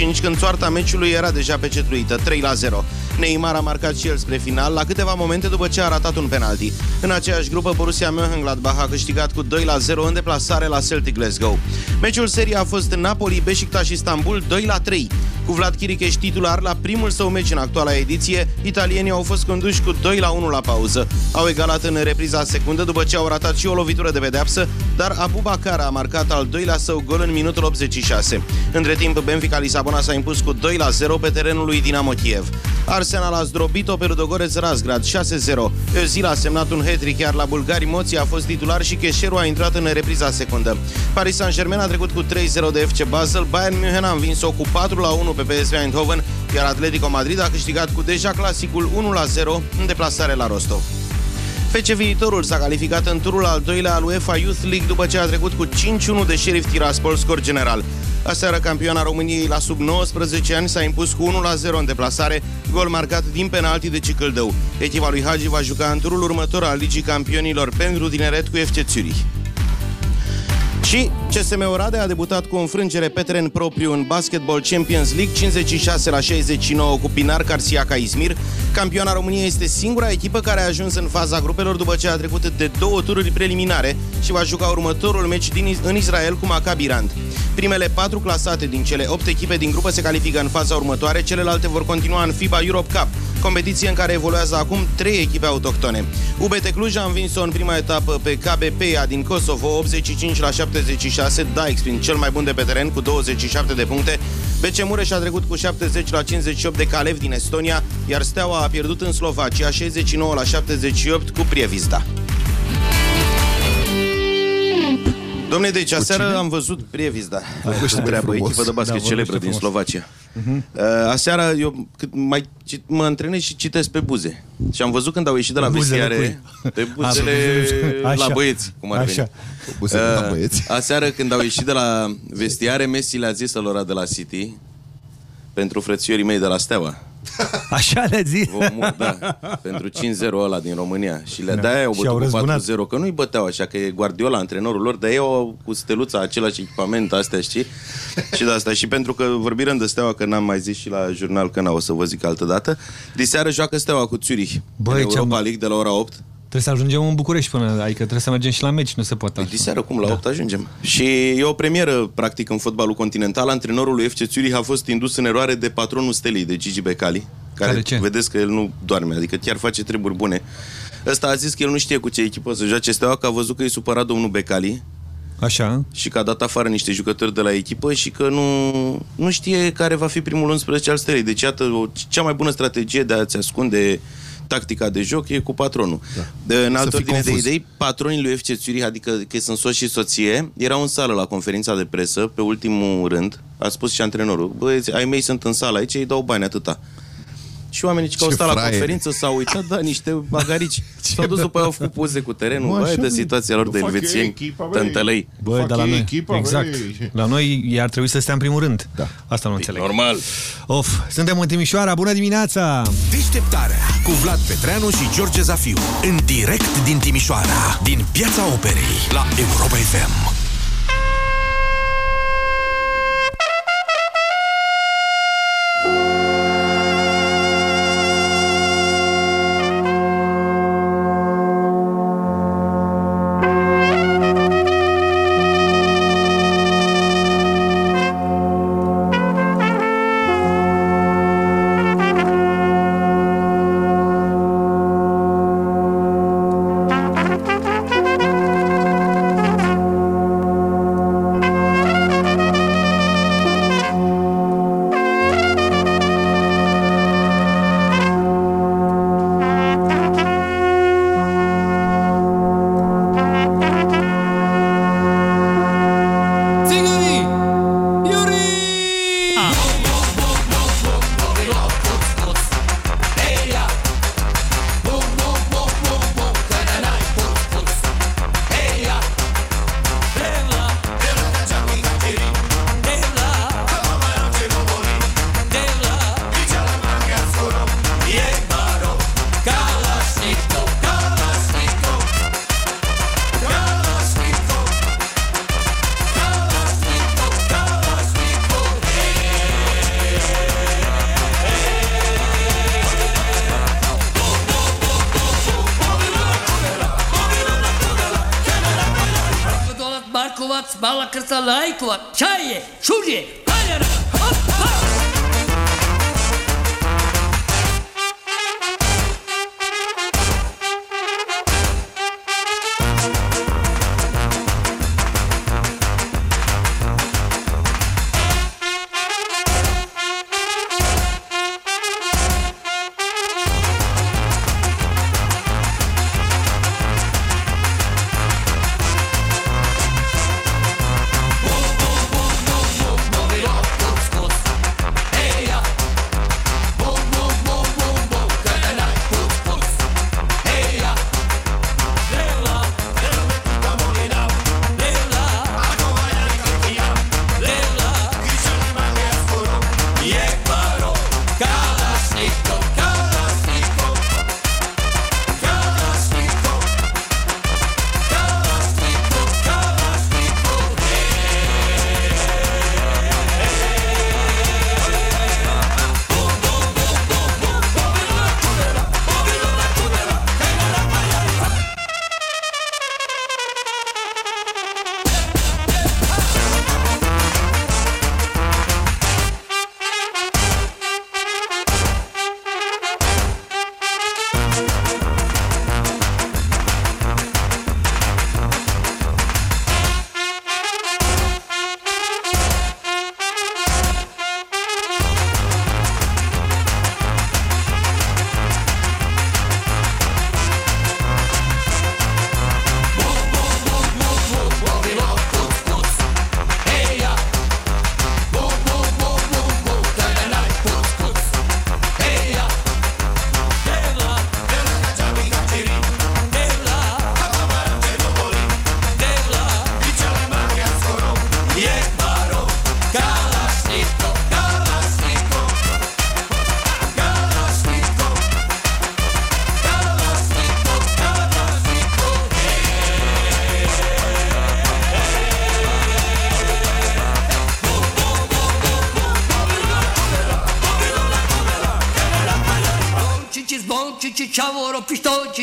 5 când soarta meciului era deja pecetluită, 3 la 0. Neymar a marcat și el spre final la câteva momente după ce a ratat un penalti. În aceeași grupă, Borussia Mönchengladbach a câștigat cu 2 la 0 în deplasare la Celtic Glasgow. Meciul serii a fost în Napoli, Beşiktaş Istanbul 2 la 3. Cu Vlad Chiricheș titular la primul său meci în actuala ediție, italienii au fost conduși cu 2 la 1 la pauză. Au egalat în repriza secundă după ce au ratat și o lovitură de pedeapsă, dar Abu Bakar a marcat al doilea său gol în minutul 86. Între timp, Benfica Lisabona s-a impus cu 2 la 0 pe terenul lui Dinamo Kiev. Arsenal a zdrobit-o pe Ludogorets Razgrad 6-0. Özil a semnat un hat chiar la bulgari, Moții a fost titular și Cheșeru a intrat în repriza secundă. Paris Saint-Germain a trecut cu 3-0 de FC Basel, Bayern München a învins-o cu 4 la 1 pe PSV Eindhoven, iar Atletico Madrid a câștigat cu deja clasicul 1 la 0 în deplasare la Rostov. FC Viitorul s-a calificat în turul al doilea al UEFA Youth League după ce a trecut cu 5-1 de Sheriff Tiraspol scor general. Aseară, campioana României la sub 19 ani s-a impus cu 1-0 în deplasare, gol marcat din penalti de Cicâldău. Echipa lui Hagi va juca în turul următor al Ligii Campionilor pentru tineret cu FC Zurich. Și CSM Oradea a debutat cu o înfrângere pe teren propriu în Basketball Champions League 56 la 69 cu Pinar Carsiaca Izmir. Campioana României este singura echipă care a ajuns în faza grupelor după ce a trecut de două tururi preliminare și va juca următorul meci din, în Israel cu Maccabi Rand. Primele patru clasate din cele opt echipe din grupă se califică în faza următoare, celelalte vor continua în FIBA Europe Cup, competiție în care evoluează acum trei echipe autohtone. UBT Cluj a învins-o în prima etapă pe KBPA din Kosovo, 85 la 76, Daix prin cel mai bun de pe teren cu 27 de puncte. BC Mureș a trecut cu 70 la 58 de Kalev din Estonia, iar Steaua a pierdut în Slovacia 69 la 78 cu Prievizda. Domne, deci aseară am văzut Prievizda. Ai treabă, echipă de basket da, celebră din Slovacia. Uh-huh. Aseară eu cât mai mă antrenez și citesc pe buze. Și am văzut când au ieșit de la vestiare pe buzele A, la băieți, cum ar Așa. veni. Uh, la băieți. Aseară când au ieșit de la vestiare, Messi le-a zis lor de la City pentru frățiorii mei de la Steaua. Așa le-a zis? da, pentru 5-0 ăla din România. Și le da. au bătut cu 4-0, că nu-i băteau așa, că e Guardiola, antrenorul lor, dar ei au cu steluța același echipament, astea, știi? și de asta. Și pentru că vorbim de Steaua, că n-am mai zis și la jurnal, că n o să vă zic altă dată, diseară joacă Steaua cu Zurich, Băi, în Europa League de la ora 8. Trebuie să ajungem în București până, adică trebuie să mergem și la meci, nu se poate. Păi, diseară, cum, la da. 8 ajungem. Și e o premieră, practic, în fotbalul continental. Antrenorul lui FC Zurich a fost indus în eroare de patronul stelei, de Gigi Becali, care, care ce? vedeți că el nu doarme, adică chiar face treburi bune. Ăsta a zis că el nu știe cu ce echipă să joace Steaua, că a văzut că e supărat domnul Becali, Așa. Și că a dat afară niște jucători de la echipă și că nu, nu știe care va fi primul 11 al stelei. Deci, iată, o, cea mai bună strategie de a-ți ascunde tactica de joc e cu patronul. Da. De, în altă ordine de idei, patronii lui FC Zurich, adică că sunt soț și soție, erau în sală la conferința de presă, pe ultimul rând, a spus și antrenorul, băieți, ai mei sunt în sală aici, îi dau bani atâta. Și oamenii ce că au stat la conferință s-au uitat, da, niște bagarici. S-au dus după aia au făcut poze cu terenul. Băi, de situația lor de elvețieni, tântălăi. Băi, dar la noi, echipa, exact. Băi. La noi ar trebui să stea în primul rând. Da. Asta nu e înțeleg. Normal. Of, suntem în Timișoara, bună dimineața! Deșteptarea cu Vlad Petreanu și George Zafiu. În direct din Timișoara, din Piața Operei, la Europa FM. barkovat, balakırsa layıkovat, çayye, şurye, hayara.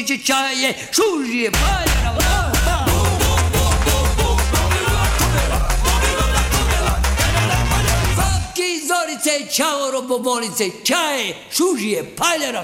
Božić čaje, šužije, baljana, vlapa. Zorice, čao robobolice, čaje, šužije, paljara,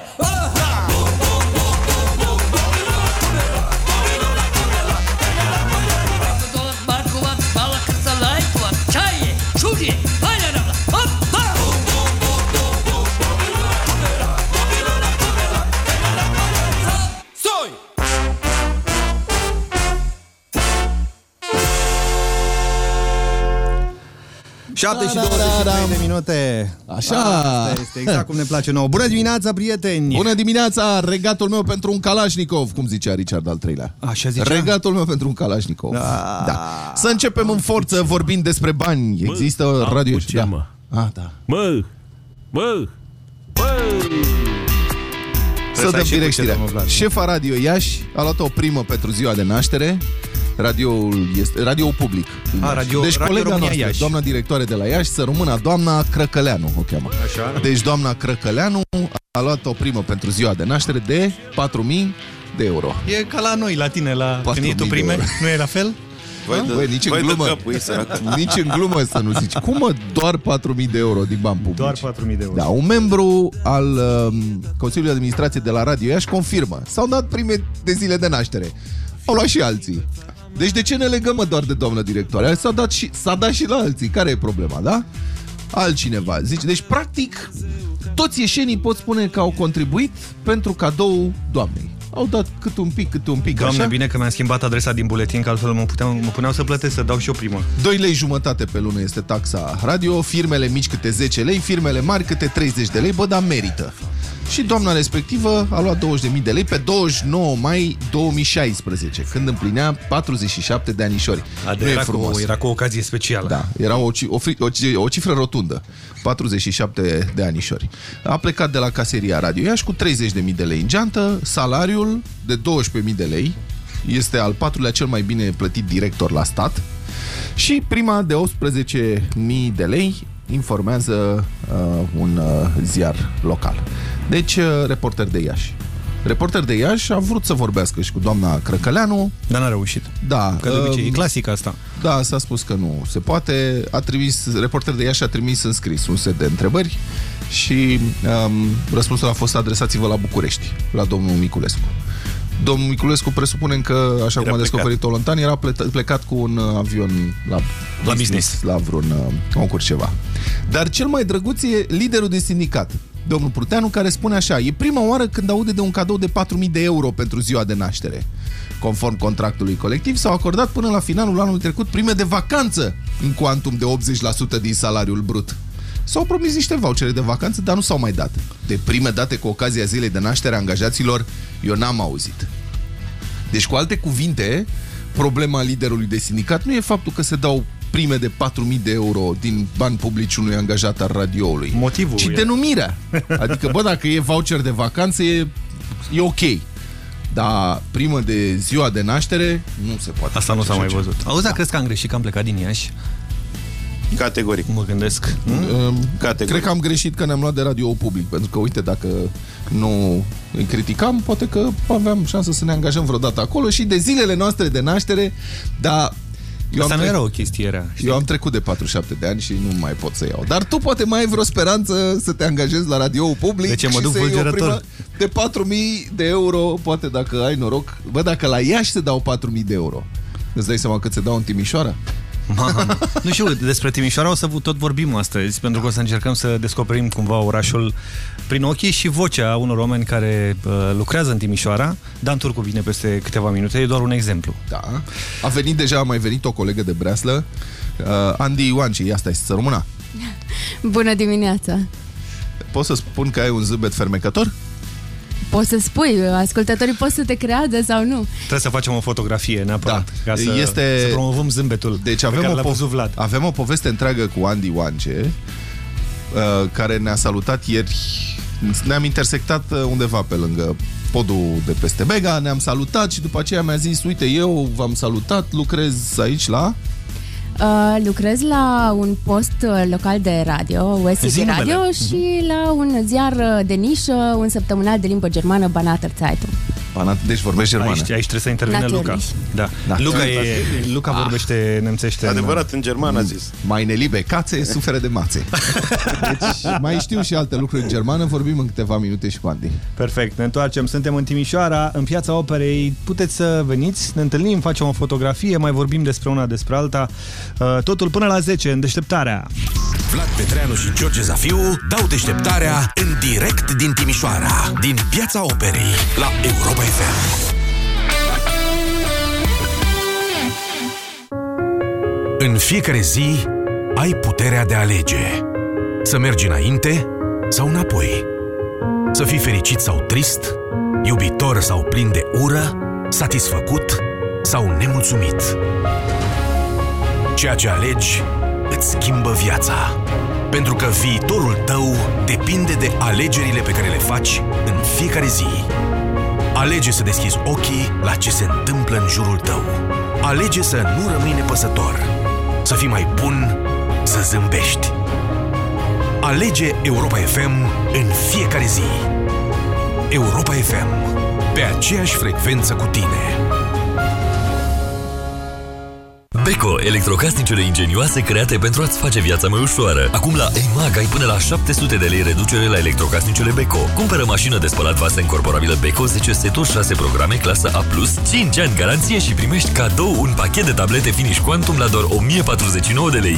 7 da, da, da, de minute. Așa. Asta este exact cum ne place nouă. Bună dimineața, prieteni! Bună dimineața, regatul meu pentru un Kalashnikov, cum zicea Richard al III-lea. Așa zicea? Regatul meu pentru un Kalashnikov. Da. da. Să începem în forță vorbind despre bani. Există mă, radio... Ce, da. mă. Ah, da. Mă! Mă! Mă! Să dăm direct știrea. Șefa Radio Iași a luat o primă pentru ziua de naștere Radioul este radio public. A, radio, deci radio colega România noastră, Iași. doamna directoare de la Iași, să rămână doamna Crăcăleanu, o cheamă. Așa. Deci doamna Crăcăleanu a luat o primă pentru ziua de naștere de 4000 de euro. E ca la noi, la tine, la... 4.000 Când iei tu de prime, euro. nu e la fel? Voi Băi, nici în voi glumă. căpui, săracă. Nici în glumă să nu zici. Cum mă, doar 4.000 de euro din bani publici? Doar 4.000 de euro. Da, un membru al um, Consiliului de Administrație de la Radio Iași confirmă. S-au dat prime de zile de naștere. Au luat și alții. Deci de ce ne legăm mă, doar de doamnă directoare? S-a dat, și, s-a dat și la alții. Care e problema, da? Altcineva. Zice, deci, practic, toți ieșenii pot spune că au contribuit pentru cadou doamnei. Au dat cât un pic, cât un pic, Doamne, așa. bine că mi-am schimbat adresa din buletin, că altfel mă, puteau, mă puneau să plătesc, să dau și o primă. 2 lei jumătate pe lună este taxa radio, firmele mici câte 10 lei, firmele mari câte 30 de lei, bă, dar merită. Și doamna respectivă a luat 20.000 de lei pe 29 mai 2016, când împlinea 47 de anișori. Ade, nu e era, frumos. cu, era cu o ocazie specială. Da, era o, ci- o, fri- o, ci- o cifră rotundă. 47 de anișori. A plecat de la caseria Radio Iași cu 30.000 de lei în geantă, salariul de 12.000 de lei, este al patrulea cel mai bine plătit director la stat și prima de 18.000 de lei informează uh, un uh, ziar local. Deci, uh, reporter de Iași. Reporter de Iași a vrut să vorbească și cu doamna Crăcăleanu. Dar n-a reușit. Da. Că de obicei, um, e clasic asta. Da, s-a spus că nu se poate. A trimis, reporter de Iași a trimis în scris un set de întrebări și um, răspunsul a fost adresați-vă la București, la domnul Miculescu. Domnul Miculescu presupunem că, așa Era cum a plecat. descoperit Olontan, era ple- plecat cu un uh, avion la, La business. la vreun uh, concurs ceva. Dar cel mai drăguț e liderul de sindicat, domnul Pruteanu, care spune așa, e prima oară când aude de un cadou de 4.000 de euro pentru ziua de naștere. Conform contractului colectiv, s-au acordat până la finalul anului trecut prime de vacanță în cuantum de 80% din salariul brut. S-au promis niște vouchere de vacanță, dar nu s-au mai dat. De prime date cu ocazia zilei de naștere a angajaților, eu n-am auzit. Deci, cu alte cuvinte, problema liderului de sindicat nu e faptul că se dau prime de 4.000 de euro din bani publici unui angajat al radioului. Motivul Ci e- denumirea. Adică, bă, dacă e voucher de vacanță, e, e ok. Dar primă de ziua de naștere, nu se poate. Asta nu face s-a mai așa ceva. văzut. Auzi, da. crezi că am greșit că am plecat din Iași? Categoric. Mă gândesc. Hmm? Um, Categoric. Cred că am greșit că ne-am luat de radio public, pentru că, uite, dacă nu îi criticam, poate că aveam șansă să ne angajăm vreodată acolo și de zilele noastre de naștere, dar... Eu Asta am nu trec- era o chestie, era. Știi? Eu am trecut de 47 de ani și nu mai pot să iau. Dar tu poate mai ai vreo speranță să te angajezi la radio public De ce, mă și duc să iei o fulgerător? primă de 4.000 de euro, poate dacă ai noroc. Bă, dacă la Iași se dau 4.000 de euro, îți dai seama cât se dau în Timișoara? Mamă. Nu știu, despre Timișoara o să tot vorbim astăzi, pentru că o să încercăm să descoperim cumva orașul prin ochii și vocea unor oameni care uh, lucrează în Timișoara. Dan Turcu vine peste câteva minute, e doar un exemplu. Da. A venit deja, a mai venit o colegă de breaslă, uh, Andy Ioanci, ia stai să rămână. Bună dimineața! Pot să spun că ai un zâmbet fermecător? Poți să spui, ascultătorii pot să te creadă sau nu? Trebuie să facem o fotografie neapărat, Da. ca să, Este- să promovăm zâmbetul Deci pe avem care o, l-a po- văzut Vlad. avem o poveste întreagă cu Andy Oance, uh, care ne-a salutat ieri. Ne-am intersectat uh, undeva pe lângă podul de peste Mega, ne-am salutat și după aceea mi-a zis, uite, eu v-am salutat, lucrez aici la... Uh, lucrez la un post uh, local de radio, West Zi City numele. Radio, și la un ziar uh, de nișă, un săptămânal de limbă germană, Banater Zeitung. Banat, deci vorbești germană. Aici, aici trebuie să intervine Natürlich. Luca. Da. Da. Luca, e, Luca vorbește nemțește. în- Adevărat, în german a zis. Mai nelibe cațe, suferă de mațe. Deci, mai știu și alte lucruri în germană, vorbim în câteva minute și cu Andy. Perfect, ne întoarcem. Suntem în Timișoara, în Piața Operei. Puteți să veniți, ne întâlnim, facem o fotografie, mai vorbim despre una despre alta. Uh, Totul până la 10 în deșteptarea. Vlad Petreanu și George Zafiu dau deșteptarea în direct din Timișoara, din Piața Operei, la Europa FM. În fiecare zi ai puterea de a alege. Să mergi înainte sau înapoi. Să fii fericit sau trist, iubitor sau plin de ură, satisfăcut sau nemulțumit. Ceea ce alegi îți schimbă viața. Pentru că viitorul tău depinde de alegerile pe care le faci în fiecare zi. Alege să deschizi ochii la ce se întâmplă în jurul tău. Alege să nu rămâi nepăsător. Să fii mai bun, să zâmbești. Alege Europa FM în fiecare zi. Europa FM. Pe aceeași frecvență cu tine. Beko, electrocasnicele ingenioase create pentru a-ți face viața mai ușoară. Acum la EMAG ai până la 700 de lei reducere la electrocasnicele Beko. Cumpără mașină de spălat vase incorporabilă Beko 10 seturi 6 programe clasă A+, 5 ani garanție și primești cadou un pachet de tablete Finish Quantum la doar 1049 de lei.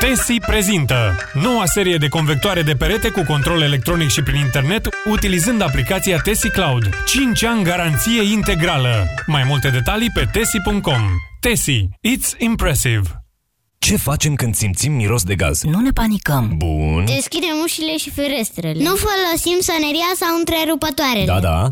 Tesi prezintă noua serie de convectoare de perete cu control electronic și prin internet utilizând aplicația Tesi Cloud. 5 ani garanție integrală. Mai multe detalii pe tesi.com. Tesi. It's impressive. Ce facem când simțim miros de gaz? Nu ne panicăm. Bun. Deschidem ușile și ferestrele. Nu folosim soneria sau întrerupătoarele. Da, da.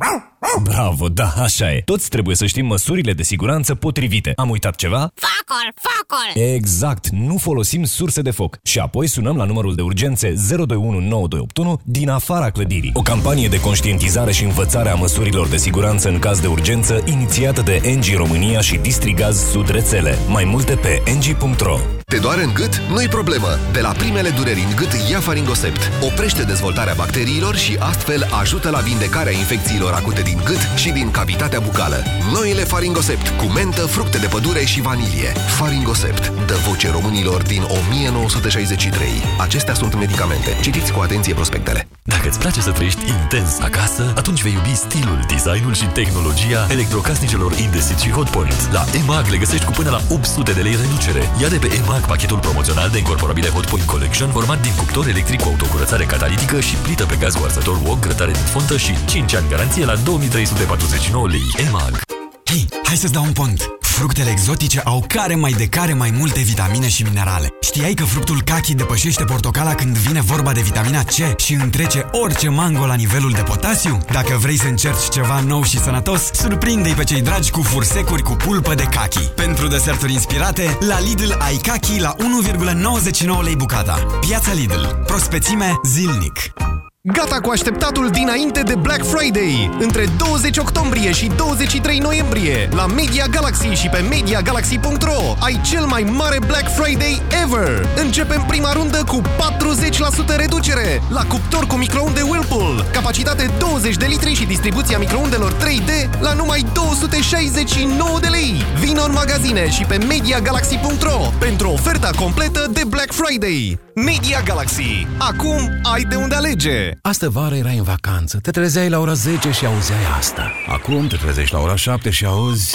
Bravo, da, așa e. Toți trebuie să știm măsurile de siguranță potrivite. Am uitat ceva? Focul, focul! Exact, nu folosim surse de foc. Și apoi sunăm la numărul de urgențe 0219281 din afara clădirii. O campanie de conștientizare și învățare a măsurilor de siguranță în caz de urgență inițiată de NG România și Distrigaz Sud Rețele. Mai multe pe ng.ro Te doare în gât? Nu-i problemă! De la primele dureri în gât, ia Faringosept. Oprește dezvoltarea bacteriilor și astfel ajută la vindecarea infecțiilor acute din gât și din cavitatea bucală. Noile Faringosept, cu mentă, fructe de pădure și vanilie. Faringosept, dă voce românilor din 1963. Acestea sunt medicamente. Citiți cu atenție prospectele. Dacă îți place să trăiești intens acasă, atunci vei iubi stilul, designul și tehnologia electrocasnicelor Indesit și Hotpoint. La EMAG le găsești cu până la 800 de lei reducere. Ia de pe EMAG pachetul promoțional de incorporabile Hotpoint Collection format din cuptor electric cu autocurățare catalitică și plită pe gaz cu arsător wok, grătare din fontă și 5 ani garanție la 2349 lei. EMAG. Hei, hai să-ți dau un pont! Fructele exotice au care mai de care mai multe vitamine și minerale. Știai că fructul kaki depășește portocala când vine vorba de vitamina C și întrece orice mango la nivelul de potasiu? Dacă vrei să încerci ceva nou și sănătos, surprinde-i pe cei dragi cu fursecuri cu pulpă de kaki. Pentru deserturi inspirate, la Lidl ai kaki la 1,99 lei bucata. Piața Lidl. Prospețime zilnic. Gata cu așteptatul dinainte de Black Friday! Între 20 octombrie și 23 noiembrie, la Media Galaxy și pe MediaGalaxy.ro ai cel mai mare Black Friday ever! Începem prima rundă cu 40% reducere la cuptor cu microunde Whirlpool, capacitate 20 de litri și distribuția microundelor 3D la numai 269 de lei! Vino în magazine și pe MediaGalaxy.ro pentru oferta completă de Black Friday! Media Galaxy. Acum ai de unde alege! Astă vară erai în vacanță, te trezeai la ora 10 și auzeai asta. Acum te trezești la ora 7 și auzi...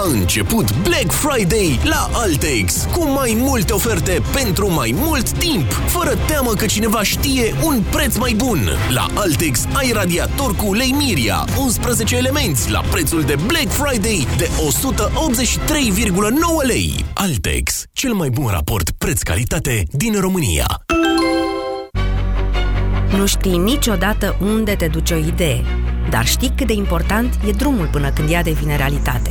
A început Black Friday la Altex cu mai multe oferte pentru mai mult timp, fără teamă că cineva știe un preț mai bun. La Altex ai radiator cu ulei Miria, 11 elemente la prețul de Black Friday de 183,9 lei. Altex, cel mai bun raport preț-calitate din România. Nu știi niciodată unde te duce o idee, dar știi cât de important e drumul până când ea devine realitate.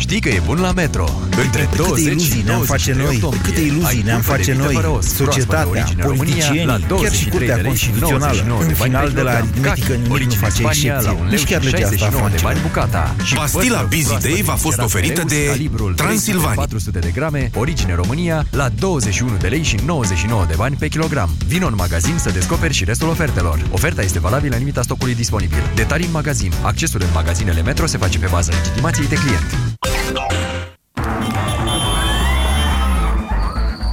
Știi că e bun la Metro. Între Câte 20 iluzii ne-am face noi, câte iluzii ne-am face noi, societatea, politicienii, chiar și Curtea Constituțională. În final, de la aritmetică nimic nu face excepție. Nici chiar legea asta face. bucata. Pastila Busy Day v-a fost oferită de Transilvania. 400 de grame, origine România, la 21 de lei și 99 de bani pe kilogram. Vino în magazin să descoperi și restul ofertelor. Oferta este valabilă în limita stocului disponibil. Detalii în magazin. Accesul în magazinele Metro se face pe baza legitimației de client. どうも!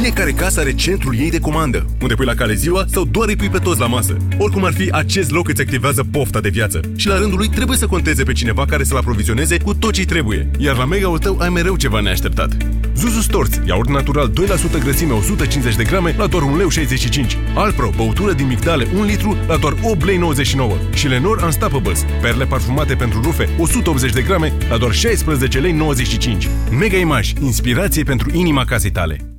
Fiecare casă are centrul ei de comandă, unde pui la cale ziua sau doar îi pui pe toți la masă. Oricum ar fi, acest loc îți activează pofta de viață și la rândul lui trebuie să conteze pe cineva care să-l aprovizioneze cu tot ce trebuie. Iar la mega-ul tău ai mereu ceva neașteptat. Zuzu Storz, iaurt natural 2% grăsime 150 de grame la doar 1,65 lei. Alpro, băutură din migdale 1 litru la doar 8,99 lei. Și Lenor Unstoppables, perle parfumate pentru rufe 180 de grame la doar 16,95 lei. Mega Image, inspirație pentru inima casei tale.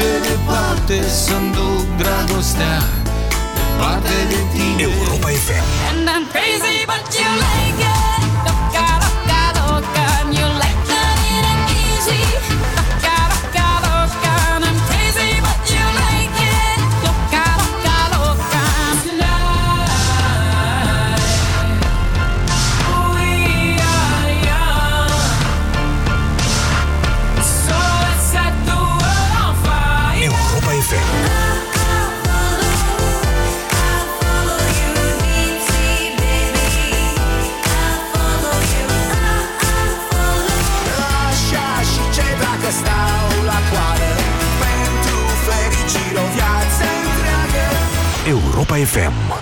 de departe să-mi duc dragostea departe de tine. Europa FM. And I'm crazy, but you like it.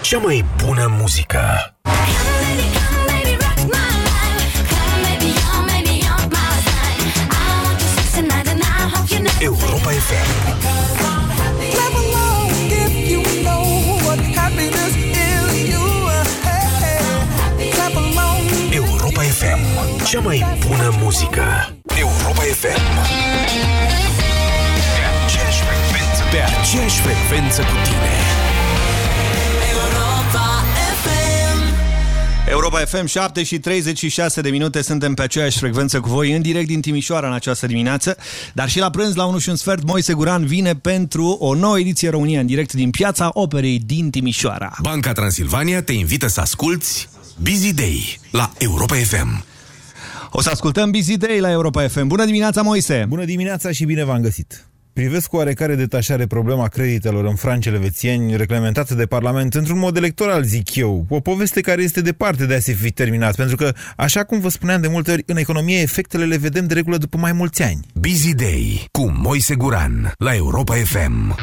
Cea mai bună muzică. Europa FM. Clap along if you know what happiness is you Clap along Europa FM. Cea mai bună muzică. Europa FM. Pe aceeași frecvență. Pe aceeași frecvență cu tine. Europa FM 7 și 36 de minute suntem pe aceeași frecvență cu voi în direct din Timișoara în această dimineață, dar și la prânz la 1 și un sfert Moise Guran vine pentru o nouă ediție România în direct din Piața Operei din Timișoara. Banca Transilvania te invită să asculti Busy Day la Europa FM. O să ascultăm Busy Day la Europa FM. Bună dimineața, Moise! Bună dimineața și bine v-am găsit! Privesc cu oarecare detașare problema creditelor în franci elvețieni reglementate de Parlament într-un mod electoral, zic eu. O poveste care este departe de a se fi terminat, pentru că, așa cum vă spuneam de multe ori, în economie efectele le vedem de regulă după mai mulți ani. Busy Day cu Moise Guran la Europa FM.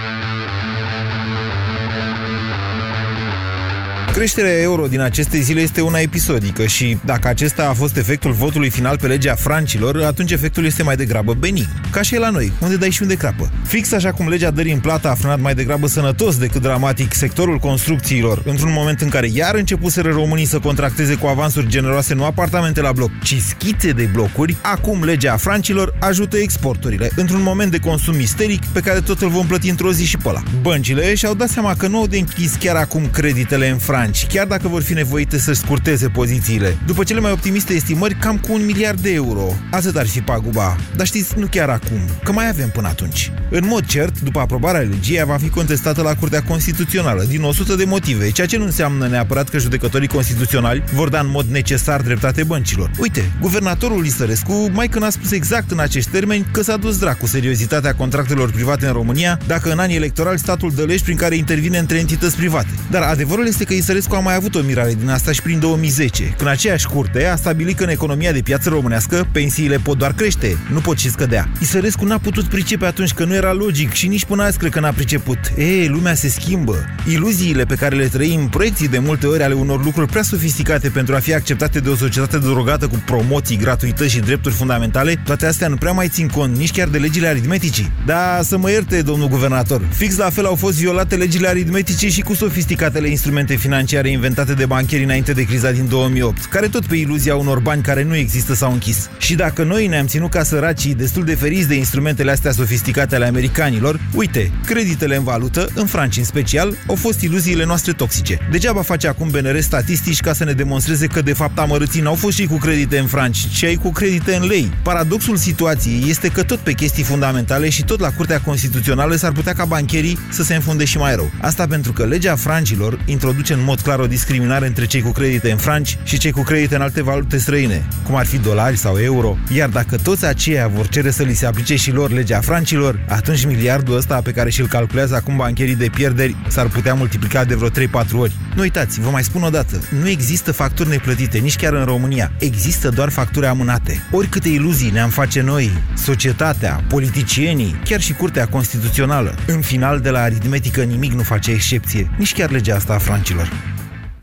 Creșterea euro din aceste zile este una episodică și dacă acesta a fost efectul votului final pe legea francilor, atunci efectul este mai degrabă benign. Ca și la noi, unde dai și unde crapă. Fix așa cum legea dării în plată a frânat mai degrabă sănătos decât dramatic sectorul construcțiilor, într-un moment în care iar începuseră românii să contracteze cu avansuri generoase nu apartamente la bloc, ci schițe de blocuri, acum legea francilor ajută exporturile, într-un moment de consum isteric pe care tot îl vom plăti într-o zi și pe ăla. Băncile și-au dat seama că nu au de închis chiar acum creditele în franci, chiar dacă vor fi nevoite să-și scurteze pozițiile. După cele mai optimiste estimări, cam cu un miliard de euro. Atât ar fi paguba. Dar știți, nu chiar acum, că mai avem până atunci. În mod cert, după aprobarea legii, ea va fi contestată la Curtea Constituțională, din 100 de motive, ceea ce nu înseamnă neapărat că judecătorii constituționali vor da în mod necesar dreptate băncilor. Uite, guvernatorul Isărescu mai când a spus exact în acești termeni că s-a dus dracu seriozitatea contractelor private în România, dacă în anii electorali statul dă legi prin care intervine între entități private. Dar adevărul este că Isărescu a mai avut o mirare din asta și prin 2010, când aceeași curte a stabilit că în economia de piață românească pensiile pot doar crește, nu pot și scădea. Isărescu n-a putut pricepe atunci că nu era logic și nici până azi cred că n-a priceput. E, lumea se schimbă. Iluziile pe care le trăim, proiecții de multe ori ale unor lucruri prea sofisticate pentru a fi acceptate de o societate drogată cu promoții, gratuități și drepturi fundamentale, toate astea nu prea mai țin cont nici chiar de legile aritmeticii. Da, să mă ierte, domnul guvernator. Fix la fel au fost violate legile aritmetice și cu sofisticatele instrumente financiare inventate de bancheri înainte de criza din 2008, care tot pe iluzia unor bani care nu există s-au închis. Și dacă noi ne-am ținut ca săracii destul de feriți de instrumentele astea sofisticate ale americanilor, uite, creditele în valută, în franci în special, au fost iluziile noastre toxice. Degeaba face acum BNR statistici ca să ne demonstreze că de fapt amărâții n-au fost și cu credite în franci, ci ai cu credite în lei. Paradoxul situației este că tot pe chestii fundamentale și tot la Curtea Constituțională s-ar putea ca bancherii să se înfunde și mai rău. Asta pentru că legea francilor introduce în mod mod clar o discriminare între cei cu credite în franci și cei cu credite în alte valute străine, cum ar fi dolari sau euro. Iar dacă toți aceia vor cere să li se aplice și lor legea francilor, atunci miliardul ăsta pe care și-l calculează acum bancherii de pierderi s-ar putea multiplica de vreo 3-4 ori. Nu uitați, vă mai spun o dată, nu există facturi neplătite, nici chiar în România. Există doar facturi amânate. Oricâte iluzii ne-am face noi, societatea, politicienii, chiar și Curtea Constituțională. În final, de la aritmetică nimic nu face excepție, nici chiar legea asta a francilor.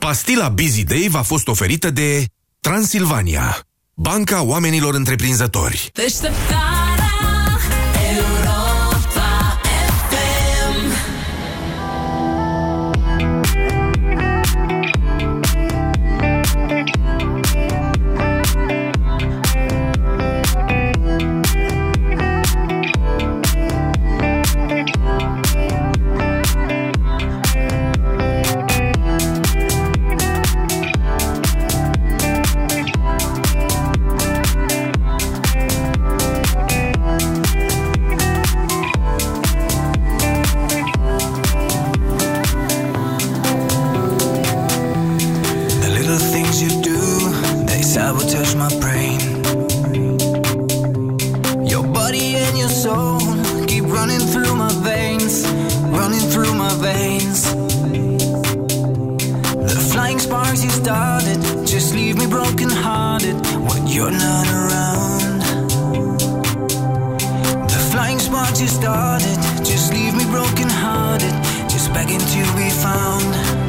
Pastila Busy Day v-a fost oferită de Transilvania, banca oamenilor întreprinzători. Deșteptarea sabotage my brain. Your body and your soul keep running through my veins, running through my veins. The flying sparks you started just leave me broken hearted when you're not around. The flying sparks you started just leave me broken hearted, just begging to be found.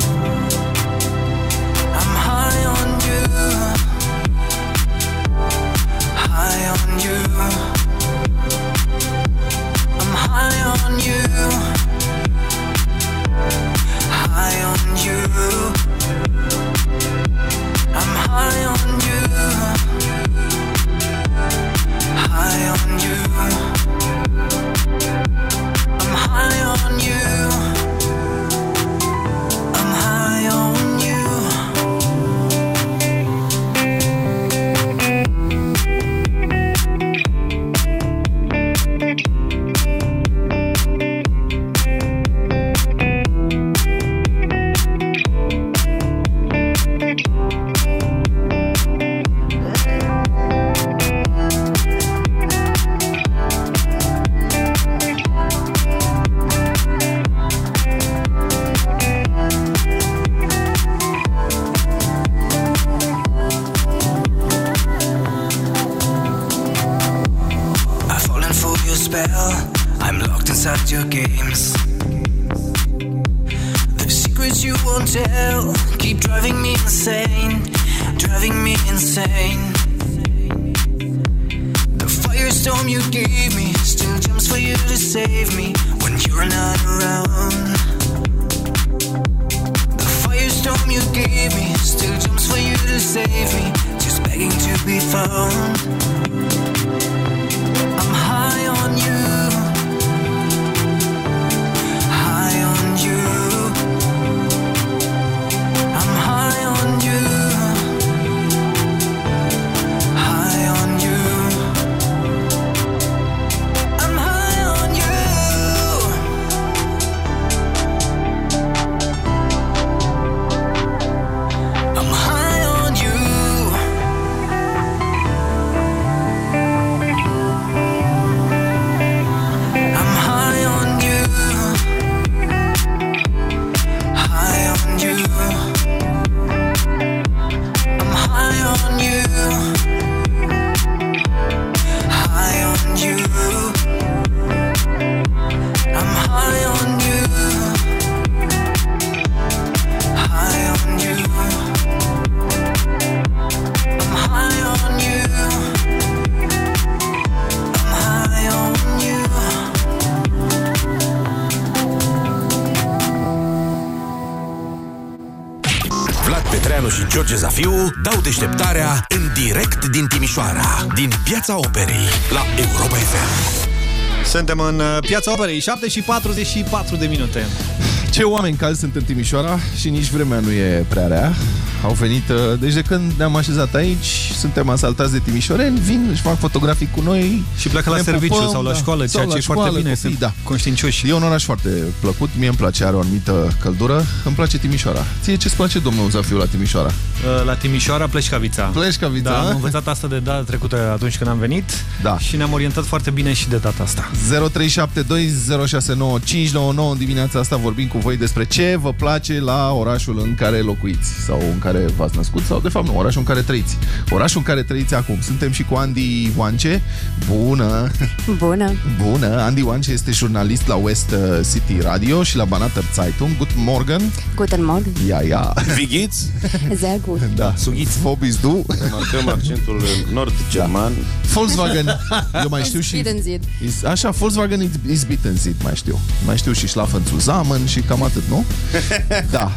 Piața Operei, la Europa FM. Suntem în uh, Piața Operei, 7 și 44 de minute. Ce oameni calzi sunt în Timișoara și nici vremea nu e prea rea. au venit, uh, deci de când ne-am așezat aici, suntem asaltați de timișoreni, vin, își fac fotografii cu noi. Și pleacă la ne serviciu pupăm, sau la da. școală, Sau ceea la ce e foarte școală, bine, copii, sunt da. conștiincioși. E un oraș foarte plăcut, mie îmi place, are o anumită căldură, îmi place Timișoara. Ție ce-ți place, domnul Zafiu, la Timișoara? Uh, La Timișoara Pleșcavița. Pleșcavița, Da, a? am învățat asta de data trecută atunci când am venit da. și ne-am orientat foarte bine și de data asta. 0372069599 în dimineața asta vorbim cu voi despre ce vă place la orașul în care locuiți sau în care v-ați născut sau de fapt nu, orașul în care trăiți. Orașul în care trăiți acum. Suntem și cu Andy Oance. Bună! Bună! Bună! Andy Oance este jurnalist la West uh, City Radio și la Banater Zeitung. Guten Morgen! Guten Morgen! Ia, ia! Vighiț? Sehr gut. Da, sughiți. Fobis du. Remarcăm accentul nord-german. Volkswagen, eu mai știu și... Bittenzid. Is- Așa, Volkswagen is- is Bittenzid, mai știu. Mai știu și Schlafen zusammen și cam atât, nu? Da.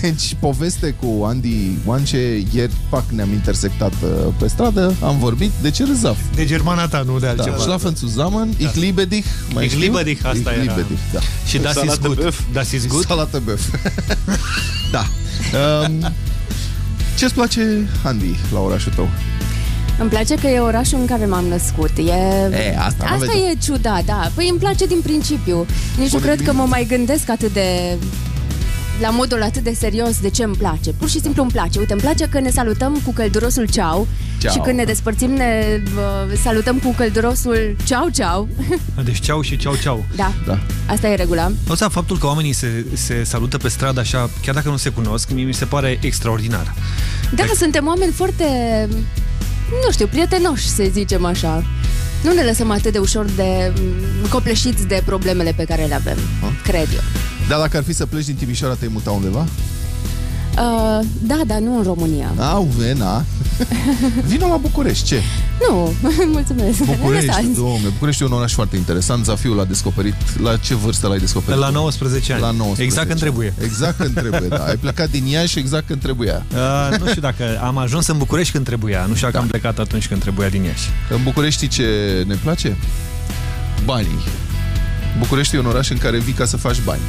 Deci, poveste cu Andy Oance, ieri, pac, ne-am intersectat uh, pe stradă, am vorbit, de ce râzaf? De germana ta, nu de Da, altceva. Schlafen zusammen, da. ich liebe dich, mai Ich știu? liebe dich, asta ich era. liebe dich, da. Și das ist Salată gut. băf. Das ist gut. Salată băf. da. Um, ce-ți place, Andy, la orașul tău? Îmi place că e orașul în care m-am născut. E, E, asta, asta aveți. e ciudat, da. Păi îmi place din principiu. Nici nu Spune cred că mă din- mai gândesc atât de la modul atât de serios de ce îmi place. Pur și simplu îmi place. Uite, îmi place că ne salutăm cu căldurosul ceau, Ceau. și când ne despărțim ne uh, salutăm cu căldurosul ceau ceau. Deci ceau și ceau ceau. da, da. Asta e regula. O să faptul că oamenii se, se salută pe stradă așa, chiar dacă nu se cunosc, mie mi se pare extraordinar. Da, suntem oameni foarte, nu știu, prietenoși, să zicem așa. Nu ne lăsăm atât de ușor de mm, copleșiți de problemele pe care le avem, cred eu. Dar dacă ar fi să pleci din Timișoara, te-ai muta undeva? Uh, da, dar nu în România. Au, vena. Vino la București, ce? Nu, mulțumesc. București, Lăsați. domne, București e un oraș foarte interesant. Zafiul l-a descoperit. La ce vârstă l-ai descoperit? La 19 ani. La 19 Exact când trebuie. Exact când trebuie, da. Ai plecat din Iași exact când trebuia. Uh, nu știu dacă am ajuns în București când trebuia, nu știu dacă am plecat atunci când trebuia din Iași. În București știi ce ne place? Banii. București e un oraș în care vii ca să faci bani.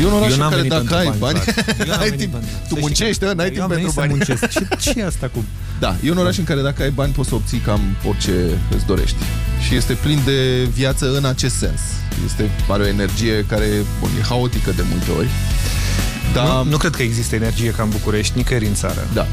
E un oraș Eu în n-am care venit dacă ai pentru bani, bani, frate. Eu n-am ai venit timp. pentru- Tu Să muncești, știi da? n-ai Eu timp am pentru venit să bani. muncesc. Ce, ce e asta cu... Da, e un oraș în care dacă ai bani poți să obții cam orice îți dorești. Și este plin de viață în acest sens. Este, are o energie care bun, e haotică de multe ori. Da. Nu, nu cred că există energie ca în București, nicăieri în țară. Da.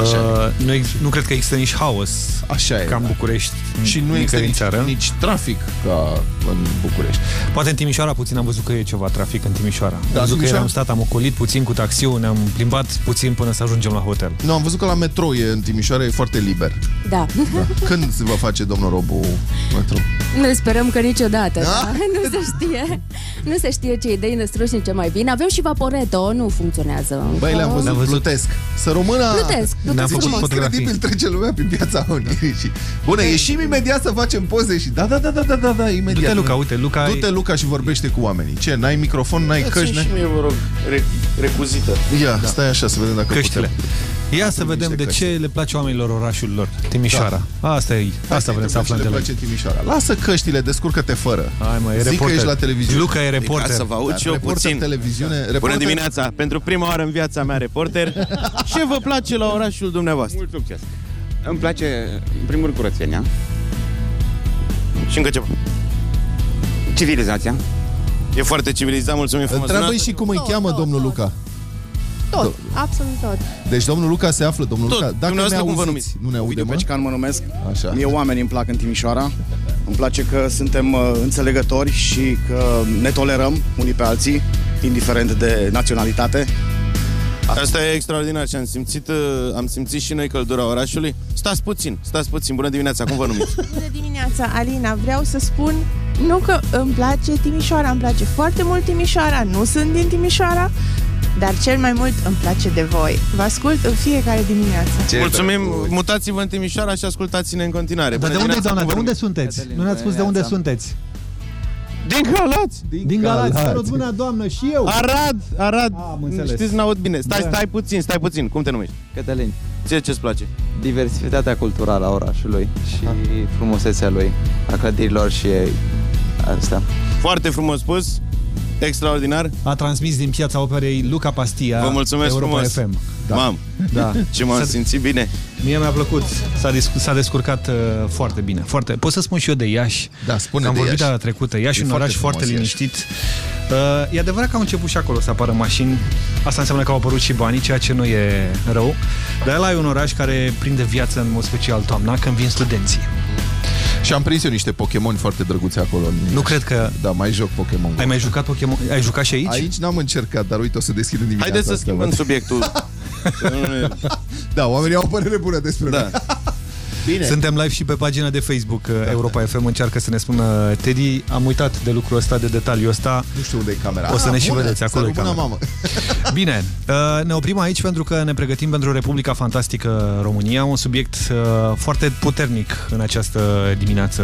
Uh, nu, ex- nu cred că există nici haos Așa e, ca în da. București Și nu există nicăieri în nici, țară. nici trafic ca în București. Poate în Timișoara puțin am văzut că e ceva trafic în Timișoara. Da, am văzut că Timișoara? am stat, am ocolit puțin cu taxiul, ne-am plimbat puțin până să ajungem la hotel. Nu, am văzut că la metrou e în Timișoara e foarte liber. Da. Da. Când se va face, domnul Robu, metrou? Noi sperăm că niciodată. Da? Nu se știe. Nu se știe ce idei năstrușnice ce mai bine. Avem și Vaporeto, nu funcționează încă. Băi, le-am văzut, plutesc. Să rămână... Plutesc, plutesc Zice, frumos. incredibil trece lumea prin piața Unirii. Și... Bună, ieșim imediat să facem poze și... Da, da, da, da, da, da, da imediat. Du-te, Luca, uite, Luca ai- Du-te, Luca, și vorbește cu oamenii. Ce, n-ai microfon, n-ai Dați-mi căști? și n-ai- mie, vă rog, re- recuzită. Ia, da. stai așa să vedem dacă Căștile. putem. Ia să vedem de ce le place oamenilor orașul lor, Timișoara. Asta e, asta vrem să aflăm le de la place Timișoara. Lasă căștile, descurcă-te fără. Hai mă, e Zic că reporter. ești la televiziune. Luca e reporter. Ca să vă aud Da, și eu reporter puțin. televiziune. Bună Reporter... dimineața! Pentru prima oară în viața mea, reporter. Ce vă place la orașul dumneavoastră? Mult succes! Îmi place, în primul rând, curățenia, Și încă ceva. civilizația. E foarte civilizat, mulțumim frumos. Întreabă-i și cum îi cheamă domnul Luca. Tot, absolut tot. Deci domnul Luca se află, domnul Tot. Luca. Dacă ne Dumneavoastră cum vă auziți, nu ne aude, Ovidiu mă? Pecican mă numesc. Așa. Mie oamenii îmi plac în Timișoara. Îmi place că suntem uh, înțelegători și că ne tolerăm unii pe alții, indiferent de naționalitate. Asta e extraordinar și am simțit, uh, am simțit și noi căldura orașului. Stați puțin, stați puțin. Bună dimineața, cum vă numiți? Bună dimineața, Alina. Vreau să spun, nu că îmi place Timișoara, îmi place foarte mult Timișoara, nu sunt din Timișoara, dar cel mai mult îmi place de voi. Vă ascult în fiecare dimineață. Mulțumim, mutați-vă în Timișoara și ascultați-ne în continuare. Dar Bună de unde, dimineața, doamna, cum de vă unde numiți? sunteți? Nu ne-ați spus de unde sunteți. Din Galați! Din Galați. Salut, bună doamnă, și eu. Arad, Arad. Am înțeles. Știți, n-aud bine. Stai, Da. stai puțin, stai puțin. Cum te numești? Cătălin. Ție ce-ți place? Diversitatea culturală a orașului și frumusețea lui, a clădirilor și asta. Foarte frumos spus. Extraordinar. A transmis din piața operei Luca Pastia Vă mulțumesc Europa frumos. FM. Da. Mam, Da. ce m-am S-a- simțit bine. Mie mi-a plăcut. S-a, disc- s-a descurcat uh, foarte bine. Foarte. Pot să spun și eu de Iași. Da, spune Am de vorbit Iași. data trecută. Iași E e un oraș foarte foarte, frumos, liniștit. Uh, e adevărat că au început și acolo să apară mașini. Asta înseamnă că au apărut și banii, ceea ce nu e rău. Dar ăla e un oraș care prinde viață în mod special toamna, când vin studenții. Și am prins eu niște Pokémon foarte drăguți acolo. Nu cred că... Da, mai joc Pokémon. Ai mai jucat Pokémon? Ai jucat și aici? Aici n-am încercat, dar uite, o să deschid în dimineața Haideți să asta, schimbăm văd. subiectul. Da, oamenii au o părere bună despre da. Bine. Suntem live și pe pagina de Facebook da, Europa FM încearcă să ne spună Teddy, am uitat de lucrul ăsta, de detaliul ăsta. Nu știu unde e camera. O să Ah, ne și bună, vedeți acolo să e rămână camera. mamă. Bine, uh, ne oprim aici pentru că ne pregătim pentru Republica Fantastică România, un subiect uh, foarte puternic în această dimineață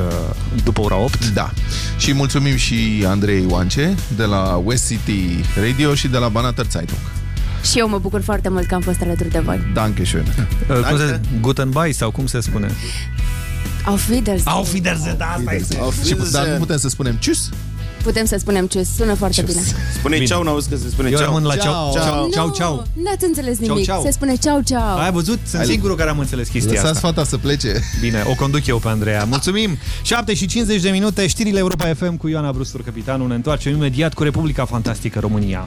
după ora 8. Da. Și mulțumim și Andrei Oance de la West City Radio și de la Banater Zeitung. Și eu mă bucur foarte mult că am fost alături de voi. Danke schön. Uh, cum se, Guten Bye sau cum se spune? Auf Wiedersehen. Auf Wiedersehen, da, asta este. Și, dar nu putem să spunem cius? Putem să spunem ce sună foarte bine. Spune Bine. ceau, n-auzi că se spune Eu ceau. rămân la ceau. Ceau, Nu, ceau, ceau. N-ați înțeles Ceau, nimic. ceau. Se spune ceau, ceau. Ai văzut? Sunt Hai, singurul care am înțeles chestia Lăsați asta. fata să plece. Bine, o conduc eu pe Andreea. Mulțumim! 7 și 50 de minute, știrile Europa FM cu Ioana Brustur, capitanul. Ne întoarcem imediat cu Republica Fantastică România.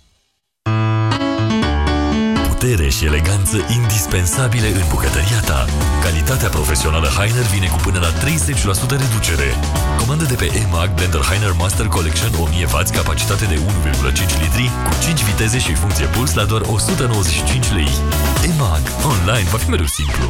Putere și eleganță indispensabile în bucătăria ta. Calitatea profesională Heiner vine cu până la 30% reducere. Comandă de pe EMAG Blender Heiner Master Collection 1000W, capacitate de 1,5 litri, cu 5 viteze și funcție puls la doar 195 lei. EMAG. Online va fi mereu simplu.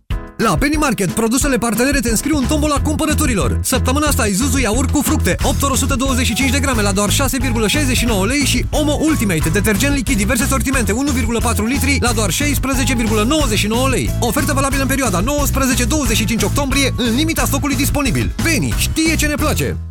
La Penny Market, produsele partenere te înscriu în tombola cumpărăturilor. Săptămâna asta ai Zuzu iaurt cu fructe, 8 ori 125 de grame la doar 6,69 lei și Omo Ultimate, detergent lichid diverse sortimente, 1,4 litri la doar 16,99 lei. Ofertă valabilă în perioada 19-25 octombrie, în limita stocului disponibil. Penny știe ce ne place!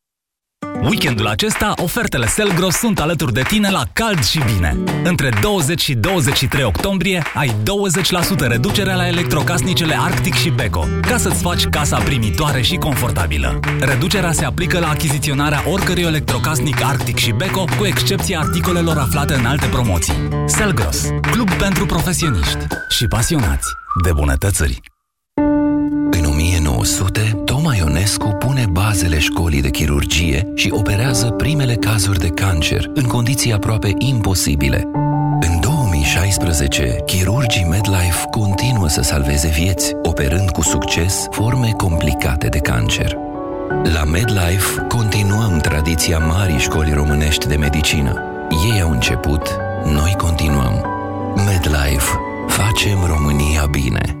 Weekendul acesta, ofertele Selgros sunt alături de tine la cald și bine. Între 20 și 23 octombrie ai 20% reducere la electrocasnicele Arctic și Beko, ca să-ți faci casa primitoare și confortabilă. Reducerea se aplică la achiziționarea oricărui electrocasnic Arctic și Beko, cu excepția articolelor aflate în alte promoții. Selgros, club pentru profesioniști și pasionați de bunătățări. În 1900, Toma Ionescu pune bazele școlii de chirurgie și operează primele cazuri de cancer în condiții aproape imposibile. În 2016, chirurgii MedLife continuă să salveze vieți, operând cu succes forme complicate de cancer. La MedLife continuăm tradiția marii școli românești de medicină. Ei au început, noi continuăm. MedLife. Facem România bine.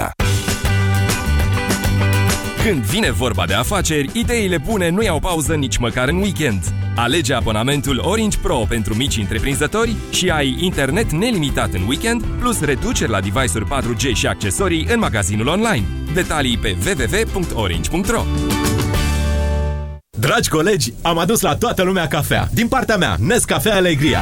Când vine vorba de afaceri, ideile bune nu iau pauză nici măcar în weekend. Alege abonamentul Orange Pro pentru mici întreprinzători și ai internet nelimitat în weekend, plus reduceri la device-uri 4G și accesorii în magazinul online. Detalii pe www.orange.ro Dragi colegi, am adus la toată lumea cafea. Din partea mea, Nescafea Alegria.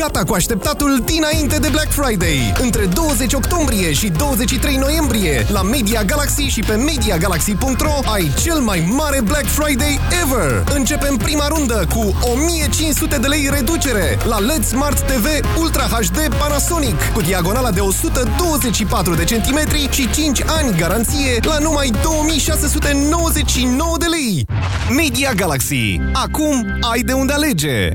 Gata cu așteptatul dinainte de Black Friday. Între 20 octombrie și 23 noiembrie, la Media Galaxy și pe MediaGalaxy.ro ai cel mai mare Black Friday ever. Începem prima rundă cu 1500 de lei reducere la LED Smart TV Ultra HD Panasonic cu diagonala de 124 de centimetri și 5 ani garanție la numai 2699 de lei. Media Galaxy. Acum ai de unde alege.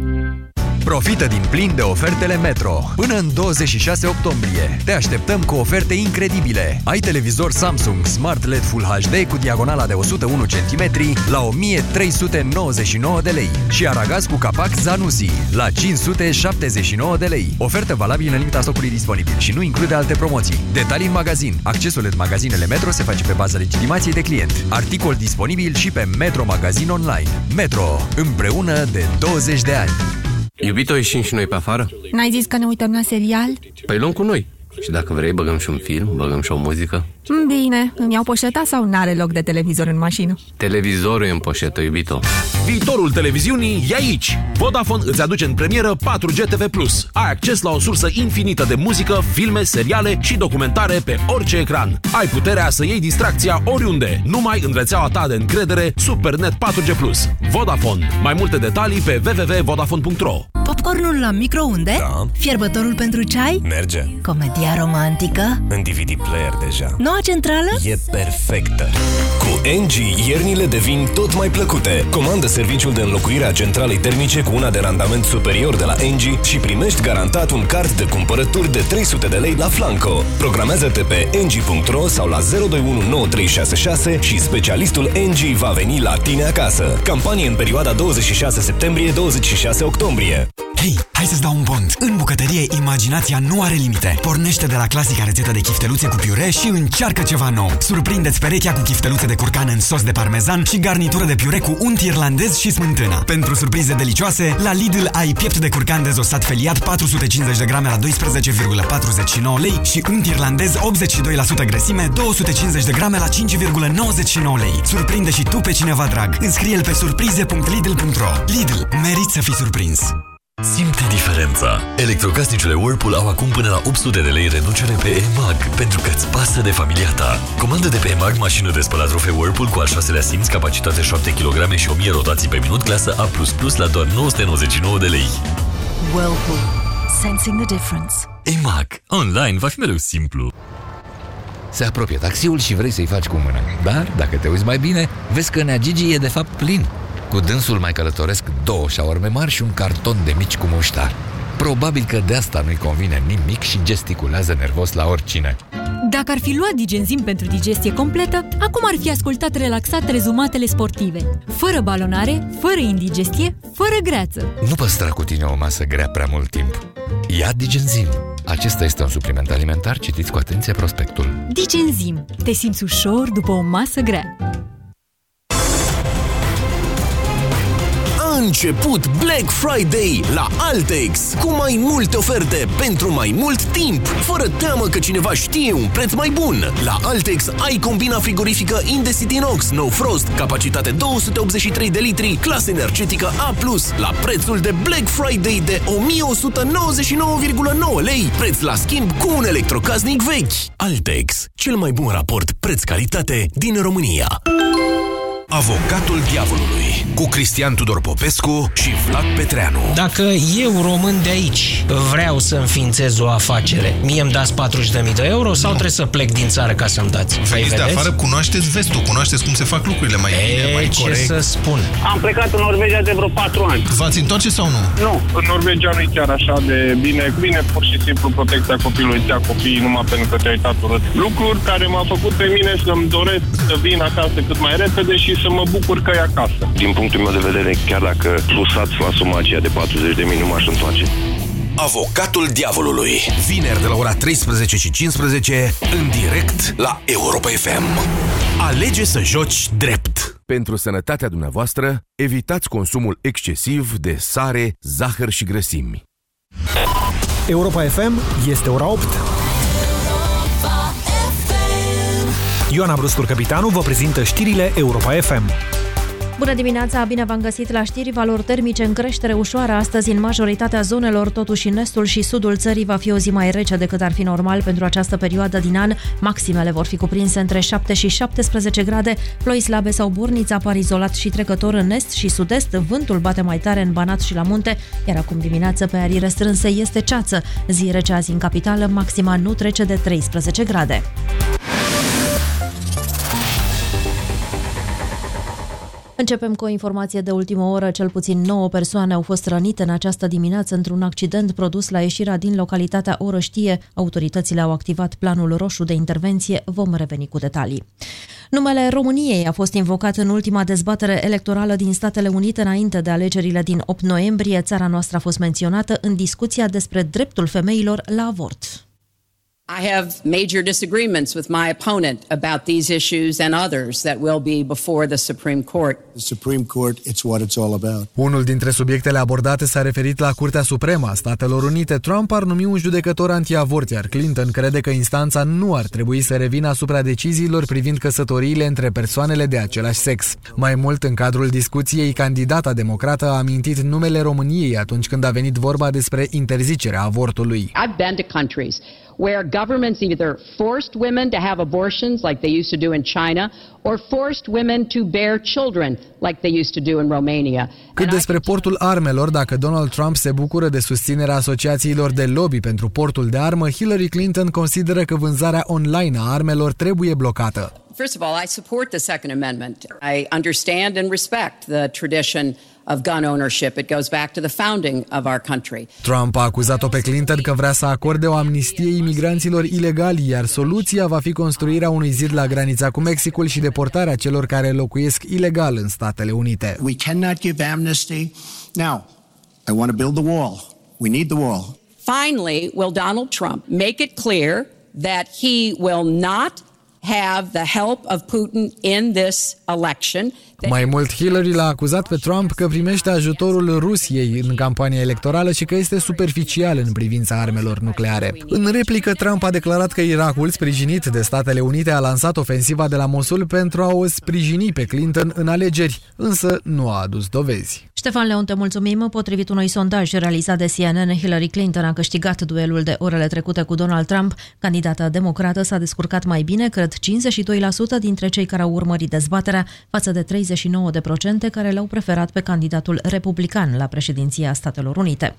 Profită din plin de ofertele Metro. Până în 26 octombrie. Te așteptăm cu oferte incredibile. Ai televizor Samsung Smart LED Full HD cu diagonala de 101 cm la 1399 de lei și aragaz cu capac Zanussi la 579 de lei. Ofertă valabilă în limita stocului disponibil și nu include alte promoții. Detalii în magazin. Accesul în magazinele Metro se face pe baza legitimației de client. Articol disponibil și pe Metro Magazin Online. Metro. Împreună de 20 de ani. Iubito, ieșim și noi pe afară? N-ai zis că ne uităm la serial? Păi luăm cu noi. Și dacă vrei, băgăm și un film, băgăm și o muzică. Bine, îmi iau poșeta sau n-are loc de televizor în mașină? Televizorul e în poșetă, iubito. Viitorul televiziunii e aici! Vodafone îți aduce în premieră 4G TV+. Ai acces la o sursă infinită de muzică, filme, seriale și documentare pe orice ecran. Ai puterea să iei distracția oriunde, numai în rețeaua ta de încredere Supernet 4G+. Vodafone. Mai multe detalii pe www.vodafone.ro Popcornul la microunde? Da. Fierbătorul pentru ceai? Merge. Comedia romantică? În DVD player deja. Noua centrală? E perfectă. Cu NG, iernile devin tot mai plăcute. Comandă serviciul de înlocuire a centralei termice cu una de randament superior de la NG și primești garantat un card de cumpărături de 300 de lei la Flanco. Programează-te pe ng.ro sau la 0219366 și specialistul NG va veni la tine acasă. Campanie în perioada 26 septembrie-26 octombrie. Hei, hai să-ți dau un pont! În bucătărie, imaginația nu are limite. Pornește de la clasica rețetă de chifteluțe cu piure și încearcă ceva nou. Surprindeți perechea cu chifteluțe de curcan în sos de parmezan și garnitură de piure cu unt irlandez și smântână. Pentru surprize delicioase, la Lidl ai piept de curcan dezosat feliat 450 de grame la 12,49 lei și unt irlandez 82% grăsime 250 de grame la 5,99 lei. Surprinde și tu pe cineva drag. Înscrie-l pe surprize.lidl.ro Lidl. Merit să fii surprins. Simte diferența! Electrocasnicele Whirlpool au acum până la 800 de lei reducere pe EMAG, pentru că îți pasă de familia ta. Comandă de pe EMAG mașină de spălat rufe Whirlpool cu al șaselea simț, capacitate 7 kg și 1000 rotații pe minut, clasă A++ la doar 999 de lei. Whirlpool. Sensing the difference. EMAG. Online va fi mereu simplu. Se apropie taxiul și vrei să-i faci cu mâna. Dar, dacă te uiți mai bine, vezi că Nea Gigi e de fapt plin. Cu dânsul mai călătoresc două șaorme mari și un carton de mici cu muștar. Probabil că de asta nu-i convine nimic și gesticulează nervos la oricine. Dacă ar fi luat digenzim pentru digestie completă, acum ar fi ascultat relaxat rezumatele sportive. Fără balonare, fără indigestie, fără greață. Nu păstra cu tine o masă grea prea mult timp. Ia Digenzim. Acesta este un supliment alimentar, citiți cu atenție prospectul. Digenzim. Te simți ușor după o masă grea. A început Black Friday la Altex cu mai multe oferte pentru mai mult timp, fără teamă că cineva știe un preț mai bun. La Altex ai combina frigorifică Indesit Inox No Frost, capacitate 283 de litri, clasă energetică A+, la prețul de Black Friday de 1199,9 lei, preț la schimb cu un electrocasnic vechi. Altex, cel mai bun raport preț-calitate din România. Avocatul diavolului cu Cristian Tudor Popescu și Vlad Petreanu. Dacă eu, român de aici, vreau să înființez o afacere, mie îmi dați 40.000 de euro sau trebuie să plec din țară ca să-mi dați? Veniți de afară, cunoașteți vestul, cunoașteți cum se fac lucrurile mai e, bine, mai ce corect. să spun? Am plecat în Norvegia de vreo 4 ani. V-ați întoarce sau nu? Nu, în Norvegia nu e chiar așa de bine. Bine, pur și simplu, protecția copilului, ți copiii numai pentru că te-ai uitat urât. Lucruri care m-au făcut pe mine să-mi doresc să vin acasă cât mai repede și să mă bucur că e acasă. Din punctul meu de vedere, chiar dacă plusați la suma aceea de 40 de mii, nu m-aș întoarce. Avocatul diavolului. Vineri de la ora 13 și 15 în direct la Europa FM. Alege să joci drept. Pentru sănătatea dumneavoastră, evitați consumul excesiv de sare, zahăr și grăsimi. Europa FM este ora 8. Ioana Brustur, capitanul, vă prezintă știrile Europa FM. Bună dimineața, bine v-am găsit la știri. Valori termice în creștere ușoară astăzi în majoritatea zonelor, totuși în estul și sudul țării va fi o zi mai rece decât ar fi normal pentru această perioadă din an. Maximele vor fi cuprinse între 7 și 17 grade, ploi slabe sau burniți apar izolat și trecător în est și sud-est, vântul bate mai tare în Banat și la munte, iar acum dimineață pe arii restrânse este ceață. Zi rece azi în capitală, maxima nu trece de 13 grade. Începem cu o informație de ultimă oră. Cel puțin 9 persoane au fost rănite în această dimineață într-un accident produs la ieșirea din localitatea Orăștie. Autoritățile au activat planul roșu de intervenție. Vom reveni cu detalii. Numele României a fost invocat în ultima dezbatere electorală din Statele Unite înainte de alegerile din 8 noiembrie. Țara noastră a fost menționată în discuția despre dreptul femeilor la avort. I have major disagreements with my opponent about these issues and others that will be before the Supreme Court. The Supreme Court, it's what it's all about. Unul dintre subiectele abordate s-a referit la Curtea Supremă a Statelor Unite. Trump ar numi un judecător antiavort, iar Clinton crede că instanța nu ar trebui să revină asupra deciziilor privind căsătoriile între persoanele de același sex. Mai mult, în cadrul discuției, candidata democrată a amintit numele României atunci când a venit vorba despre interzicerea avortului. I've been to countries where governments either forced women to have abortions like they used to do in China or forced women to bear children like they used to do in Romania. Cât despre portul armelor, dacă Donald Trump se bucură de susținerea asociațiilor de lobby pentru portul de armă, Hillary Clinton consideră că vânzarea online a armelor trebuie blocată. First of all, I support the Second Amendment. I understand and respect the tradition of gun ownership. It goes back to the founding of our country. Trump a acuzat-o pe Clinton că vrea să acorde o amnistie imigranților ilegali, iar soluția va fi construirea unui zid la granița cu Mexicul și deportarea celor care locuiesc ilegal în Statele Unite. We cannot give amnesty. Now, I want to build the wall. We need the wall. Finally, will Donald Trump make it clear that he will not have the help of Putin in this election. Mai mult, Hillary l-a acuzat pe Trump că primește ajutorul Rusiei în campania electorală și că este superficial în privința armelor nucleare. În replică, Trump a declarat că Irakul, sprijinit de Statele Unite, a lansat ofensiva de la Mosul pentru a o sprijini pe Clinton în alegeri, însă nu a adus dovezi. Ștefan Leon, te mulțumim. Potrivit unui sondaj realizat de CNN, Hillary Clinton a câștigat duelul de orele trecute cu Donald Trump. Candidata democrată s-a descurcat mai bine, cred 52% dintre cei care au urmărit dezbaterea, față de 39% care l-au preferat pe candidatul republican la președinția Statelor Unite.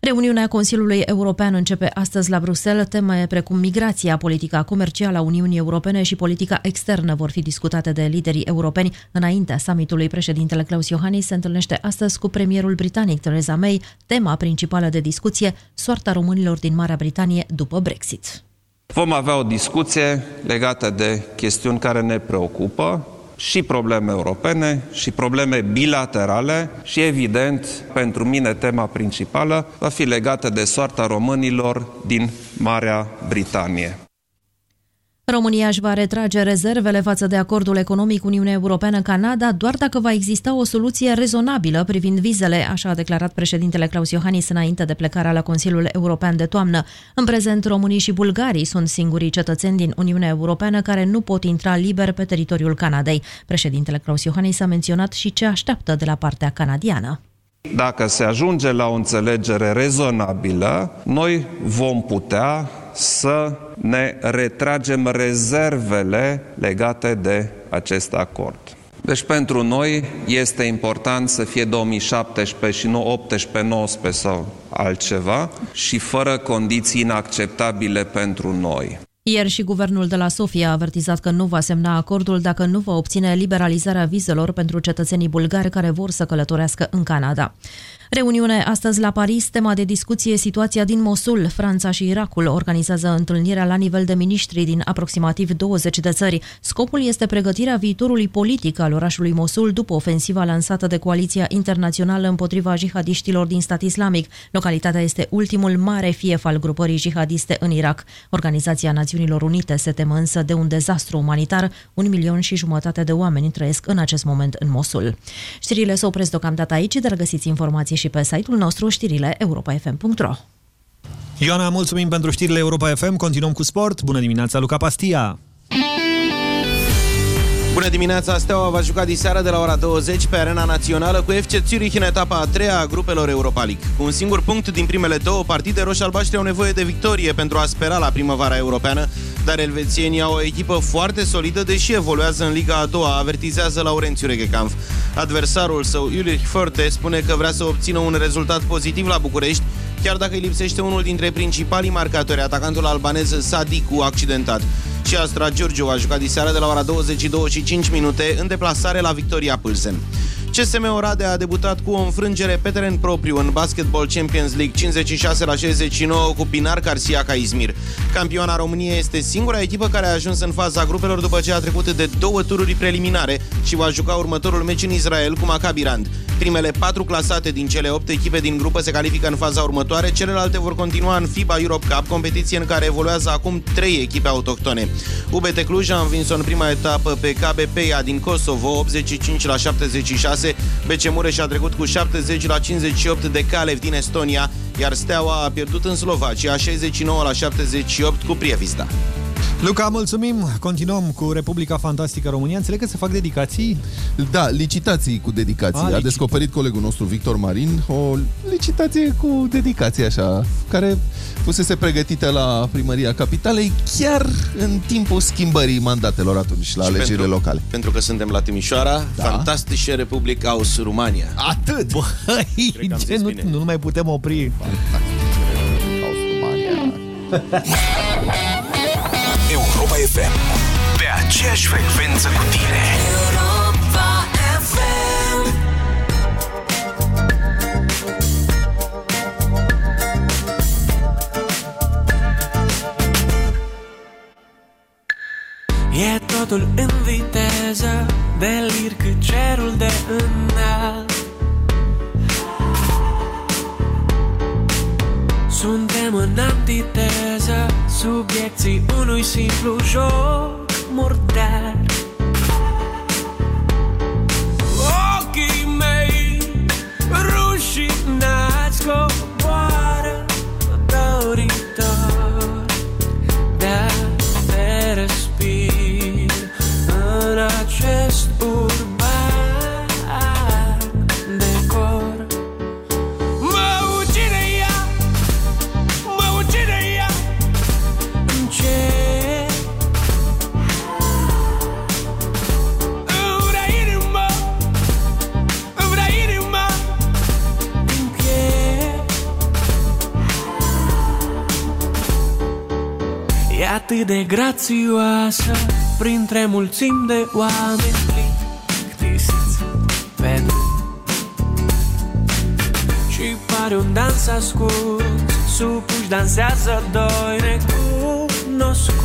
Reuniunea Consiliului European începe astăzi la Bruxelles. Teme precum migrația, politica comercială a Uniunii Europene și politica externă vor fi discutate de liderii europeni. Înaintea summitului, președintele Klaus Iohannis se întâlnește astăzi cu premierul britanic Theresa May. Tema principală de discuție, soarta românilor din Marea Britanie după Brexit. Vom avea o discuție legată de chestiuni care ne preocupă, și probleme europene și probleme bilaterale și, evident, pentru mine tema principală va fi legată de soarta românilor din Marea Britanie. România își va retrage rezervele față de acordul economic Uniunea Europeană-Canada doar dacă va exista o soluție rezonabilă privind vizele, așa a declarat președintele Claus Iohannis înainte de plecarea la Consiliul European de toamnă. În prezent, românii și bulgarii sunt singurii cetățeni din Uniunea Europeană care nu pot intra liber pe teritoriul Canadei. Președintele Claus Iohannis a menționat și ce așteaptă de la partea canadiană. Dacă se ajunge la o înțelegere rezonabilă, noi vom putea să ne retragem rezervele legate de acest acord. Deci pentru noi este important să fie 2017 și nu 18, 19 sau altceva și fără condiții inacceptabile pentru noi. Ieri și guvernul de la Sofia a avertizat că nu va semna acordul dacă nu va obține liberalizarea vizelor pentru cetățenii bulgari care vor să călătorească în Canada. Reuniune astăzi la Paris, tema de discuție situația din Mosul. Franța și Irakul organizează întâlnirea la nivel de miniștri din aproximativ 20 de țări. Scopul este pregătirea viitorului politic al orașului Mosul după ofensiva lansată de Coaliția Internațională împotriva jihadiștilor din stat islamic. Localitatea este ultimul mare fief al grupării jihadiste în Irak. Organizația Națiunilor Unite se temă însă de un dezastru umanitar. Un milion și jumătate de oameni trăiesc în acest moment în Mosul. Știrile se opresc deocamdată aici, dar găsiți informații și pe site-ul nostru știrile europa.fm.ro Ioana, mulțumim pentru știrile Europa FM. Continuăm cu sport. Bună dimineața, Luca Pastia! Bună dimineața! Steaua va juca diseară de la ora 20 pe arena națională cu FC Zurich în etapa a treia a grupelor Europa League. Cu un singur punct din primele două partide, roșalbaștri au nevoie de victorie pentru a spera la primăvara europeană, dar elvețienii au o echipă foarte solidă, deși evoluează în Liga a doua, avertizează Laurențiu Reghecampf. Adversarul său, Ulrich Forte, spune că vrea să obțină un rezultat pozitiv la București, chiar dacă îi lipsește unul dintre principalii marcatori, atacantul albanez Sadiku, accidentat. Și Astra Giurgiu a jucat diseară de la ora 22 minute în deplasare la Victoria Pâlsen. CSM Oradea a debutat cu o înfrângere pe teren propriu în Basketball Champions League 56 la 69 cu Pinar Carsiaca Izmir. Campioana României este singura echipă care a ajuns în faza grupelor după ce a trecut de două tururi preliminare și va juca următorul meci în Israel cu Maccabi Rand. Primele patru clasate din cele opt echipe din grupă se califică în faza următoare, celelalte vor continua în FIBA Europe Cup, competiție în care evoluează acum trei echipe autohtone. UBT Cluj a învins-o în prima etapă pe KBP din Kosovo, 85 la 76, BC Mureș a trecut cu 70 la 58 de Kalev din Estonia, iar Steaua a pierdut în Slovacia 69 la 78 cu Prievista. Luca, mulțumim! Continuăm cu Republica Fantastică România. Înțeleg că se fac dedicații? Da, licitații cu dedicații. A, a descoperit colegul nostru Victor Marin o licitație cu dedicații așa, care fusese pregătită la Primăria Capitalei chiar în timpul schimbării mandatelor atunci la Și alegerile pentru, locale. Pentru că suntem la Timișoara, Da. Fantastische Republic aus Romania. Atât! Băi, Cred că am ce, zis nu, bine. nu mai putem opri. Europa FM. Pe aceeași frecvență cu tine. E totul în Subiecții unui simplu joc. Murdar grațioasă Printre mulțimi de oameni plictisiți pe drum Și pare un dans ascuns Supuși dansează doi necunoscuți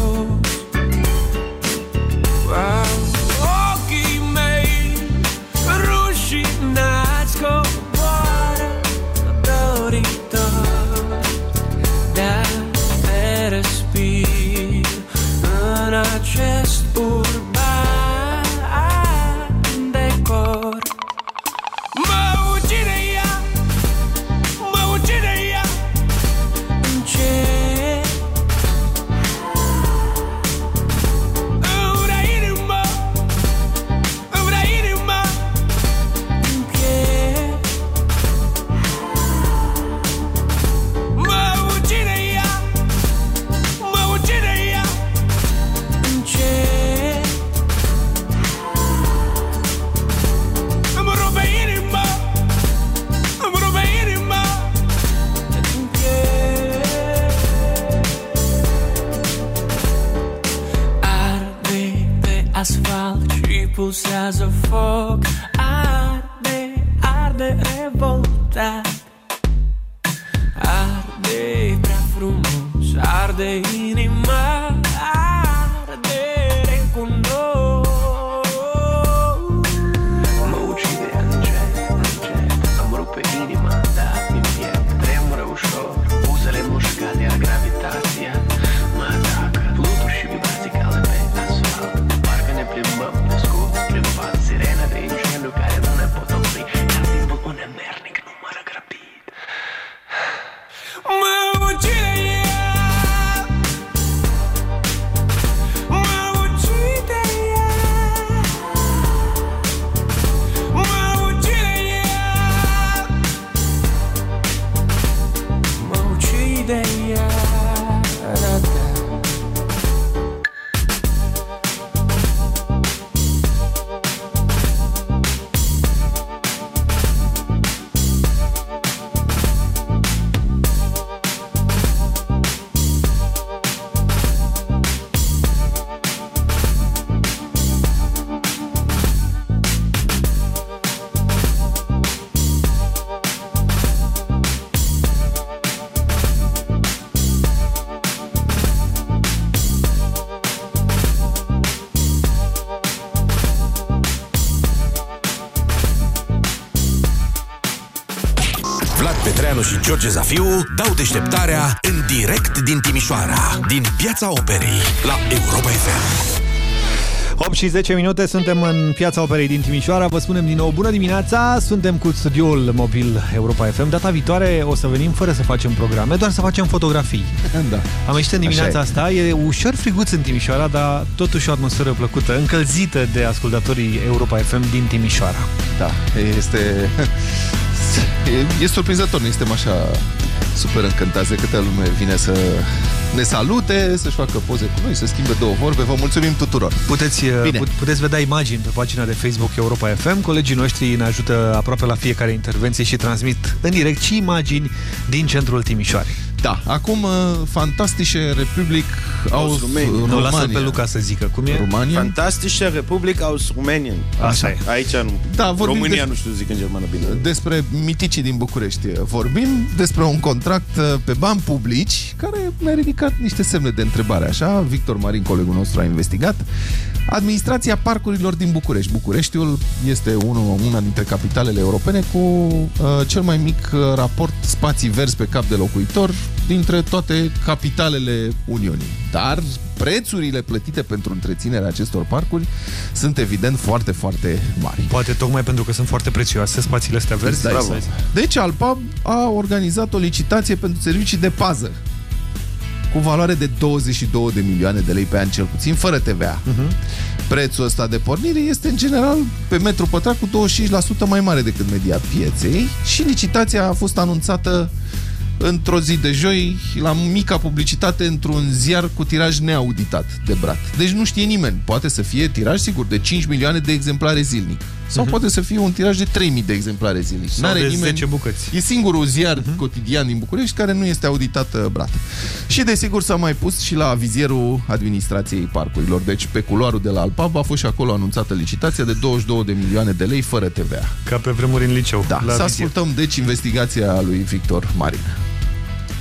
George Zafiu dau deșteptarea în direct din Timișoara, din Piața Operei, la Europa FM. 8 și 10 minute, suntem în Piața Operei din Timișoara. Vă spunem din nou bună dimineața, suntem cu studioul mobil Europa FM. Data viitoare o să venim fără să facem programe, doar să facem fotografii. Da. Am ieșit în dimineața Așa asta, e ușor friguț în Timișoara, dar totuși o atmosferă plăcută, încălzită de ascultătorii Europa FM din Timișoara. Da, este... E, e surprinzător, noi suntem așa super încântați de câte lume vine să ne salute, să-și facă poze cu noi, să schimbe două vorbe. Vă mulțumim tuturor! Puteți, Bine. put, puteți vedea imagini pe pagina de Facebook Europa FM. Colegii noștri ne ajută aproape la fiecare intervenție și transmit în direct și imagini din centrul Timișoarei. Da, acum uh, fantastische Republic aus Rumania. Nu, lasă pe Luca să zică. Cum e? România. Fantastische Republic aus Rumänien. Așa e. Aici nu. Da, vorbim România de- nu știu zic în germană bine. Despre miticii din București vorbim, despre un contract uh, pe bani publici care mi-a ridicat niște semne de întrebare. Așa, Victor Marin, colegul nostru, a investigat. Administrația parcurilor din București. Bucureștiul este unul, una dintre capitalele europene cu uh, cel mai mic uh, raport spații verzi pe cap de locuitor dintre toate capitalele Uniunii. Dar prețurile plătite pentru întreținerea acestor parcuri sunt evident foarte, foarte mari. Poate tocmai pentru că sunt foarte prețioase spațiile astea verzi. Îți dai Bravo. seama. Deci Alpab a organizat o licitație pentru servicii de pază cu valoare de 22 de milioane de lei pe an cel puțin, fără TVA. Mhm. Prețul ăsta de pornire este în general pe metru pătrat cu 25% mai mare decât media pieței și licitația a fost anunțată într-o zi de joi la mica publicitate într-un ziar cu tiraj neauditat de brat. Deci nu știe nimeni. Poate să fie tiraj, sigur, de 5 milioane de exemplare zilnic. Sau poate să fie un tiraj de 3000 de exemplare zilnic. Mhm. Sau N-are de nimeni... 10 bucăți. E singurul ziar Mhm. cotidian din București care nu este auditat uh, brat. Și desigur s-a mai pus și la vizierul administrației parcurilor. Deci pe culoarul de la Alpab a fost și acolo anunțată licitația de 22 de milioane de lei fără TVA. Ca pe vremuri în liceu. Da, la să vizier. ascultăm deci investigația lui Victor Marin.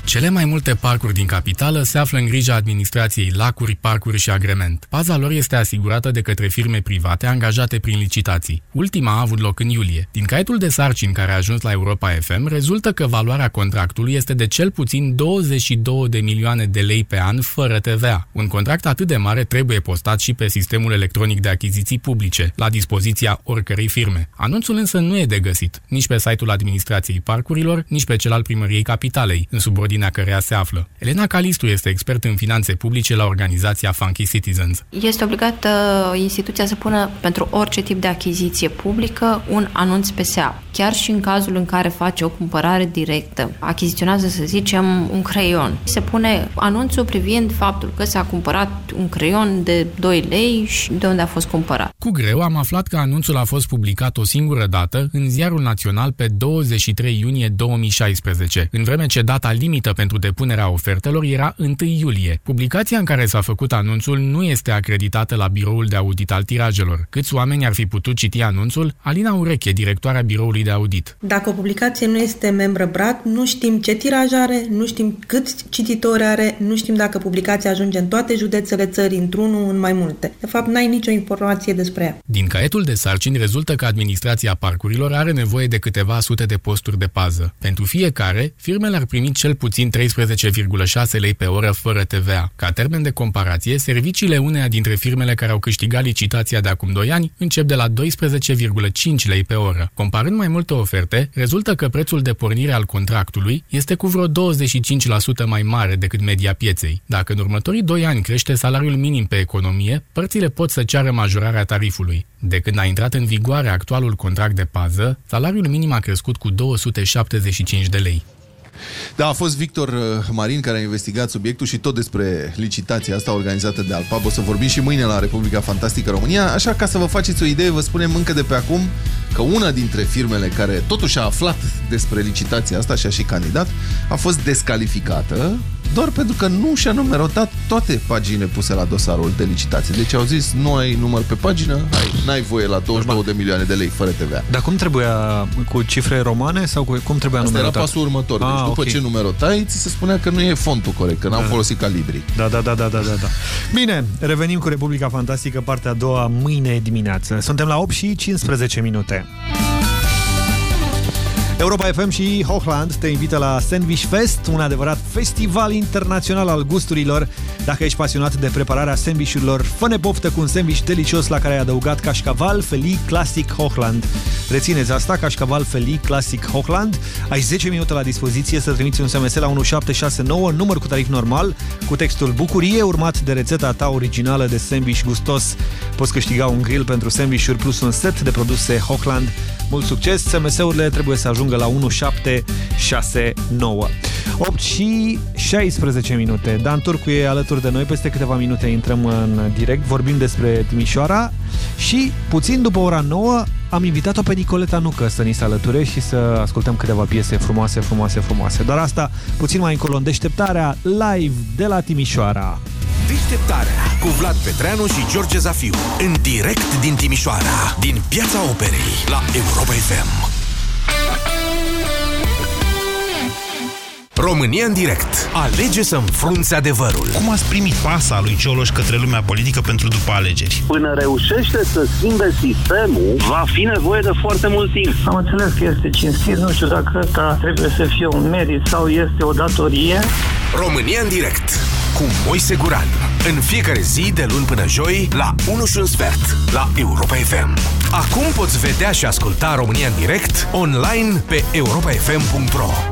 Cele mai multe parcuri din capitală se află în grija administrației Lacuri, Parcuri și Agrement. Paza lor este asigurată de către firme private angajate prin licitații. Ultima a avut loc în iulie. Din caietul de sarcini care a ajuns la Europa FM, rezultă că valoarea contractului este de cel puțin 22 de milioane de lei pe an fără TVA. Un contract atât de mare trebuie postat și pe sistemul electronic de achiziții publice, la dispoziția oricărei firme. Anunțul însă nu e de găsit, nici pe site-ul administrației parcurilor, nici pe cel al primăriei capitalei, în subordinea căreia se află. Elena Calistu este expert în finanțe publice la organizația Funky Citizens. Este obligată instituția să pună pentru orice tip de achiziție publică un anunț pe SEA. Chiar și în cazul în care face o cumpărare directă, achiziționează, să zicem, un creion. Se pune anunțul privind faptul că s-a cumpărat un creion de 2 lei și de unde a fost cumpărat. Cu greu am aflat că anunțul a fost publicat o singură dată în Ziarul Național pe 23 iunie 2016, în vreme ce data limită limită pentru depunerea ofertelor era 1 iulie. Publicația în care s-a făcut anunțul nu este acreditată la biroul de audit al tirajelor. Câți oameni ar fi putut citi anunțul? Alina Ureche, directoarea biroului de audit. Dacă o publicație nu este membră BRAT, nu știm ce tiraj are, nu știm cât cititori are, nu știm dacă publicația ajunge în toate județele țării, într-unul, în mai multe. De fapt, n-ai nicio informație despre ea. Din caietul de sarcini rezultă că administrația parcurilor are nevoie de câteva sute de posturi de pază. Pentru fiecare, firmele ar primi cel puțin 13,6 lei pe oră fără TVA. Ca termen de comparație, serviciile uneia dintre firmele care au câștigat licitația de acum 2 ani încep de la 12,5 lei pe oră. Comparând mai multe oferte, rezultă că prețul de pornire al contractului este cu vreo 25% mai mare decât media pieței. Dacă în următorii 2 ani crește salariul minim pe economie, părțile pot să ceară majorarea tarifului. De când a intrat în vigoare actualul contract de pază, salariul minim a crescut cu 275 de lei. Da, a fost Victor uh, Marin care a investigat subiectul și tot despre licitația asta organizată de Alpab. O să vorbim și mâine la Republica Fantastică România, așa ca să vă faceți o idee, vă spunem încă de pe acum că una dintre firmele care totuși a aflat despre licitația asta și a și candidat a fost descalificată doar pentru că nu și-a numerotat toate paginile puse la dosarul de licitație. Deci au zis, nu ai număr pe pagină, n-ai voie la 22 de milioane de lei fără TVA. Dar cum trebuia? Cu cifre romane sau cu, cum trebuia Asta numerotat? era pasul următor. Deci Ah, după ok. ce numerotai, ți se spunea că nu e fontul corect, că n-am Da. folosit calibrii. Da, da, da, da, da, da, da. Bine, revenim cu Republica Fantastică, partea a doua, mâine dimineață. Suntem la 8 și 15 minute. Europa FM și Hochland te invită la Sandwich Fest, un adevărat festival internațional al gusturilor. Dacă ești pasionat de prepararea sandwichurilor, fă poftă cu un sandwich delicios la care ai adăugat cașcaval Feli Classic Hochland. Rețineți asta, cașcaval Feli Classic Hochland. Ai 10 minute la dispoziție să trimiți un SMS la 1769, număr cu tarif normal, cu textul Bucurie, urmat de rețeta ta originală de sandwich gustos. Poți câștiga un grill pentru sandwichuri plus un set de produse Hochland. Mult succes! SMS-urile trebuie să ajungă la 1769. 8 și 16 minute. Dan Turcu e alături de noi. Peste câteva minute intrăm în direct. Vorbim despre Timișoara și puțin după ora 9 am invitat-o pe Nicoleta Nucă să ni se alăture și să ascultăm câteva piese frumoase, frumoase, frumoase. Dar asta puțin mai încolo în deșteptarea live de la Timișoara. Deșteptarea cu Vlad Petreanu și George Zafiu. În direct din Timișoara, din Piața Operei, la Europa FM. România în direct. Alege să înfrunți adevărul. Cum ați primit pasa lui Cioloș către lumea politică pentru după alegeri? Până reușește să schimbe sistemul, va fi nevoie de foarte mult timp. Am înțeles că este cinstit, nu știu dacă ăsta trebuie să fie un merit sau este o datorie. România în direct cu Moise Guran. În fiecare zi, de luni până joi, la 1 și un sfert, la Europa FM. Acum poți vedea și asculta România în direct online pe europafm.ro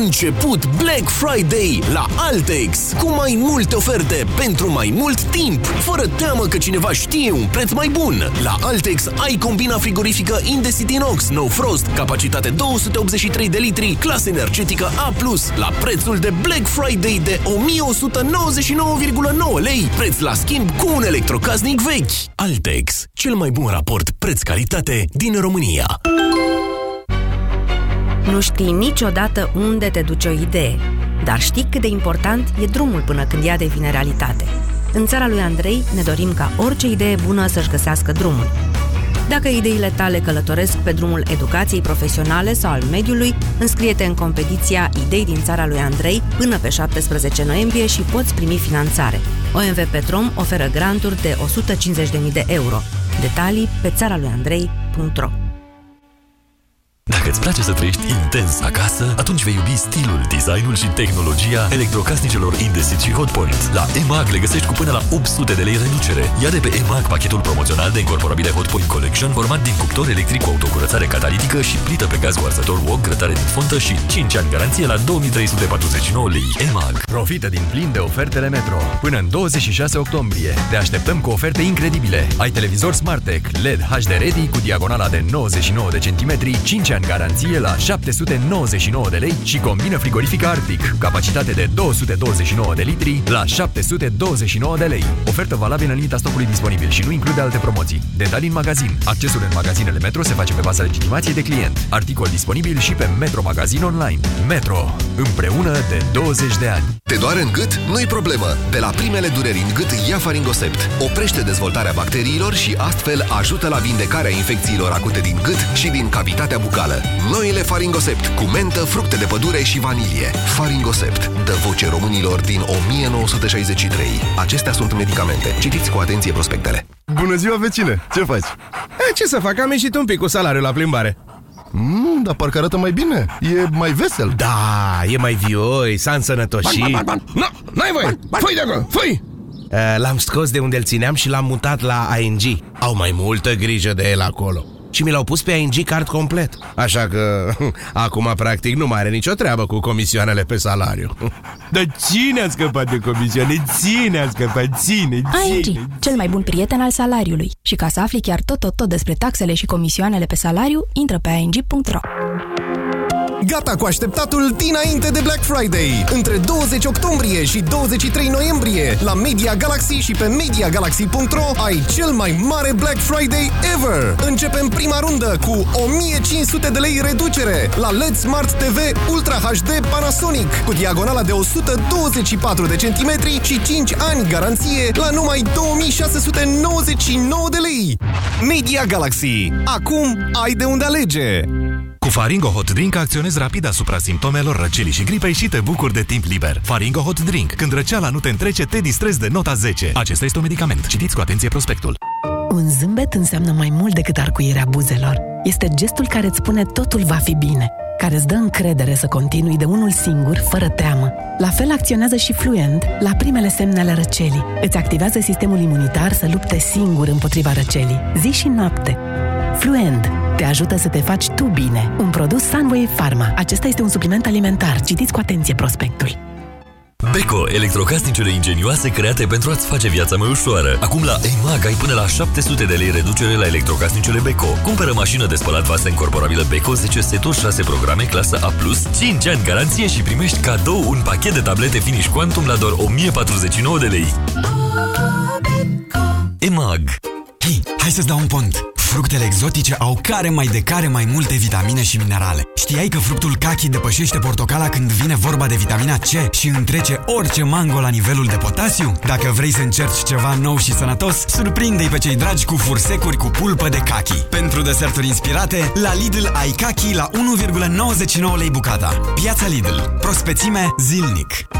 început Black Friday la Altex cu mai multe oferte pentru mai mult timp, fără teamă că cineva știe un preț mai bun. La Altex ai combina frigorifică Indesit Inox No Frost, capacitate 283 de litri, clasă energetică A+, la prețul de Black Friday de 1199,9 lei, preț la schimb cu un electrocasnic vechi. Altex, cel mai bun raport preț-calitate din România. Nu știi niciodată unde te duce o idee, dar știi cât de important e drumul până când ea devine realitate. În țara lui Andrei ne dorim ca orice idee bună să-și găsească drumul. Dacă ideile tale călătoresc pe drumul educației profesionale sau al mediului, înscrie-te în competiția Idei din țara lui Andrei până pe 17 noiembrie și poți primi finanțare. OMV Petrom oferă granturi de 150.000 de euro. Detalii pe țara lui Andrei.ro Dacă Dacă îți place să trăiești intens acasă, atunci vei iubi stilul, designul și tehnologia electrocasnicelor Indesit și Hotpoint. La EMAG le găsești cu până la 800 de lei reducere. Ia de pe EMAG pachetul promoțional de incorporabile Hotpoint Collection format din cuptor electric cu autocurățare catalitică și plită pe gaz cu arsător wok, grătare din fontă și 5 ani garanție la 2349 lei. EMAG. Profită din plin de ofertele Metro. Până în 26 octombrie te așteptăm cu oferte incredibile. Ai televizor SmartTech LED HD Ready cu diagonala de 99 de centimetri, 5 ani garanție la 799 de lei și combină frigorifică Arctic, capacitate de 229 de litri la 729 de lei. Ofertă valabilă în limita stocului disponibil și nu include alte promoții. Detalii în magazin. Accesul în magazinele Metro se face pe baza legitimației de client. Articol disponibil și pe Metro Magazin Online. Metro. Împreună de 20 de ani. Te doare în gât? Nu-i problemă! De la primele dureri în gât, ia Faringosept. Oprește dezvoltarea bacteriilor și astfel ajută la vindecarea infecțiilor acute din gât și din cavitatea bucală. Noile Faringosept, cu mentă, fructe de pădure și vanilie. Faringosept, dă voce românilor din 1963. Acestea sunt medicamente. Citiți cu atenție prospectele. Bună ziua, vecine! Ce faci? E, ce să fac? Am ieșit un pic cu salariul la plimbare. Mm, dar parcă arată mai bine. E mai vesel. Da, e mai vioi, s-a însănătoșit. Nu, n-ai voie! Fui de acolo, fui! Uh, L-am scos de unde îl țineam și l-am mutat la ING. Au mai multă grijă de el acolo. Și mi l-au pus pe ING card complet. Așa că acum practic nu mai are nicio treabă cu comisioanele pe salariu. Dar cine a scăpat de comisioane? Ține a scăpat, ține, ține. ING, cel mai bun prieten al salariului. Și ca să afli chiar tot, tot, tot despre taxele și comisioanele pe salariu, intră pe ing.ro. Gata cu așteptatul dinainte de Black Friday! Între 20 octombrie și 23 noiembrie, la Media Galaxy și pe MediaGalaxy.ro ai cel mai mare Black Friday ever! Începem prima rundă cu 1500 de lei reducere la LED Smart TV Ultra HD Panasonic cu diagonala de 124 de centimetri și 5 ani garanție la numai 2699 de lei! Media Galaxy. Acum ai de unde alege! Cu Faringo Hot Drink acționezi rapid asupra simptomelor răcelii și gripei și te bucuri de timp liber. Faringo Hot Drink. Când răceala nu te întrece, te distrezi de nota 10. Acesta este un medicament. Citiți cu atenție prospectul. Un zâmbet înseamnă mai mult decât arcuirea buzelor. Este gestul care îți spune totul va fi bine, care îți dă încredere să continui de unul singur, fără teamă. La fel acționează și Fluent la primele semne ale răcelii. Îți activează sistemul imunitar să lupte singur împotriva răcelii, zi și noapte. Fluent te ajută să te faci tu bine. Un produs Sunway Pharma. Acesta este un supliment alimentar. Citiți cu atenție prospectul. Beko, electrocasnicele ingenioase create pentru a-ți face viața mai ușoară. Acum la EMAG ai până la 700 de lei reducere la electrocasnicele Beko. Cumpără mașină de spălat vase incorporabilă Beko 10 seturi 6 programe clasă A+, 5 ani garanție și primești cadou un pachet de tablete Finish Quantum la doar 1049 de lei. EMAG Hei, hai să-ți dau un pont! Fructele exotice au care mai de care mai multe vitamine și minerale. Știai că fructul kaki depășește portocala când vine vorba de vitamina C și întrece orice mango la nivelul de potasiu? Dacă vrei să încerci ceva nou și sănătos, surprinde-i pe cei dragi cu fursecuri cu pulpă de kaki. Pentru deserturi inspirate, la Lidl ai kaki la 1,99 lei bucata. Piața Lidl. Prospețime zilnic.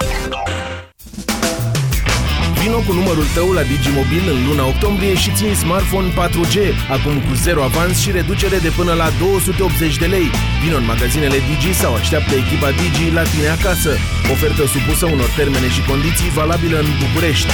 Vino cu numărul tău la Digimobil în luna octombrie și țin smartphone 4G, acum cu zero avans și reducere de până la 280 de lei. Vino în magazinele Digi sau așteaptă echipa Digi la tine acasă. Ofertă supusă unor termene și condiții valabilă în București.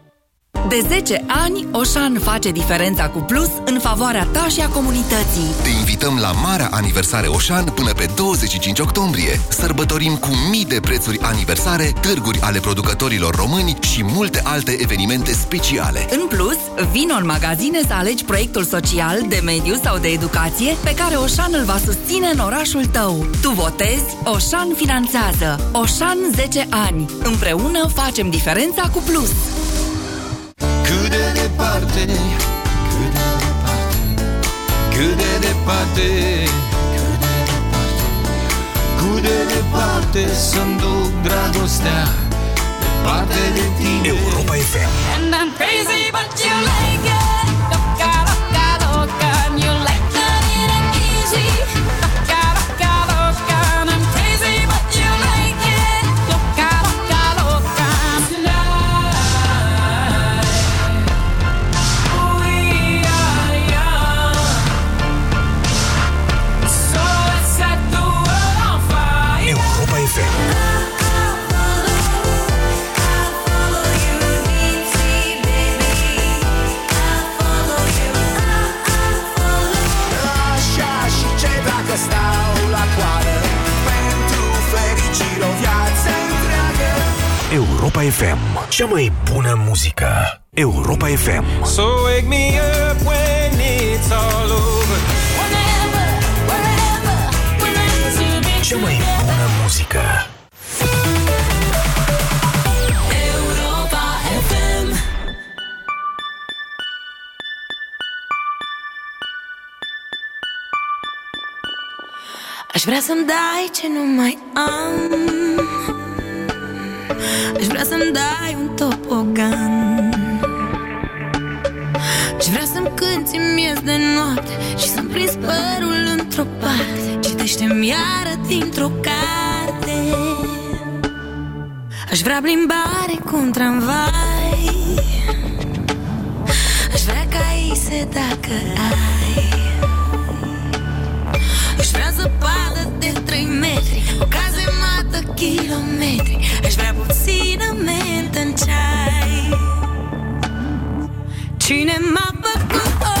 De 10 ani, Oșan face diferența cu plus în favoarea ta și a comunității. Te invităm la marea aniversare Oșan până pe 25 octombrie. Sărbătorim cu mii de prețuri aniversare, târguri ale producătorilor români și multe alte evenimente speciale. În plus, vino în magazine să alegi proiectul social, de mediu sau de educație pe care Oșan îl va susține în orașul tău. Tu votezi, Oșan finanțează. Oșan 10 ani. Împreună facem diferența cu plus. Cât de departe, cât de departe, cât de departe, cât de departe, cât de departe să-mi duc dragostea departe de tine. Europa FM. And I'm crazy, but you like it. Europa FM. Cea mai bună muzică. Europa FM. So wake me up when it's all over Whenever, wherever, we're meant to be Cea mai bună muzică. Europa FM. Aș vrea să-mi dai ce nu mai am Aș vrea să-mi dai un topogan. Aș vrea să-mi cânti miez de noapte Și să-mi prins părul într-o parte. Citește-mi iară dintr-o carte. Aș vrea plimbare cu un tramvai. Aș vrea caise dacă ai. Aș vrea zăpadă de 3 metri O cazemată kilometri Aș vrea puțină mentă în ceai. Cine m-a făcut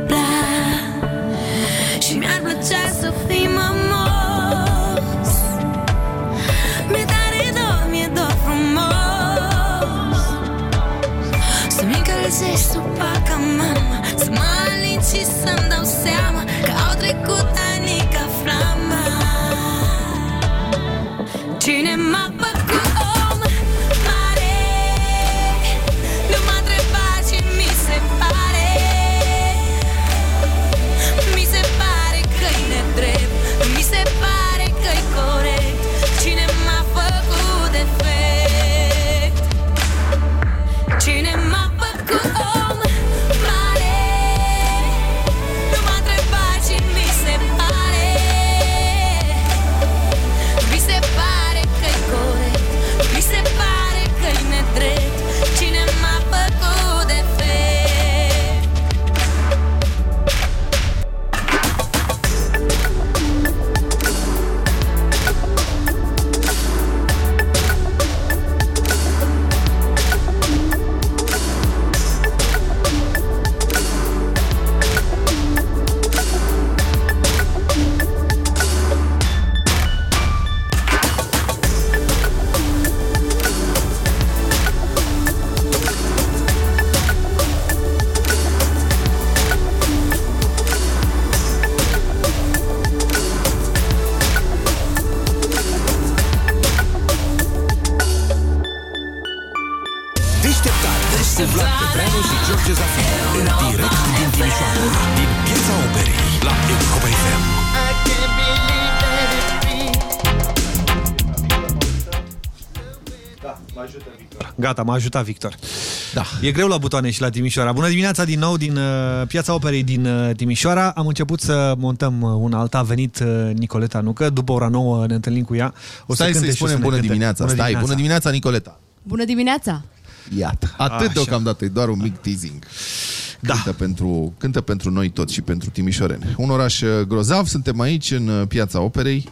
Gata, m-a ajutat Victor. Da. E greu la butoane și la Timișoara. Bună dimineața din nou din uh, Piața Operei din uh, Timișoara. Am început să montăm uh, un alta. A venit uh, Nicoleta Nucă. După ora 9 ne întâlnim cu ea. O Stai cânte să-i și o spunem ne bună cânte. dimineața. Stai, bună dimineața, Nicoleta. Bună dimineața! Iată. Atât Așa. deocamdată, e doar un mic teasing. Da. Cântă, pentru, cântă pentru noi toți și pentru timișoreni. Un oraș uh, grozav, suntem aici în uh, Piața Operei,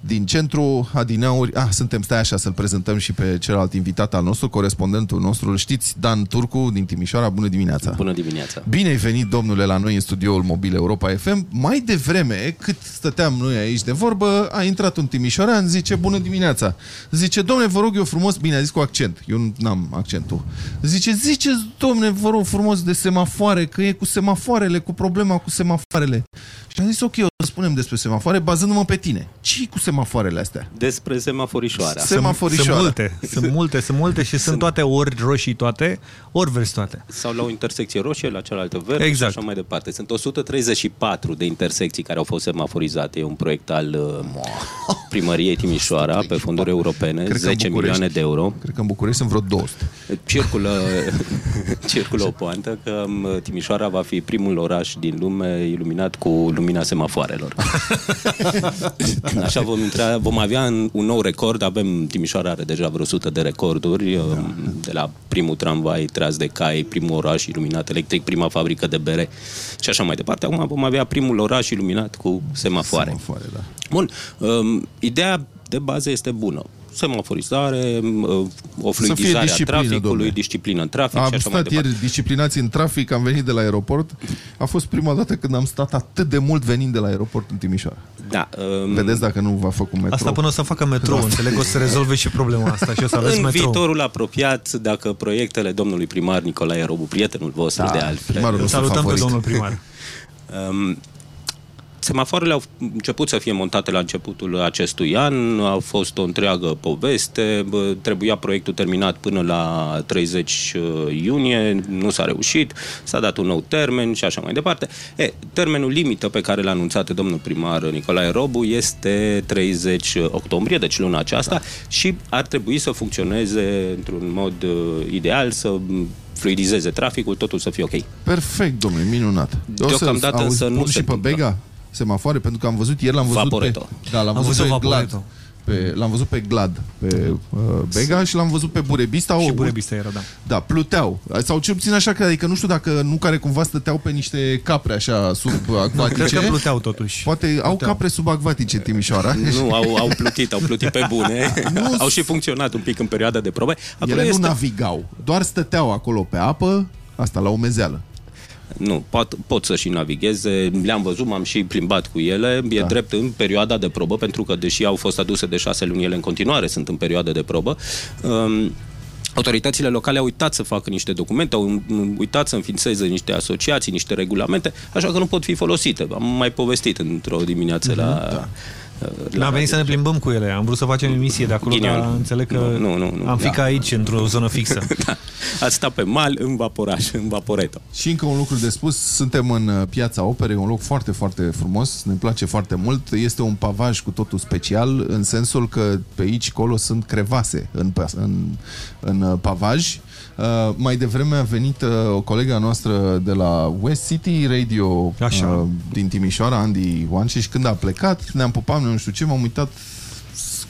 din centru, Adineauri. Ah, suntem, stai așa, să-l prezentăm și pe celălalt invitat al nostru, corespondentul nostru, îl știți, Dan Turcu, din Timișoara. Bună dimineața! Bună dimineața! Bine ai venit, domnule, la noi în studioul mobil Europa FM. Mai devreme, cât stăteam noi aici de vorbă, a intrat un timișorean, zice, bună dimineața. Zice, domne, vă rog eu frumos, bine, a zis cu accent, eu nu am accentul. Zice, ziceți, domne, vă rog frumos de semafoare, că e cu semafoarele, cu problema cu semafoarele. Și am zis, ok, o să spunem despre semafoare, bazându-mă pe tine. ce cu semafoarele astea? Despre semaforișoara. Semaforișoara. Sunt multe, sunt multe, sunt multe și sunt toate ori roșii toate, ori verzi toate. Sau la o intersecție roșie, la cealaltă verde Exact. și așa mai departe. Sunt 134 de intersecții care au fost semaforizate. E un proiect al uh, primăriei Timișoara pe fonduri europene, Cred că în 10 București- milioane de euro. Cred că în București sunt vreo 200. Circulă, circulă o poantă că um, Timișoara va fi primul oraș din lume iluminat cu lumina semafoarelor. Așa vom intra, vom avea în- un nou record, avem, Timișoara are deja vreo 100 de recorduri, um, de la primul tramvai tras de cai, primul oraș iluminat electric, prima fabrică de bere și așa mai departe. Acum vom avea primul oraș iluminat cu semafoare. Semafoare, da. Bun, um, ideea de bază este bună. Semaforizare, um, o Să fie fluidizare a disciplină, traficului, domnule. disciplină în trafic și Am așa mai stat departe. ieri disciplinați în trafic, am venit de la aeroport. A fost prima dată când am stat atât de mult venind de la aeroport în Timișoara. Da, um, Vedeți dacă nu va făcut metro. Asta până o să facă metrou, Da. înțeleg, o să rezolve și problema asta și o să aveți în metrou. viitorul apropiat, dacă proiectele domnului primar Nicolae Robu, prietenul vostru Da, de altfel. primarul nostru Salutăm pe favorit. domnul primar. Um, Semafoarele au început să fie montate la începutul acestui an, a fost o întreagă poveste, bă, trebuia proiectul terminat până la 30 iunie, nu s-a reușit, s-a dat un nou termen și așa mai departe. E, termenul limită pe care l-a anunțat domnul primar Nicolae Robu este 30 octombrie, deci luna aceasta, da. și ar trebui să funcționeze într-un mod uh, ideal, să m, fluidizeze traficul, totul să fie ok. Perfect, domnule, minunat. O să Deocamdată auzi, însă nu pun se și pe întâmplă. Bega semafoare, pentru că am văzut ieri, l-am văzut Vaporetto. pe... Da, l-am Am văzut, văzut pe Glad. Vaporetto. Pe, l-am văzut pe Glad, pe uh, Bega și l-am văzut pe Burebista. Și O- Burebista era, da. Da, pluteau. Sau cel puțin așa, că adică nu știu dacă nu care cumva stăteau pe niște capre așa subacvatice. cred că pluteau totuși. Poate au capre subacvatice în Timișoara. Nu, au, au plutit, au plutit pe bune. au și funcționat un pic în perioada de probe. Acolo Ele este... nu navigau, doar stăteau acolo pe apă, asta la umezeală. Nu, pot, pot să și navigheze. Le-am văzut, m-am și plimbat cu ele. E da. drept în perioada de probă, pentru că deși au fost aduse de șase luni, ele în continuare sunt în perioadă de probă. Um, Autoritățile locale au uitat să facă niște documente, au uitat să înființeze niște asociații, niște regulamente, așa că nu pot fi folosite. Am mai povestit într-o dimineață la... Da. N-am venit să ne plimbăm cu ele, am vrut să facem emisie de acolo, Ghinion. dar înțeleg că Nu, nu, nu. am fi Da. ca aici, într-o zonă fixă. Ați stat pe mal, în vaporaș, în vaporeto. Și încă un lucru de spus, suntem în uh, Piața Operei, un loc foarte, foarte frumos, ne place foarte mult. Este un pavaj cu totul special, în sensul că pe aici, colo, sunt crevase în, pa- în, în uh, pavaj. Uh, mai devreme a venit uh, o colega noastră de la West City Radio Așa. Uh, din Timișoara, Andy Oance, și când a plecat, ne-am pupat, nu știu ce, m-am uitat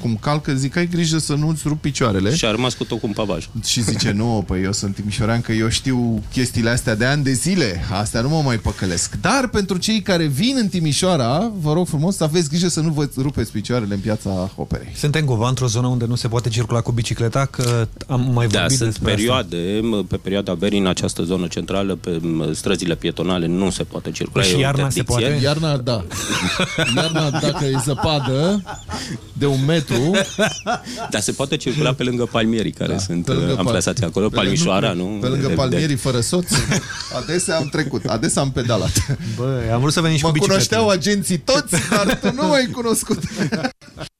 cum calcă, zic, ai grijă să nu-ți rup picioarele. Și a rămas cu tot cu un pavaj. Și zice, nu, păi eu sunt timișorean că eu știu chestiile astea de ani de zile. Astea nu mă mai păcălesc. Dar pentru cei care vin în Timișoara, vă rog frumos să aveți grijă să nu vă rupeți picioarele în piața operei. Suntem cumva într-o zonă unde nu se poate circula cu bicicleta, că am mai Da, vorbit sunt despre perioade, m, pe perioada verii în această zonă centrală, pe m, străzile pietonale nu se poate circula. Păi și e o iarna se interdicție. poate? Iarna, da. Iarna, dacă e zăpadă de un metru, Dar se poate circula pe lângă palmierii care da, sunt pe lângă pal- amplasați acolo, pe palmișoara, lângă- nu? Pe lângă De- palmierii fără soț, adesea am trecut, adesea am pedalat. Bă, am vrut să venim și Mă cu bicicletele. cunoșteau agenții toți, dar tu nu m-ai cunoscut.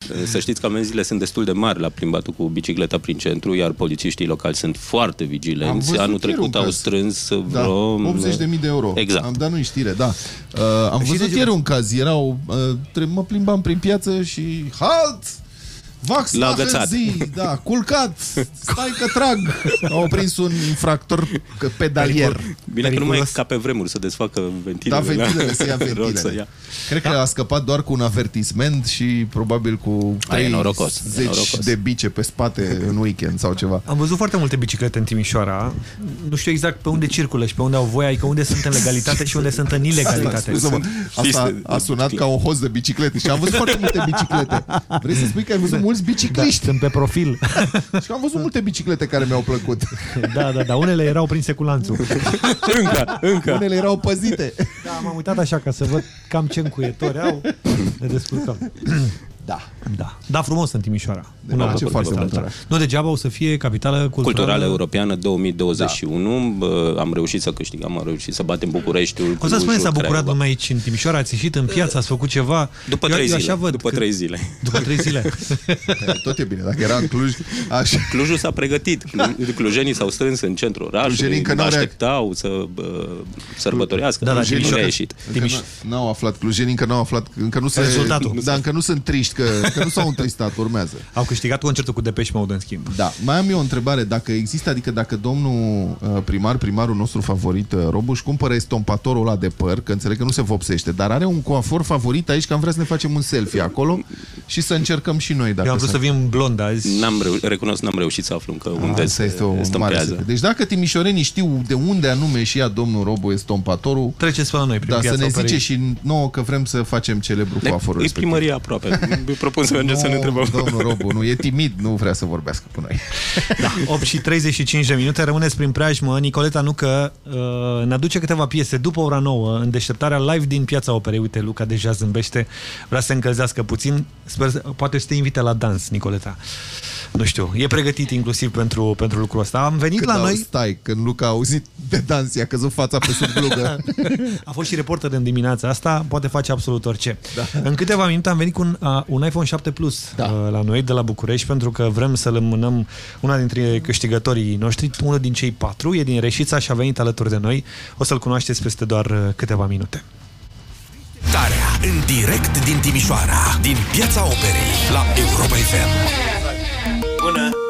De, să știți că amenziile sunt destul de mari la plimbatul cu bicicleta prin centru, iar polițiștii locali sunt foarte Am vigilenți. văzut Anul ieri un trecut au caz. strâns Da, vreo... 80.000 de euro. Exact. Am dat nu știre, da. Uh, am Și văzut de- ieri un caz. Erau, uh, tre- mă plimbam prin piață și halt! Vax L-a la agățat. zi, da, culcat, stai că trag. Au prins un infractor că- pedalier. Bine că nu mai e ca pe vremuri să desfacă ventilele. Da, ventilele, să ia Rol ventilele. să ia. Cred că a scăpat doar cu un avertisment și probabil cu A, e norocos, e 30 norocos. de bice pe spate în weekend sau ceva. Am văzut foarte multe biciclete în Timișoara. Nu știu exact pe unde circulă și pe unde au voie, adică unde sunt în legalitate și unde sunt în ilegalitate. Asta, asta a sunat ca un host de biciclete și am văzut foarte multe biciclete. Vrei să spui că ai văzut mulți bicicliști? Da, sunt pe profil. și că am văzut multe biciclete care mi-au plăcut. Da, da, da. Unele erau prinse cu lanțul. încă, încă. Unele erau păzite. Da, m-am uitat așa ca să văd cam ce încuietori au. Ne descurcăm. Da. Da. Da, frumos în Timișoara. De la ce foarte mult alta. Nu degeaba o să fie capitală culturală. Culturală Europeană 2021. Da. Am reușit să câștigăm, am reușit să batem Bucureștiul. O să spune s-a Clujul, bucurat Craiova. lumea aici în Timișoara, ați ieșit în piață, ați făcut ceva. După Eu- trei eu zile. așa văd după că- trei zile. După trei zile. Tot e bine, dacă era în Cluj, așa. Clujul s-a pregătit. Clu- Clujenii s-au strâns în centrul orașului. Clujenii încă n-au așteptau să bă, sărbătorească. Da, da, Clujenii Timișoara- nu a ieșit. Încă n- N-au aflat, clujenii încă n-au aflat, încă nu se... Rezultatul. Da, încă nu sunt triști, că, că nu s-au întristat, urmează. Au câștigat concertul cu Depeche Mode, în schimb. Da, mai am eu o întrebare. Dacă există, adică dacă domnul uh, primar, primarul nostru favorit, uh, Robuș, își cumpără estompatorul ăla de păr, că înțeleg că nu se vopsește, dar are un coafor favorit aici, că am vrea să ne facem un selfie acolo și să încercăm și noi. Dacă Eu am vrut se- să vin blond azi. N-am reu- recunosc, n-am reușit să aflu încă unde Asta se este o mare stâmpează. secret. Deci dacă timișorenii știu de unde anume și ia domnul Robu estompatorul, treceți pe la noi prin da, să Piața ne Operei. zice și nouă că vrem să facem celebru Ne- coaforul E respectiv. primăria aproape. Îi propun să mergem să ne Nu, întrebăm. Domnul Robu, nu, e timid, nu vrea să vorbească cu noi. Da, 8 și 35 de minute, rămâneți prin preajmă. Nicoleta Nucă uh, ne aduce câteva piese după ora 9 în deșteptarea live din Piața Operei. Uite, Luca deja zâmbește, vrea să se încălzească puțin. Sper, să- poate să te invite la dans, Nicoleta. Nu știu, e pregătit inclusiv pentru, pentru lucrul ăsta. Am venit Când la au- noi... Stai, când Luca a auzit de dans, i-a căzut fața pe sub glugă. A fost și reporter în dimineața asta, poate face absolut orice. Da. În câteva minute am venit cu un, uh, un iPhone 7 Plus da. uh, la noi de la București pentru că vrem să lămânăm una dintre câștigătorii noștri, unul din cei patru, e din Reșița și a venit alături de noi. O să-l cunoașteți peste doar uh, câteva minute. Tarea în direct din Timișoara, din Piața Operei, la Europa FM. Bună!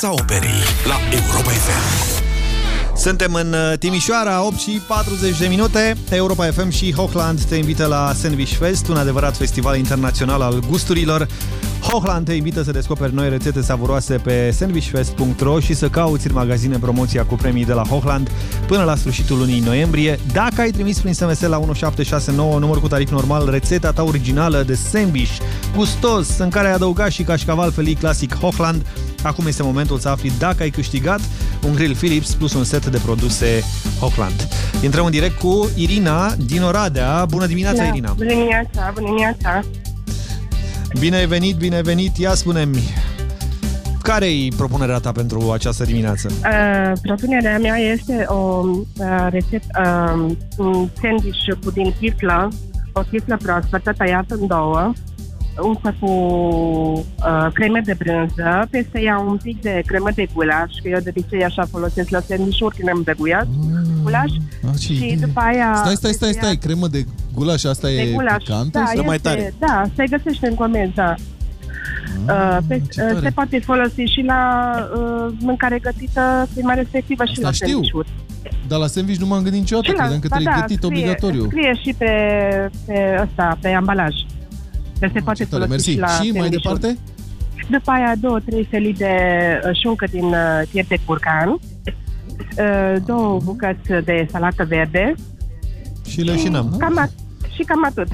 Piața Operei, la Europa FM. Suntem în uh, Timișoara, 8 și 40 de minute. Europa FM și Hochland te invită la Sandwich Fest, un adevărat festival internațional al gusturilor. Hochland te invită să descoperi noi rețete savuroase pe sandwichfest.ro și să cauți în magazine promoția cu premii de la Hochland până la sfârșitul lunii noiembrie. Dacă ai trimis prin SMS la 1769 număr cu tarif normal rețeta ta originală de sandwich gustos în care ai adăugat și cașcaval felii clasic Hochland, acum este momentul să afli dacă ai câștigat un grill Philips plus un set de produse Hochland. Intrăm în direct cu Irina din Oradea. Bună dimineața, Da, Irina! Bună dimineața, bună dimineața. Bine ai venit, bine ai venit. Ia spune-mi, care e propunerea ta pentru această dimineață? Uh, propunerea mea este o uh, rețetă, uh, un sandwich cu din chiflă, o chiflă proaspătă tăiată în două, unsă cu uh, creme de brânză, peste ea un pic de cremă de gulaș, că eu de obicei așa folosesc la sandwich-uri cremă de gulaș, gulaș Ah, ce și idee. după aia... Stai, stai, stai, peste ea- stai, cremă de gulaș, asta de e gulaș. picantă da, sau este, mai tare? Da, se găsește în comenzi, da. Uh, pe, ce tare. uh, se poate folosi și la uh, mâncare gătită prima respectivă și Asta la știu. sandwich-uri. Dar la sandwich nu m-am gândit niciodată, Și la- credeam că ba trebuie da, gătit scrie, obligatoriu. Scrie și pe, pe ăsta, pe ambalaj. Deci se poate Ah, tare, folosi mersi. și la Și mai sandwich-uri. departe? După aia două, trei felii de uh, șuncă din uh, piept de curcan, uh, două bucăți de salată verde. Și leșinăm. Cam, a- și cam atât.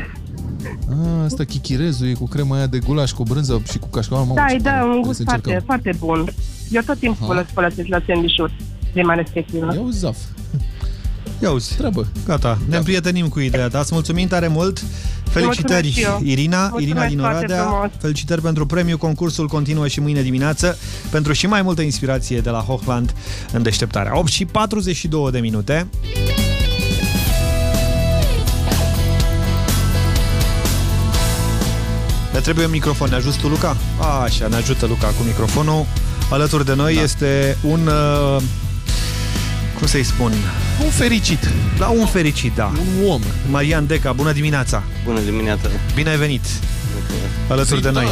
Ah, asta chichirezul e cu crema aia de gulaș, cu brânză și cu cașcaval. Mamă, Da, ce îi dă tare. un Trebuie gust să foarte, încercăm. foarte bun. Eu tot timpul folos- folosesc la sandwich-uri prima respectivă. Ia uzi, zaf. Ia uzi. Treabă. Gata, ne împrietenim cu ideea ta. Îți mulțumim tare mult. Felicitări, Mulțumesc și eu. Irina, Mulțumesc Irina din foarte Oradea. frumos. Felicitări pentru premiu. Concursul continuă și mâine dimineață pentru și mai multă inspirație de la Hochland în deșteptarea. 8 și 42 de minute. Ne trebuie un microfon. Ne ajuți tu, Luca? A, așa, ne ajută Luca cu microfonul. Alături de noi da. este un... Uh, cum să-i spun? Un fericit. Da, un fericit, da. Un om. Marian Deca, bună dimineața! Bună dimineața! Bine ai venit! Alături de noi.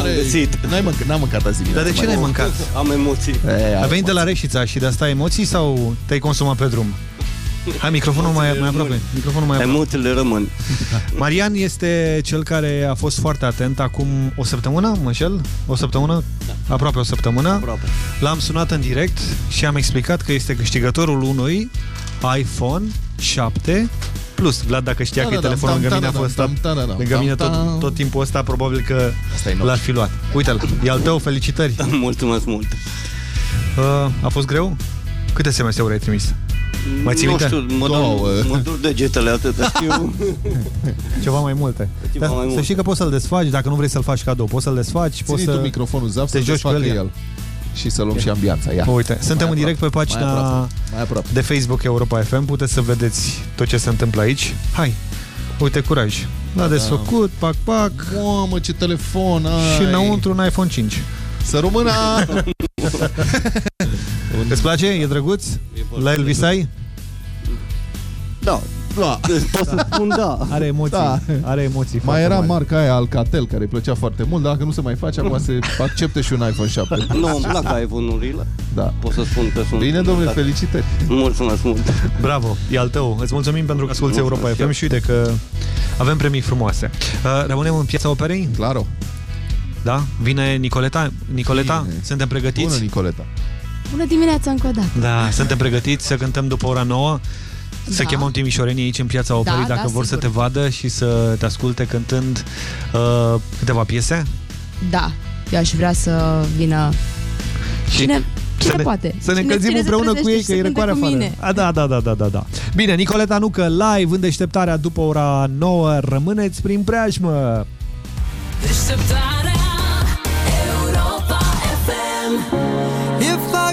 N-ai mâncat, n-am mâncat azi dimineața. Dar de ce n-ai mâncat? Am emoții. E, Ai venit de la Reșița și de asta ai emoții sau te-ai consumat pe drum? Hai, microfonul mai, mai aproape. Microfonul mai aproape. Emoțiile rămân. Marian este cel care a fost foarte atent acum o săptămână, mă înșel? O săptămână? Da. Aproape o săptămână. Aproape. L-am sunat în direct și am explicat că este câștigătorul unui iPhone 7 Plus. Vlad, dacă știa Da, că e da, da, telefonul tam, lângă mine a tam, fost tam, tam, tam, lângă mine tam, tam. tot, tot timpul ăsta, probabil că Asta e nou. l-ar fi luat. Uite-l, e al tău, felicitări. Mulțumesc mult. Uh, a fost greu? Câte SMS-uri ai trimis? Mai ții nu minte? știu, mă, Două. dur, mă dur degetele atât, știu. Ceva mai multe. Ceva Dar mai să multe. știi că poți să-l desfaci, dacă nu vrei să-l faci cadou. Poți să-l desfaci, poți Ține să... tu microfonul, Zaf, te să joci cu desfacă el. el. Și să luăm și ambianța. Ia. Uite, suntem în direct pe Mai pagina aproape. Mai aproape. de Facebook Europa FM. Puteți să vedeți tot ce se întâmplă aici. Hai, uite, curaj. L-a desfăcut, pac, pac. Mamă, ce telefon ai. Și înăuntru un iPhone 5. Să rămână! Îți place? E drăguț? La el visai? Da. Da. Pot să spun da. Are emoții. Da. Are emoții Mai foarte era mari. marca aia Alcatel, care îi plăcea foarte mult, dar dacă nu se mai face, acum se acceptă și un iPhone 7. Nu, îmi plac iPhone-urile. Da. Pot să spun că sunt... Bine, domnule, Da. felicitări. Mulțumesc mult. Bravo, e al tău. Îți mulțumim pentru că asculti Europa Mulțumesc FM și uite că avem premii frumoase. Uh, rămânem în piața operei? Claro. Da? Vine Nicoleta? Nicoleta? Bine. Suntem pregătiți? Bună, Nicoleta. Bună dimineața încă o dată. Da, suntem pregătiți să cântăm după ora 9 să Da. chemăm timișorenii aici în piața operei Da, dacă da, vor sigur. să te vadă și să te asculte cântând uh, câteva piese. Da, eu aș vrea să vină cine, să cine ne, poate. Să ne Cine- încălzim cine se împreună cu trezește ei, și că să e cânte răcoare cu afară. mine. A, da, da, da, da, da, da. Bine, Nicoleta Nucă, live în deșteptarea după ora 9. Rămâneți prin preajmă! Deșteptarea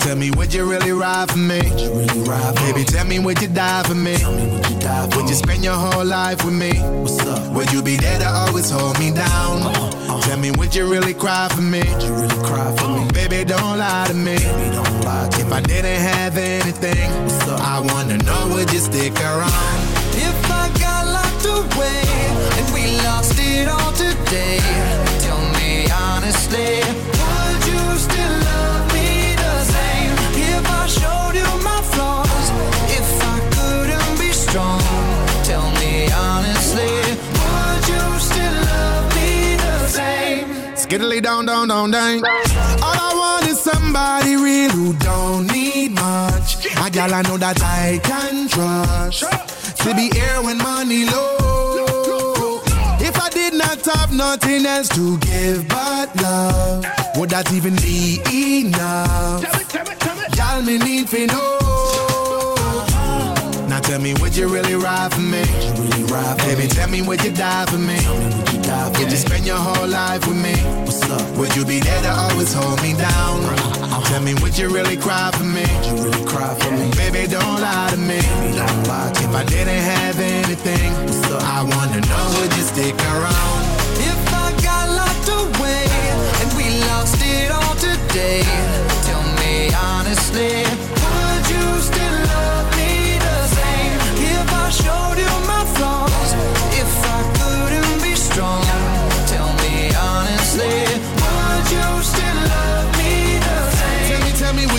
Tell me, would you really ride for me? Would you really ride for Baby, tell me, would you die for me? Tell me, would you die for Would you spend your whole life with me? What's up? Would you be there to always hold me down? Uh-huh, uh-huh. Tell me, would you really cry for me? Would you really cry for me? Baby, don't lie to me. Baby, don't lie if I didn't have anything, I wanna know, would you stick around? If I got locked away and we lost it all today, tell me honestly, strong, tell me honestly, would you still love me the same? Skiddly down, down, down, down. All I want is somebody real who don't need much. A gal I know that I can trust. To be here when money low. If I did not have nothing else to give but love, would that even be enough? Y'all me need to know. Now tell me, would you really ride for me? Really ride for Baby, tell me, would you die for me? Would you, die for would you spend your whole life with me? What's up? Would you be there to always hold me down? Uh-huh. Tell me, would you really cry for me? Would you really cry for me? Baby, don't lie to me. Don't lie to if I didn't have anything, I wanna know, would you stick around? If I got locked away and we lost it all today, tell me honestly, would you still love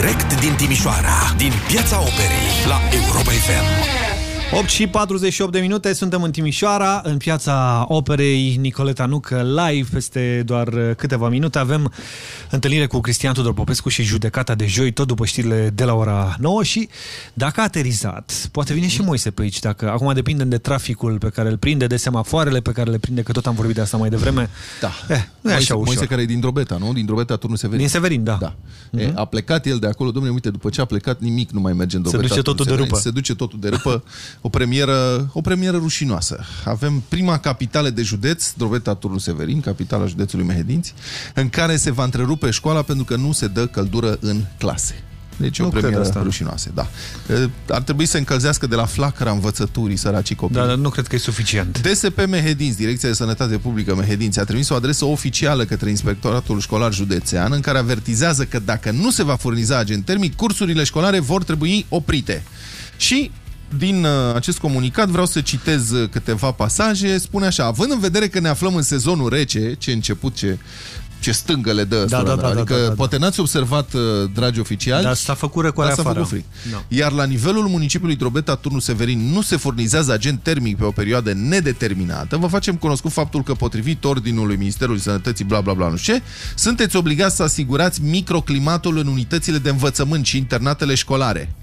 direct din Timișoara, din Piața Operei, la Europa FM. 8 și 48 de minute, suntem în Timișoara, în piața operei Nicoleta Nucă, live, peste doar câteva minute. Avem întâlnire cu Cristian Tudor Popescu și judecata de joi, tot după știrile de la ora 9 și dacă a aterizat, poate vine și Moise pe aici, dacă acum depinde de traficul pe care îl prinde, de semafoarele pe care le prinde, că tot am vorbit de asta mai devreme. Da. Eh, nu e Moise, așa ușor. Moise care e din Drobeta, nu? Din Drobeta, turnul Severin. Din Severin, da. da. Mm-hmm. E, a plecat el de acolo, domnule, uite, după ce a plecat, nimic nu mai merge în Se Drobeta. duce totul turnul de Severin. râpă. Se duce totul de râpă. O premieră, o premieră rușinoasă. Avem prima capitală de județ, Drobeta, turnul Severin, capitala județului Mehedinți, în care se va întrerupe școala pentru că nu se dă căldură în clase. Deci e o Nu cred premieră asta. rușinoasă, da. E, Ar trebui să încălzească de la flacăra învățăturii săracii copii. Dar nu cred că e suficient. DSP Mehedinți, Direcția de Sănătate Publică Mehedinți, a trimis o adresă oficială către Inspectoratul Școlar Județean în care avertizează că dacă nu se va furniza agent termic, cursurile școlare vor trebui oprite. Și din uh, acest comunicat vreau să citez uh, câteva pasaje. Spune așa, având în vedere că ne aflăm în sezonul rece, ce început, ce ce stângă le dă ăsta, da, da, adică da, da, da. poate n-ați observat, uh, dragi oficiali, Dar s-a făcut răcoare Dar s-a afară. făcut frig. Da. Iar la nivelul municipiului Drobeta, Turnul Severin, nu se furnizează agent termic pe o perioadă nedeterminată. Vă facem cunoscut faptul că, potrivit ordinului Ministerului Sănătății, bla bla bla, nu știu ce, sunteți obligați să asigurați microclimatul în unitățile de învățământ și internatele școlare.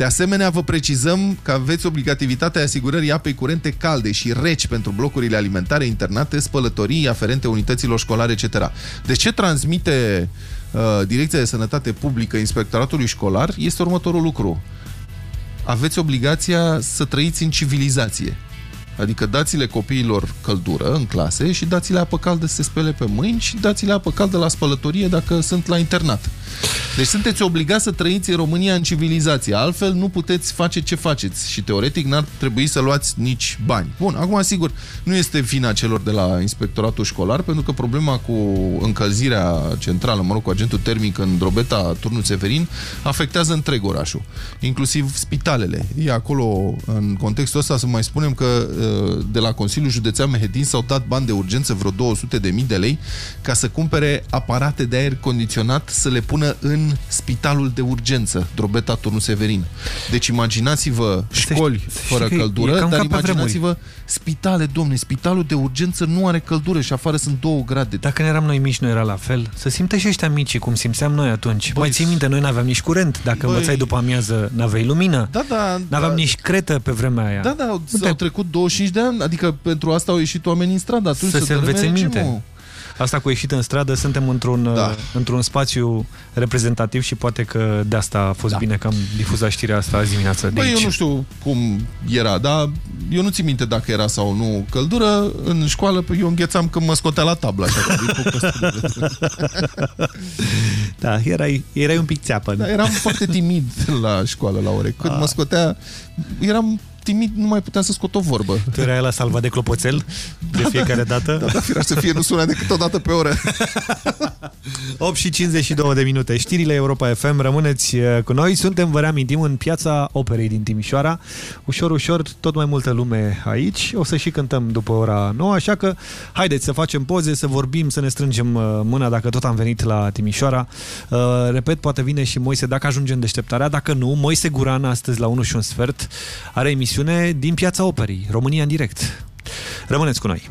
De asemenea, vă precizăm că aveți obligativitatea asigurării apei curente calde și reci pentru blocurile alimentare, internate, spălătorii aferente unităților școlare, etc. Deci ce transmite uh, Direcția de Sănătate Publică Inspectoratului Școlar este următorul lucru. Aveți obligația să trăiți în civilizație. Adică dați-le copiilor căldură în clase și dați-le apă caldă să se spele pe mâini și dați-le apă caldă la spălătorie dacă sunt la internat. Deci sunteți obligați să trăiți în România în civilizație, altfel nu puteți face ce faceți și teoretic n-ar trebui să luați nici bani. Bun, acum sigur, nu este vina celor de la inspectoratul școlar, pentru că problema cu încălzirea centrală, mă rog, cu agentul termic în Drobeta, Turnul Severin, afectează întreg orașul, inclusiv spitalele. E acolo, în contextul ăsta, să mai spunem că uh, de la Consiliul Județean Mehedin s-au dat bani de urgență vreo 200 de mii de lei ca să cumpere aparate de aer condiționat să le pună în spitalul de urgență, Drobeta Turnul Severin. Deci imaginați-vă școli fără că e- e căldură, cam dar ca pe imaginați-vă spitale, domne, spitalul de urgență nu are căldură și afară sunt 2 grade. Dacă ne eram noi mici, nu era la fel. Să simte și ăștia mici cum simțeam noi atunci. Băi, mai ții minte, noi n-aveam nici curent. Dacă Băi. învățai după amiază, n-aveai lumină. Da, da, N-aveam da. nici cretă pe vremea aia. Da, da, au, au trecut 25 de ani, adică pentru asta au ieșit oamenii în stradă. Atunci să se învețe merge, minte. mă. Asta cu ieșit în stradă, suntem într-un da. într-un spațiu reprezentativ și poate că de asta a fost da. bine că am difuzat știrea asta azi dimineață. de Băi, aici. eu nu știu cum era, dar eu nu țin minte dacă era sau nu căldură. În școală eu înghețam când mă scotea la tablă. Așa, că din punctul ăsta de vedere. Da, erai, erai un pic țeapă. Da, eram foarte timid la școală la ore. Când Ah. mă scotea, eram timid, nu mai puteam să scot o vorbă. Tu erai la salva de clopoțel de fiecare dată? Da, da, firar să fie, nu suna decât o dată pe oră. 8 și 52 de minute. Știrile Europa FM, rămâneți uh, cu noi. Suntem, vă reamintim, în piața operei din Timișoara. Ușor, ușor, tot mai multă lume aici. O să și cântăm după ora 9, așa că haideți să facem poze, să vorbim, să ne strângem uh, mâna dacă tot am venit la Timișoara. Uh, Repet, poate vine și Moise dacă ajunge în deșteptarea. Dacă nu, Moise Guran astăzi la 1 și un sfert are emisiune din piața operii, România în direct. Rămâneți cu noi.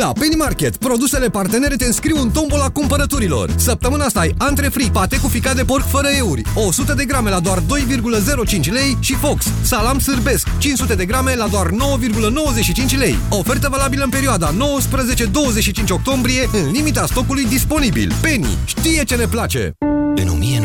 La Penny Market, produsele partenere te înscriu în tombola cumpărăturilor. Săptămâna asta ai antre free, pate cu ficat de porc fără euri, 100 de grame la doar 2,05 lei și Fox, salam sârbesc, 500 de grame la doar 9,95 lei. Ofertă valabilă în perioada 19-25 octombrie, în limita stocului disponibil. Penny știe ce ne place! În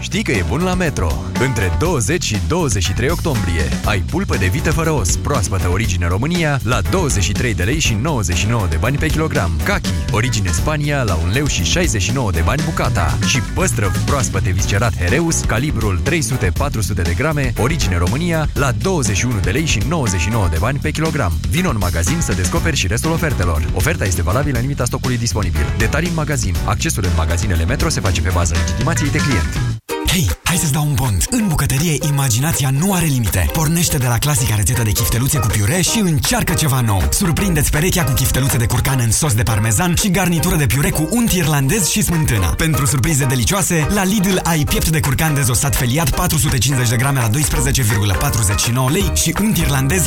Știi că e bun la Metro. Între 20 și 23 octombrie ai pulpă de vită fără os, proaspătă origine România, la 23 de lei și 99 de bani pe kilogram. Kaki, origine Spania, la 1 leu și 69 de bani bucata. Și păstrăv proaspăte viscerat Hereus, calibrul 300-400 de grame, origine România, la 21 de lei și 99 de bani pe kilogram. Vino în magazin să descoperi și restul ofertelor. Oferta este valabilă în limita stocului disponibil. Detalii în magazin. Accesul în magazinele Metro se face pe bază legitimației de client. Hei, hai să-ți dau un pont. În bucătărie, imaginația nu are limite. Pornește de la clasica rețetă de chifteluțe cu piure și încearcă ceva nou. Surprindeți perechea cu chifteluțe de curcan în sos de parmezan și garnitură de piure cu unt irlandez și smântână. Pentru surprize delicioase, la Lidl ai piept de curcan dezosat feliat 450 de grame la 12,49 lei și unt irlandez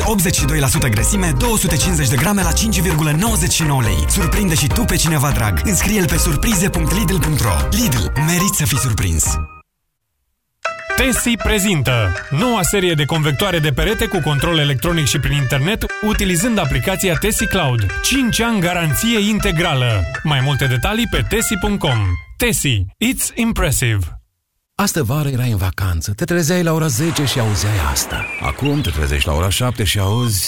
82% grăsime 250 de grame la 5,99 lei. Surprinde și tu pe cineva drag. Înscrie-l pe surprize.lidl.ro Lidl. Merit să fii surprins. Tesi prezintă noua serie de convectoare de perete cu control electronic și prin internet utilizând aplicația Tesi Cloud. 5 ani garanție integrală. Mai multe detalii pe tesi.com. Tesi. It's impressive. Astă vară erai în vacanță, te trezeai la ora 10 și auzeai asta. Acum te trezești la ora 7 și auzi...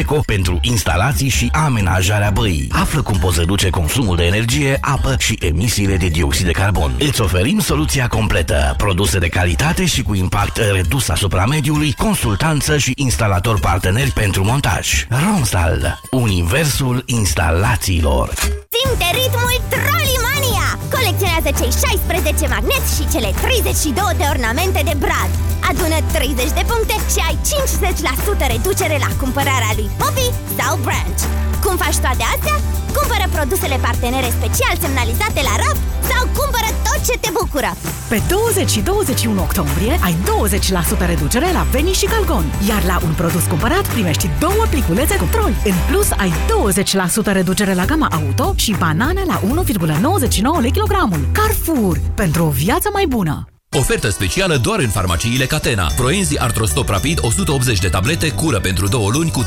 eco pentru instalații și amenajarea băii. Află cum poți reduce consumul de energie, apă și emisiile de dioxid de carbon. Îți oferim soluția completă. Produse de calitate și cu impact redus asupra mediului, consultanță și instalator parteneri pentru montaj. Romstal. Universul instalațiilor. Simte ritmul Trollimania! Colecționează cei 16 magneți și cele 32 de ornamente de brad. Adună 30 de puncte și ai 50% reducere la cumpărarea lui Poppy sau Branch. Cum faci toate astea? Cumpără produsele partenere special semnalizate la raft sau cumpără tot ce te bucură! Pe 20 și 21 octombrie ai 20% reducere la Veni și Calgon, iar la un produs cumpărat primești două pliculețe cu troli. În plus, ai 20% reducere la gama auto și banane la 1,99 lei kilogramul. Carrefour, pentru o viață mai bună! Ofertă specială doar în farmaciile Catena. Proenzi Artrostop Rapid 180 de tablete cură pentru două luni cu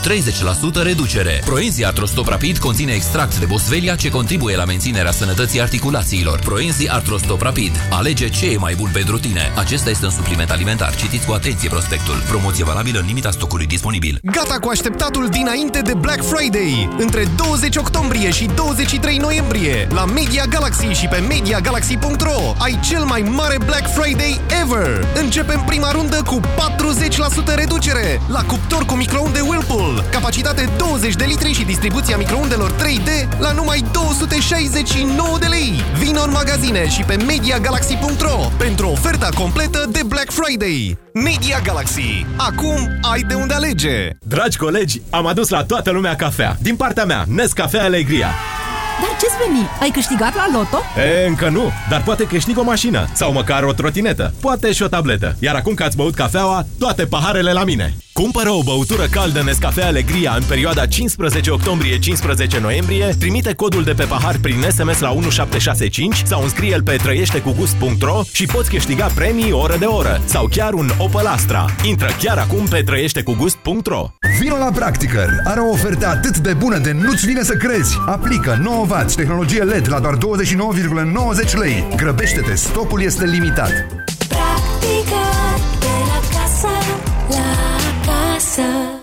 30% reducere. Proenzi Artrostop Rapid conține extract de boswellia ce contribuie la menținerea sănătății articulațiilor. Proenzi Artrostop Rapid. Alege ce e mai bun pentru tine. Acesta este un supliment alimentar. Citiți cu atenție prospectul. Promoție valabilă în limita stocului disponibil. Gata cu așteptatul dinainte de Black Friday! Între 20 octombrie și 23 noiembrie, la Media Galaxy și pe MediaGalaxy.ro ai cel mai mare Black Friday ever! Începem prima rundă cu 40% reducere la cuptor cu microunde Whirlpool, capacitate 20 de litri și distribuția microundelor 3D la numai 269 de lei! Vino în magazine și pe MediaGalaxy.ro pentru oferta completă de Black Friday! Media Galaxy. Acum ai de unde alege! Dragi colegi, am adus la toată lumea cafea. Din partea mea, Nescafe Alegria. Dar ce-ți veni? Ai câștigat la loto? E, încă nu, dar poate câștig o mașină sau măcar o trotinetă, poate și o tabletă. Iar acum că ați băut cafeaua, toate paharele la mine. Cumpără o băutură caldă Nescafe Alegria în perioada 15 octombrie-15 noiembrie, trimite codul de pe pahar prin SMS la 1765 sau înscrie-l pe trăieștecugust.ro și poți câștiga premii oră de oră sau chiar un Opel Astra. Intră chiar acum pe trăieștecugust.ro Vino la Practicăr! Are o ofertă atât de bună de nu-ți vine să crezi! Aplică 9W, tehnologie LED la doar 29,90 lei. Grăbește-te, stocul este limitat. Practică de la casă la casă.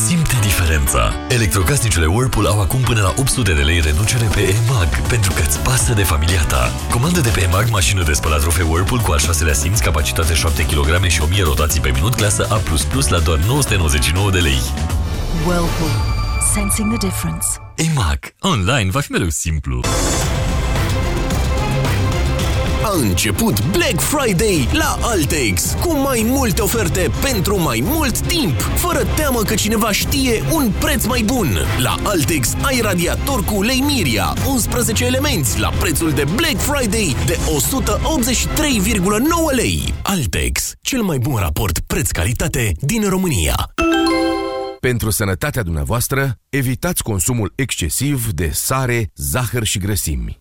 Simte diferența. Electrocasnicele Whirlpool au acum până la 800 de lei reducere pe EMAG, pentru că îți pasă de familia ta. Comandă de pe EMAG mașină de spălat rufe Whirlpool cu al șaselea simț, capacitate 7 kg și 1000 rotații pe minut, clasă A++ la doar 999 de lei. Whirlpool. Sensing the difference. EMAG. Online va fi mereu simplu. A început Black Friday la Altex cu mai multe oferte pentru mai mult timp, fără teamă că cineva știe un preț mai bun. La Altex ai radiator cu ulei Miria, 11 elemente la prețul de Black Friday de 183,9 lei. Altex, cel mai bun raport preț-calitate din România. Pentru sănătatea dumneavoastră, evitați consumul excesiv de sare, zahăr și grăsimi.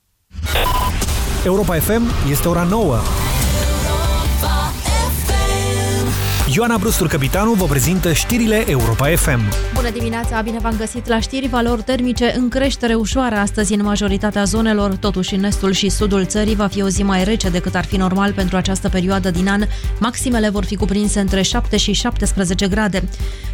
Europa FM este ora 9. Ioana Brustur, capitanul, vă prezintă știrile Europa FM. Bună dimineața, bine v-am găsit la știri. Valori termice în creștere ușoară astăzi în majoritatea zonelor. Totuși, în estul și sudul țării va fi o zi mai rece decât ar fi normal pentru această perioadă din an. Maximele vor fi cuprinse între 7 și 17 grade.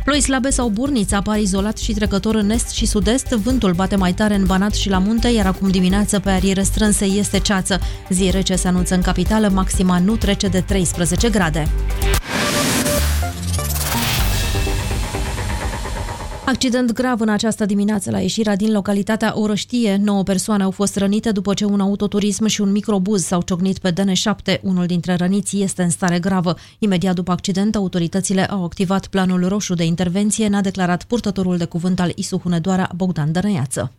Ploi slabe sau burniți apar izolat și trecător în est și sud-est. Vântul bate mai tare în Banat și la munte, iar acum dimineață pe arii restrânse este ceață. Zi rece se anunță în capitală, maxima nu trece de 13 grade. Accident grav în această dimineață la ieșirea din localitatea Orăștie. 9 persoane au fost rănite după ce un autoturism și un microbuz s-au ciocnit pe DN7. Unul dintre răniți este în stare gravă. Imediat după accident, autoritățile au activat planul roșu de intervenție, ne-a declarat purtătorul de cuvânt al ISU Hunedoara, Bogdan Dănăiață.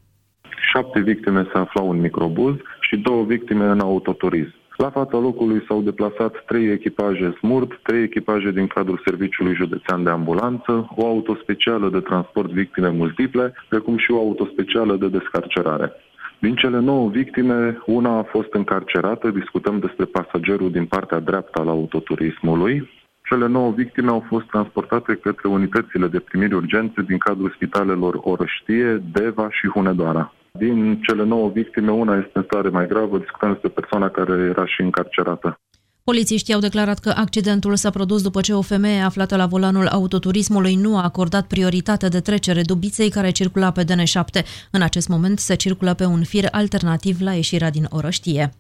Șapte victime se aflau în microbuz și două victime în autoturism. La fața locului s-au deplasat trei echipaje SMURT, trei echipaje din cadrul Serviciului Județean de Ambulanță, o autospecială de transport victime multiple, precum și o autospecială de descarcerare. Din cele nouă victime, una a fost încarcerată, discutăm despre pasagerul din partea dreaptă al autoturismului. Cele nouă victime au fost transportate către unitățile de primiri urgențe din cadrul spitalelor Orăștie, Deva și Hunedoara. Din cele nouă victime, una este în stare mai gravă, discutăm despre persoana care era și încarcerată. Polițiștii au declarat că accidentul s-a produs după ce o femeie aflată la volanul autoturismului nu a acordat prioritate de trecere dubiței care circula pe DN7. În acest moment se circulă pe un fir alternativ la ieșirea din Orăștie.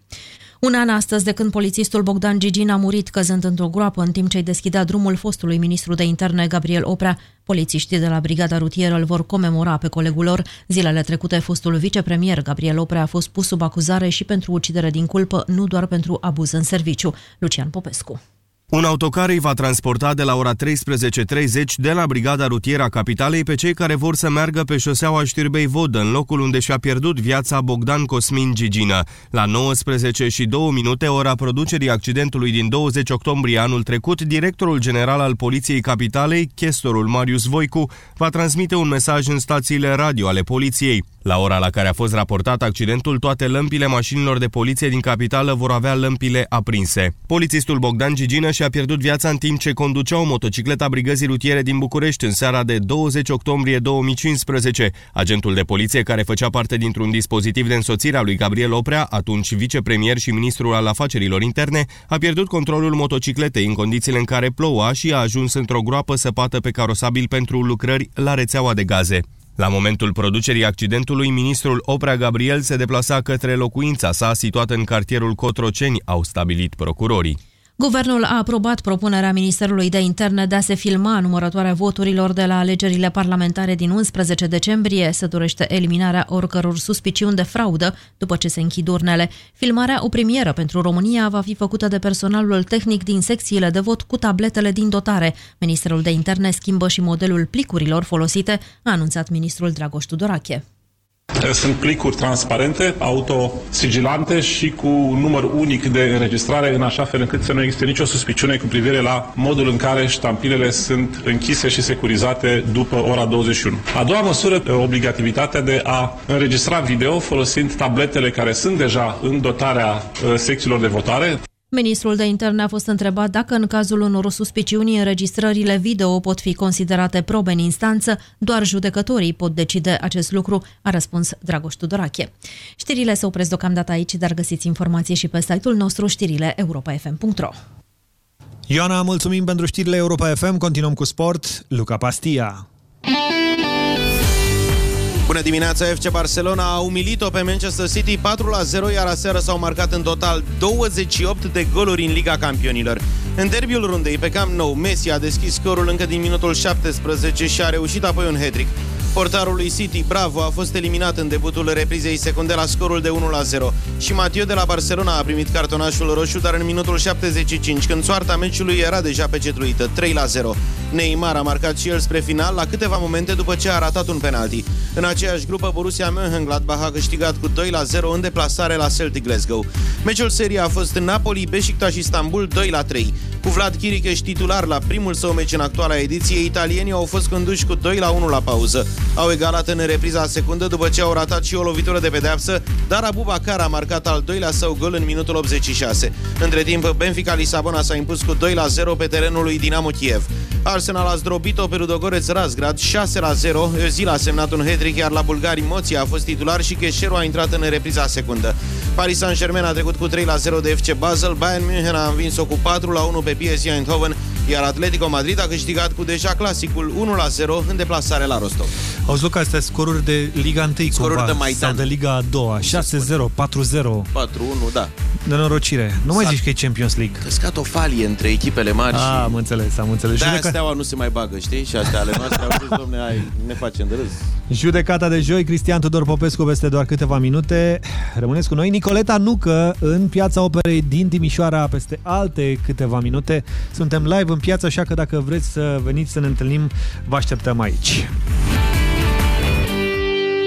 Un an astăzi de când polițistul Bogdan Gigin a murit căzând într-o groapă în timp ce îi deschidea drumul fostului ministru de interne Gabriel Oprea, polițiștii de la Brigada Rutieră îl vor comemora pe colegul lor. Zilele trecute, fostul vicepremier Gabriel Oprea a fost pus sub acuzare și pentru ucidere din culpă, nu doar pentru abuz în serviciu. Lucian Popescu. Un autocar îi va transporta de la ora 13.30 de la Brigada Rutieră a Capitalei pe cei care vor să meargă pe șoseaua Știrbei Vodă, în locul unde și-a pierdut viața Bogdan Cosmin Gigină. La 19 și 2 minute, ora producerii accidentului din 20 octombrie anul trecut, directorul general al Poliției Capitalei, chestorul Marius Voicu, va transmite un mesaj în stațiile radio ale poliției. La ora la care a fost raportat accidentul, toate lămpile mașinilor de poliție din capitală vor avea lămpile aprinse. Polițistul Bogdan Gigină și-a pierdut viața în timp ce conducea o motocicletă a brigăzii rutiere din București în seara de 20 octombrie 2015. Agentul de poliție care făcea parte dintr-un dispozitiv de însoțire a lui Gabriel Oprea, atunci vicepremier și ministrul al afacerilor interne, a pierdut controlul motocicletei în condițiile în care ploua și a ajuns într-o groapă săpată pe carosabil pentru lucrări la rețeaua de gaze. La momentul producerii accidentului, ministrul Oprea Gabriel se deplasa către locuința sa situată în cartierul Cotroceni, au stabilit procurorii. Guvernul a aprobat propunerea Ministerului de Interne de a se filma numărătoarea voturilor de la alegerile parlamentare din 11 decembrie. Se dorește eliminarea oricăror suspiciuni de fraudă după ce se închid urnele. Filmarea, o premieră pentru România, va fi făcută de personalul tehnic din secțiile de vot cu tabletele din dotare. Ministerul de Interne schimbă și modelul plicurilor folosite, a anunțat ministrul Dragoș Tudorache. Sunt plicuri transparente, autosigilante și cu un număr unic de înregistrare, în așa fel încât să nu existe nicio suspiciune cu privire la modul în care ștampilele sunt închise și securizate după ora 21. A doua măsură, obligativitatea de a înregistra video folosind tabletele care sunt deja în dotarea uh, secțiilor de votare. Ministrul de interne a fost întrebat dacă în cazul unor suspiciuni înregistrările video pot fi considerate probe în instanță, doar judecătorii pot decide acest lucru, a răspuns Dragoș Tudorache. Știrile se opresc deocamdată aici, dar găsiți informații și pe site-ul nostru știrile europa.fm.ro. Ioana, mulțumim pentru știrile Europa FM. Continuăm cu sport. Luca Pastia. Bună dimineața, FC Barcelona a umilit-o pe Manchester City 4 la 0, iar aseară s-au marcat în total 28 de goluri în Liga Campionilor. În derbiul rundei pe Camp Nou, Messi a deschis scorul încă din minutul 17 și a reușit apoi un hat-trick. Portarul lui City, Bravo, a fost eliminat în debutul reprizei secunde la scorul de 1-0 și Mathieu de la Barcelona a primit cartonașul roșu, dar în minutul 75, când soarta meciului era deja pecetluită, 3-0. Neymar a marcat și el spre final la câteva momente după ce a ratat un penalti. În aceeași grupă, Borussia Mönchengladbach a câștigat cu 2-0 în deplasare la Celtic Glasgow. Meciul serii a fost Napoli, Beşiktaş și Istanbul 2-3. Cu Vlad Chiricheș titular la primul său meci în actuala ediție, italienii au fost conduși cu 2-1 la pauză. Au egalat în repriza secundă după ce au ratat și o lovitură de pedeapsă, dar Abu Bakar a marcat al doilea său gol în minutul 86. Între timp, Benfica Lisabona s-a impus cu 2-0 pe terenul lui Dinamo Kiev. Arsenal a zdrobit-o pe Ludogoreț Razgrad 6 la 0. Özil a semnat un hat iar la bulgari Moția a fost titular și Cheșeru a intrat în repriza secundă. Paris Saint-Germain a trecut cu 3 la 0 de FC Basel, Bayern München a învins-o cu 4 la 1 pe PSG Eindhoven, iar Atletico Madrid a câștigat cu deja clasicul 1 la 0 în deplasare la Rostov. Au zis că astea scoruri de Liga 1 Scoruri cumva, de Maidan. sau de Liga a doua, 6-0, 4-0. 4-1, da. De norocire. Nu mai zici că e Champions League. Căscat o falie între echipele mari Ah, și... am înțeles, am înțeles. De Judeca... steaua nu se mai bagă, știi? Și astea ale noastre au zis, domne, hai, ne facem de râs. Judecata de joi, Cristian Tudor Popescu peste doar câteva minute. Rămâneți cu noi. Nicoleta Nucă în Piața Operei din Timișoara peste alte câteva minute. Suntem live în piață, așa că dacă vreți să veniți să ne întâlnim, vă așteptăm aici.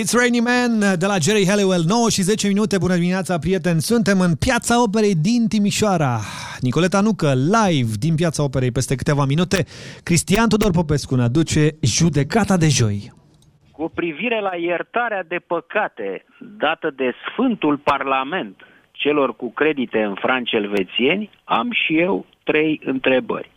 It's Rainy Man de la Jerry Halliwell, 9 și 10 minute, bună dimineața prieteni, suntem în Piața Operei din Timișoara. Nicoleta Nucă, live din Piața Operei peste câteva minute. Cristian Tudor Popescu ne aduce judecata de joi. Cu privire la iertarea de păcate dată de Sfântul Parlament celor cu credite în franci elvețieni, am și eu trei întrebări.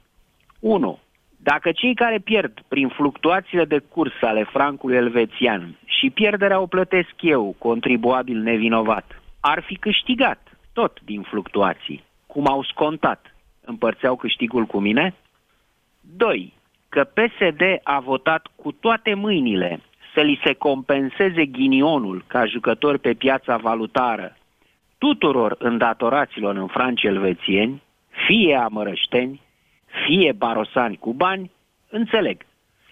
1. Dacă cei care pierd prin fluctuațiile de curs ale francului elvețian și pierderea o plătesc eu, contribuabil nevinovat, ar fi câștigat tot din fluctuații, cum au scontat, împărțeau câștigul cu mine? 2. Că PSD a votat cu toate mâinile să li se compenseze ghinionul ca jucător pe piața valutară tuturor îndatoraților în franci elvețieni, fie amărășteni, fie barosani cu bani, înțeleg.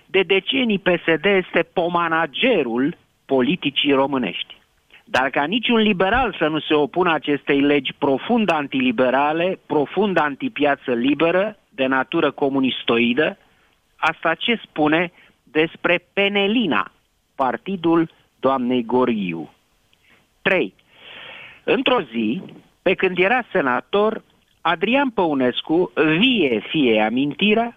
De decenii PSD este pomanagerul politicii românești. Dar ca niciun liberal să nu se opună acestei legi profund antiliberale, profund antipiață liberă, de natură comunistoidă, asta ce spune despre Penelina, partidul doamnei Goriu. 3. Într-o zi, pe când era senator, Adrian Păunescu, vie fie amintirea,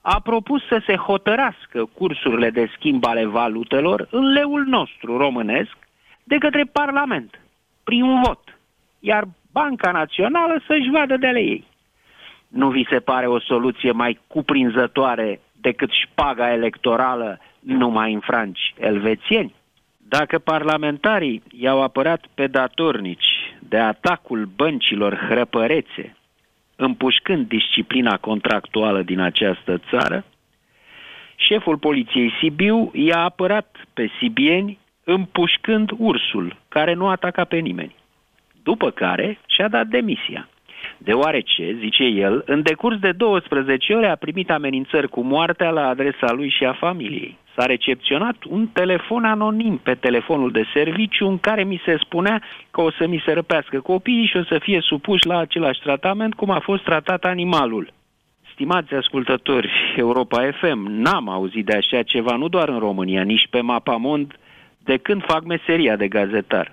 a propus să se hotărască cursurile de schimb ale valutelor în leul nostru românesc de către Parlament, prin un vot, iar Banca Națională să-și vadă de ale ei. Nu vi se pare o soluție mai cuprinzătoare decât șpaga electorală numai în franci elvețieni? Dacă parlamentarii i-au apărat pe datornici de atacul băncilor hrăpărețe, împușcând disciplina contractuală din această țară, șeful poliției Sibiu i-a apărat pe sibieni împușcând ursul, care nu ataca pe nimeni. După care și-a dat demisia. Deoarece, zice el, în decurs de 12 ore a primit amenințări cu moartea la adresa lui și a familiei s-a recepționat un telefon anonim pe telefonul de serviciu în care mi se spunea că o să mi se răpească copiii și o să fie supuși la același tratament cum a fost tratat animalul. Stimați ascultători, Europa FM, n-am auzit de așa ceva nu doar în România, nici pe Mapamond, de când fac meseria de gazetar.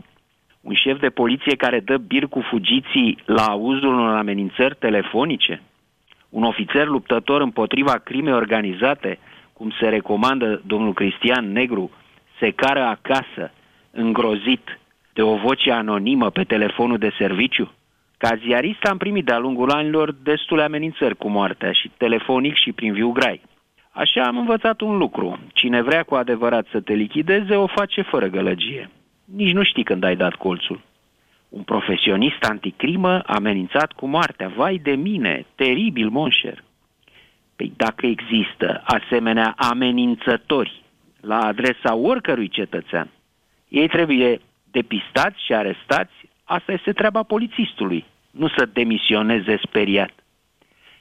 Un șef de poliție care dă bir cu fugiții la auzul unor amenințări telefonice? Un ofițer luptător împotriva crimei organizate – cum se recomandă domnul Cristian Negru, se cară acasă, îngrozit de o voce anonimă pe telefonul de serviciu? Ca ziarist am primit de-a lungul anilor destule amenințări cu moartea și telefonic și prin viu grai. Așa am învățat un lucru. Cine vrea cu adevărat să te lichideze, o face fără gălăgie. Nici nu știi când ai dat colțul. Un profesionist anticrimă amenințat cu moartea. Vai de mine, teribil, monșer. Păi dacă există asemenea amenințători la adresa oricărui cetățean, ei trebuie depistați și arestați, asta este treaba polițistului, nu să demisioneze speriat.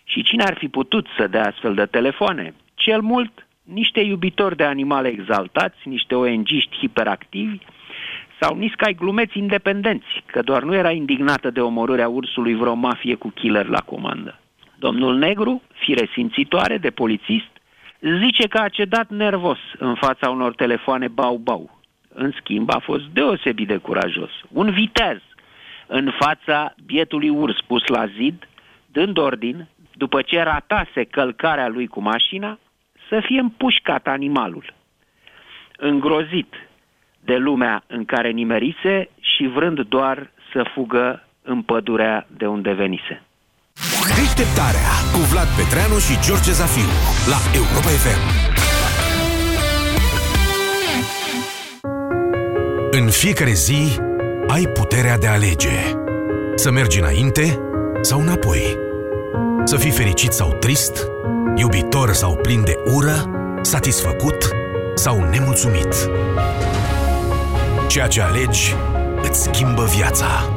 Și cine ar fi putut să dea astfel de telefoane? Cel mult niște iubitori de animale exaltați, niște ONG-ști hiperactivi sau niscai glumeți independenți, că doar nu era indignată de omorârea ursului vreo mafie cu killer la comandă. Domnul Negru, fire simțitoare de polițist, zice că a cedat nervos în fața unor telefoane bau-bau. În schimb, a fost deosebit de curajos. Un viteaz în fața bietului urs pus la zid, dând ordin, după ce ratase călcarea lui cu mașina, să fie împușcat animalul. Îngrozit de lumea în care nimerise și vrând doar să fugă în pădurea de unde venise. Deșteptarea cu Vlad Petreanu și George Zafiu la Europa FM. În fiecare zi ai puterea de a alege. Să mergi înainte sau înapoi. Să fii fericit sau trist, iubitor sau plin de ură, satisfăcut sau nemulțumit. Ceea ce alegi îți schimbă viața.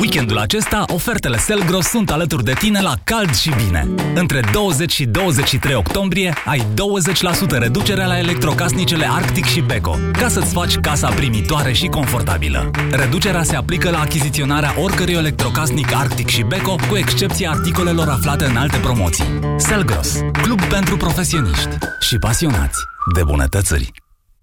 Weekendul acesta, ofertele Selgros sunt alături de tine la cald și bine. Între 20 și 23 octombrie ai 20% reducere la electrocasnicele Arctic și Beko, ca să-ți faci casa primitoare și confortabilă. Reducerea se aplică la achiziționarea oricărui electrocasnic Arctic și Beko, cu excepția articolelor aflate în alte promoții. Selgros, club pentru profesioniști și pasionați de bunătățări.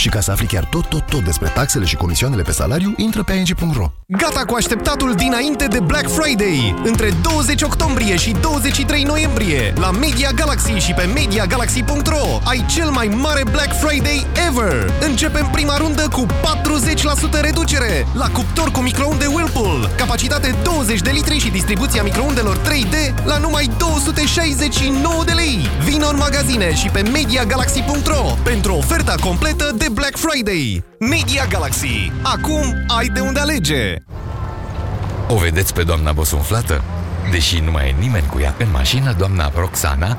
Și ca să afli chiar tot, tot, tot despre taxele și comisioanele pe salariu, intră pe ing.ro. Gata cu așteptatul dinainte de Black Friday! Între 20 octombrie și 23 noiembrie, la Media Galaxy și pe MediaGalaxy.ro ai cel mai mare Black Friday ever! Începem prima rundă cu 40% reducere la cuptor cu microunde Whirlpool, capacitate 20 de litri și distribuția microundelor 3D la numai 269 de lei! Vino în magazine și pe MediaGalaxy.ro pentru oferta completă de Black Friday. Media Galaxy. Acum ai de unde alege. O vedeți pe doamna bosunflată? Deși nu mai e nimeni cu ea în mașină, doamna Roxana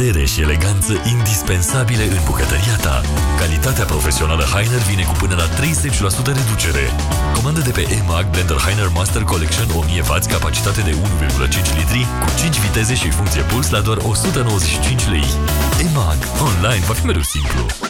putere și eleganță indispensabile în bucătăria ta. Calitatea profesională Heiner vine cu până la 30% reducere. Comandă de pe EMAG Blender Heiner Master Collection 1000W, capacitate de 1,5 litri, cu 5 viteze și funcție puls la doar 195 lei. EMAG. Online va fi mereu simplu.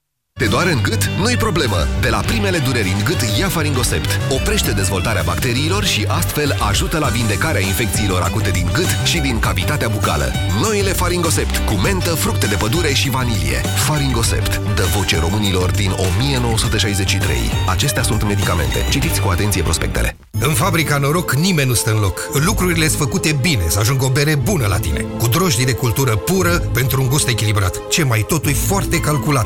Te doare în gât? Nu-i problemă! De la primele dureri în gât, ia Faringosept. Oprește dezvoltarea bacteriilor și astfel ajută la vindecarea infecțiilor acute din gât și din cavitatea bucală. Noile Faringosept, cu mentă, fructe de pădure și vanilie. Faringosept, dă voce românilor din 1963. Acestea sunt medicamente. Citiți cu atenție prospectele. În fabrica Noroc nimeni nu stă în loc. Lucrurile sunt făcute bine, să ajungă o bere bună la tine. Cu drojdii de cultură pură pentru un gust echilibrat. Ce mai totul e foarte calculat.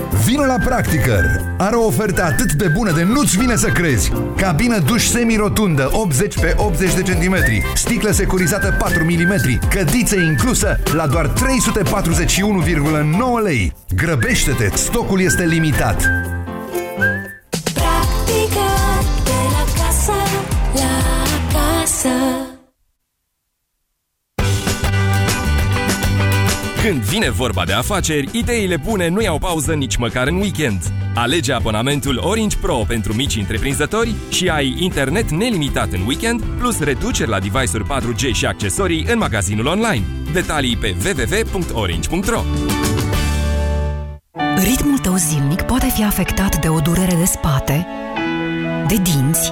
Vino la Practicăr! Are o ofertă atât de bună de nu-ți vine să crezi! Cabină duș semi-rotundă 80 pe 80 de centimetri, sticlă securizată 4 mm, cădiță inclusă la doar 341,9 lei. Grăbește-te, stocul este limitat! Când vine vorba de afaceri, ideile bune nu iau pauză nici măcar în weekend. Alege abonamentul Orange Pro pentru mici întreprinzători și ai internet nelimitat în weekend, plus reduceri la device-uri 4G și accesorii în magazinul online. Detalii pe www.orange.ro Ritmul tău zilnic poate fi afectat de o durere de spate, de dinți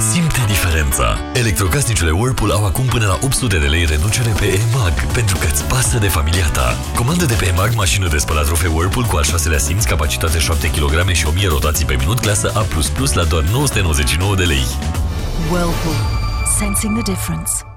Simte diferența! Electrocasnicele Whirlpool au acum până la 800 de lei reducere pe EMAG, pentru că îți pasă de familia ta. Comandă de pe EMAG mașină de spălat rufe Whirlpool cu al șaselea simț, capacitate 7 kg și 1000 rotații pe minut, clasă A++ la doar 999 de lei. Whirlpool. Sensing the difference.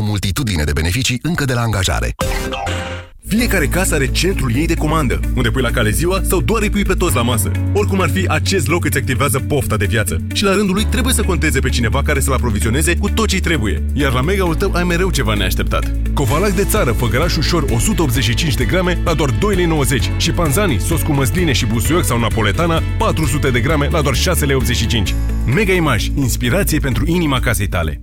multitudine de beneficii încă de la angajare. Fiecare casă are centrul ei de comandă, unde pui la cale ziua sau doar îi pui pe toți la masă. Oricum ar fi, acest loc îți activează pofta de viață și la rândul lui trebuie să conteze pe cineva care să-l aprovizioneze cu tot ce trebuie. Iar la mega-ul tău ai mereu ceva neașteptat. Covalac de țară, făgăraș ușor 185 de grame la doar 2,90 lei și panzani, sos cu măsline și busuioc sau napoletana 400 de grame la doar 6,85 lei. Mega Image, inspirație pentru inima casei tale.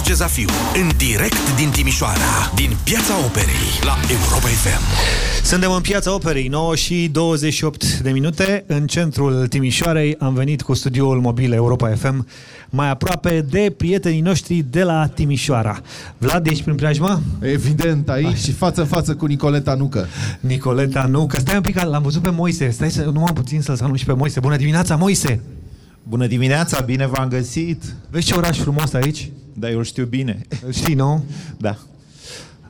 George Zafiu În direct din Timișoara Din Piața Operei La Europa FM Suntem în piața operei, 9 și 28 de minute, în centrul Timișoarei. Am venit cu studioul mobil Europa FM, mai aproape de prietenii noștri de la Timișoara. Vlad, ești prin preajmă? Evident, aici și față în față cu Nicoleta Nucă. Nicoleta Nucă. Stai un pic, l-am văzut pe Moise. Stai să nu am puțin să-l salut și pe Moise. Bună dimineața, Moise! Bună dimineața, bine v-am găsit! Vezi ce oraș frumos aici? Da, eu îl știu bine. Îl știi, nu? Da.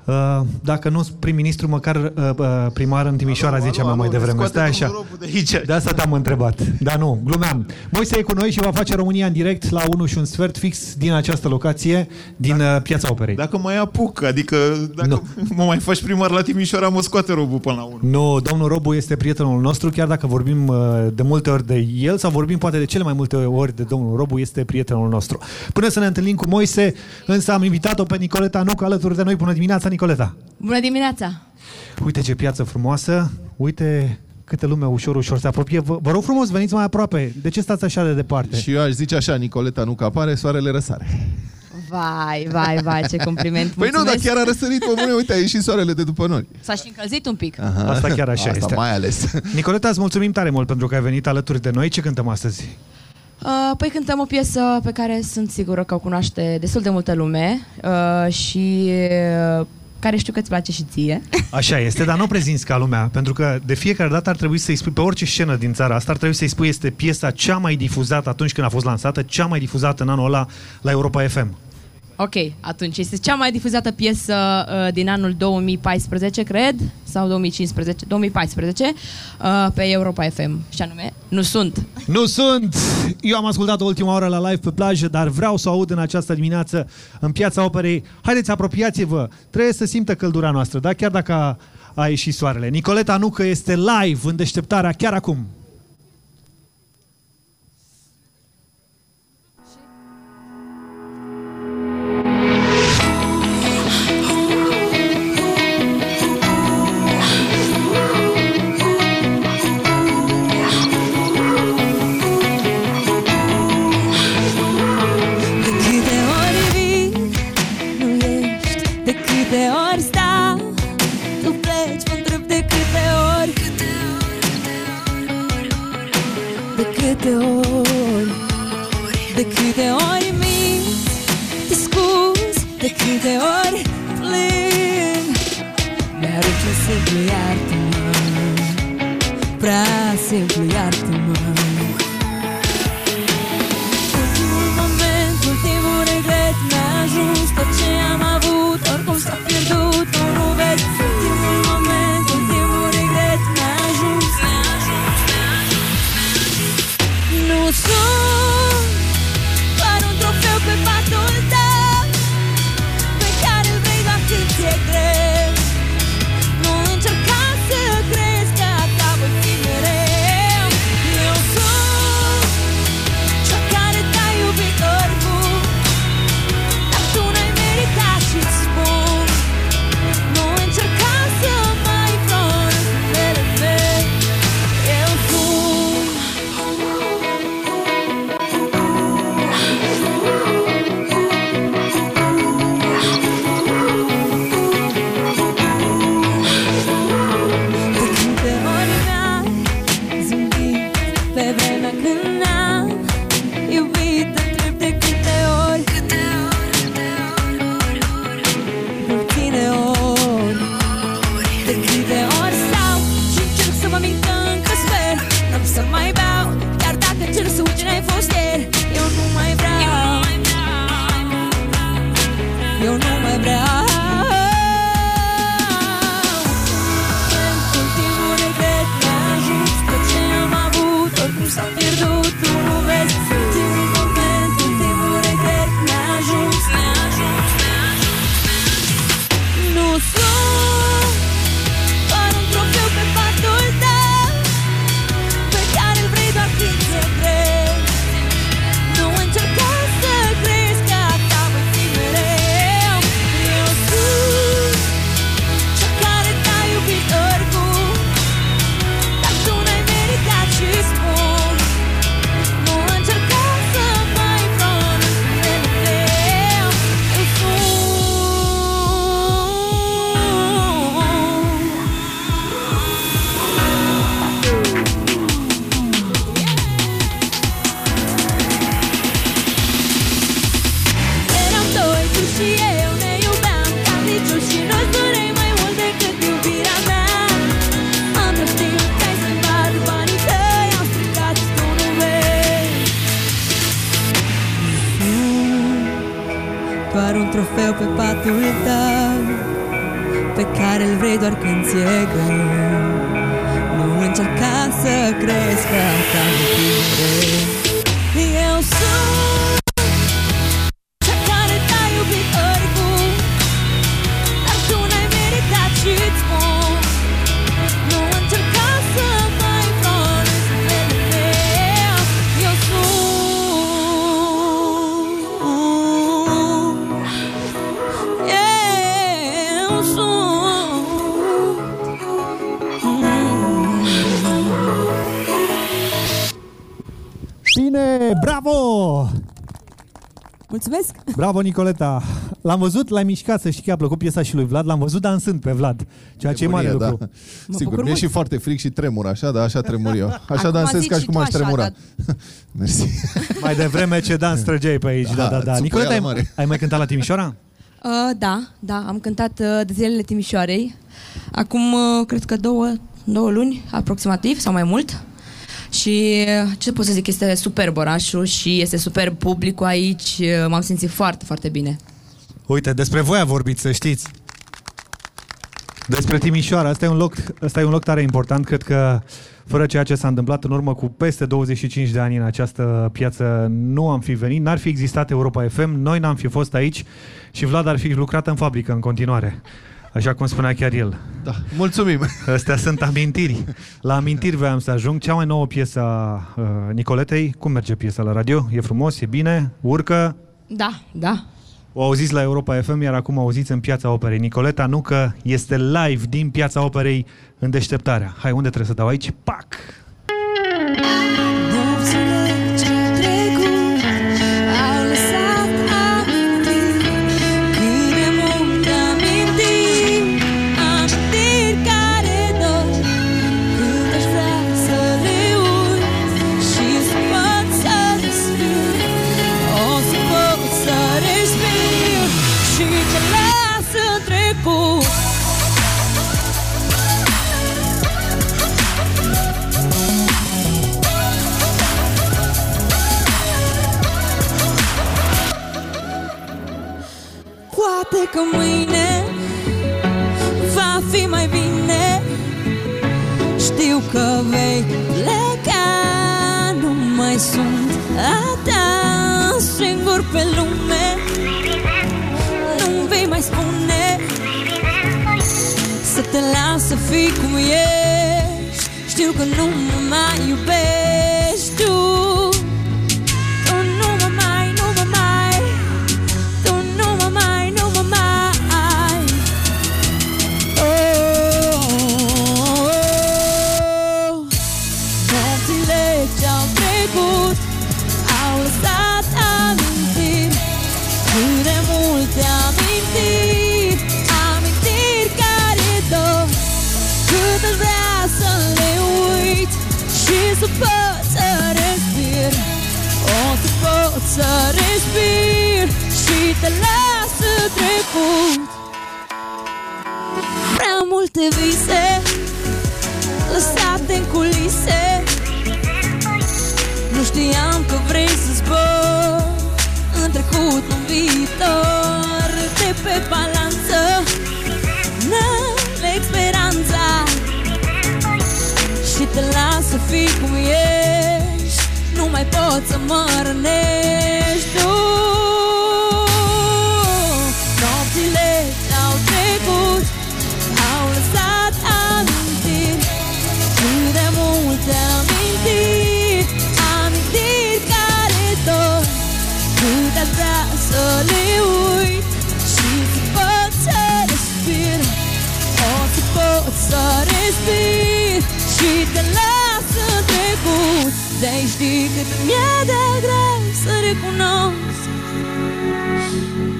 Uh, dacă nu prim-ministru, măcar uh, uh, primar în Timișoara, Alo, ziceam alo, eu mai alo, devreme. scoate Stai domnul așa. Robu de aici. De asta te-am întrebat. Dar nu, glumeam. Moise e cu noi și va face România în direct la 1 și un sfert fix din această locație, din uh, Piața Operei. Dacă mai apuc, adică dacă Nu. mă mai faci primar la Timișoara, mă scoate robul până la urmă. Nu, domnul Robu este prietenul nostru, chiar dacă vorbim uh, de multe ori de el sau vorbim poate de cele mai multe ori de domnul Robu, este prietenul nostru. Până să ne întâlnim cu Moise, însă am invitat-o pe Nicoleta Nuc alături de noi. Bună dimineața, Nicoleta! Bună dimineața! Uite ce piață frumoasă, uite câte lume ușor, ușor se apropie. Vă, vă rog frumos, veniți mai aproape. De ce stați așa de departe? Și eu aș zice așa, Nicoleta Nucă apare, soarele răsare. Vai, vai, vai, ce compliment! Păi nu, dar Mulțumesc. chiar a răsărit pe bune, uite, a ieșit soarele de după noi. S-a și încălzit un pic. Aha. Asta chiar așa Asta este. mai ales. Nicoleta, îți mulțumim tare mult pentru că ai venit alături de noi. Ce cântăm astăzi? Uh, păi cântăm o piesă pe care sunt sigură că o cunoaște destul de multă lume uh, și uh, care știu că îți place și ție. Așa este, dar nu o prezinți ca lumea, pentru că de fiecare dată ar trebui să-i spui pe orice scenă din țara asta, ar trebui să-i spui este piesa cea mai difuzată atunci când a fost lansată, cea mai difuzată în anul ăla la Europa FM. Ok, atunci este cea mai difuzată piesă uh, din anul 2014, cred, sau 2015, 2014, uh, pe Europa FM. Și anume, nu sunt. Nu sunt! Eu am ascultat ultima oră la live pe plajă, dar vreau să o aud în această dimineață în piața operei. Haideți, apropiați-vă! Trebuie să simtă căldura noastră, da? Chiar dacă a, a ieșit soarele. Nicoleta Nucă este live în deșteptarea chiar acum. Prea simplu bravo! Mulțumesc! Bravo, Nicoleta! L-am văzut, l-ai mișcat, să știi că a plăcut piesa și lui Vlad, l-am văzut dansând pe Vlad, ceea ce e mare Nebunie, lucru. Da. Sigur, mi-e și foarte fric și tremur așa, dar așa tremur eu. Așa Acum dansez zici ca și și cum tu aș așa, tremura. dar- Mersi. Mai devreme ce dans trăgeai pe aici, da, Da, da, da. țupuială Nicoleta, ai, mare. ai mai cântat la Timișoara? Uh, da, da, am cântat uh, de zilele Timișoarei. Acum, uh, cred că două, două luni, aproximativ, sau mai mult. Și uh, ce pot să zic, este superb orașul și este superb publicul aici. Uh, M-am simțit foarte, foarte bine. Uite, despre voi a vorbit, să știți. Despre Timișoara, asta e un loc, asta e un loc tare important, cred că fără ceea ce s-a întâmplat în urmă cu peste 25 de ani în această piață, nu am fi venit, n-ar fi existat Europa FM, noi n-am fi fost aici și Vlad ar fi lucrat în fabrică în continuare. Așa cum spunea chiar el. Da, mulțumim. Astea sunt amintiri. La amintiri voiam să ajung. Cea mai nouă piesă a uh, Nicoletei. Cum merge piesa la radio? E frumos? E bine? Urcă? Da, da. O auziți la Europa FM, iar acum auziți în Piața Operei. Nicoleta Nucă este live din Piața Operei în deșteptarea. Hai, unde trebuie să dau aici? Pac! Nopțile Poate că mâine va fi mai bine. Știu că vei pleca Nu mai sunt a ta Singur pe lume. Nu vei mai spune Să te las să fii cum ești. Știu că nu mă mai iubești tu să respir Și te las să trecut Prea multe vise Lăsate în culise. Nu știam că vrei să zbor. În trecut, în viitor De pe balanță N-aleg speranța Și te las să fii cum ești Nu mai pot să mă rănești tu De-ai ști cât mi-e de greu să recunosc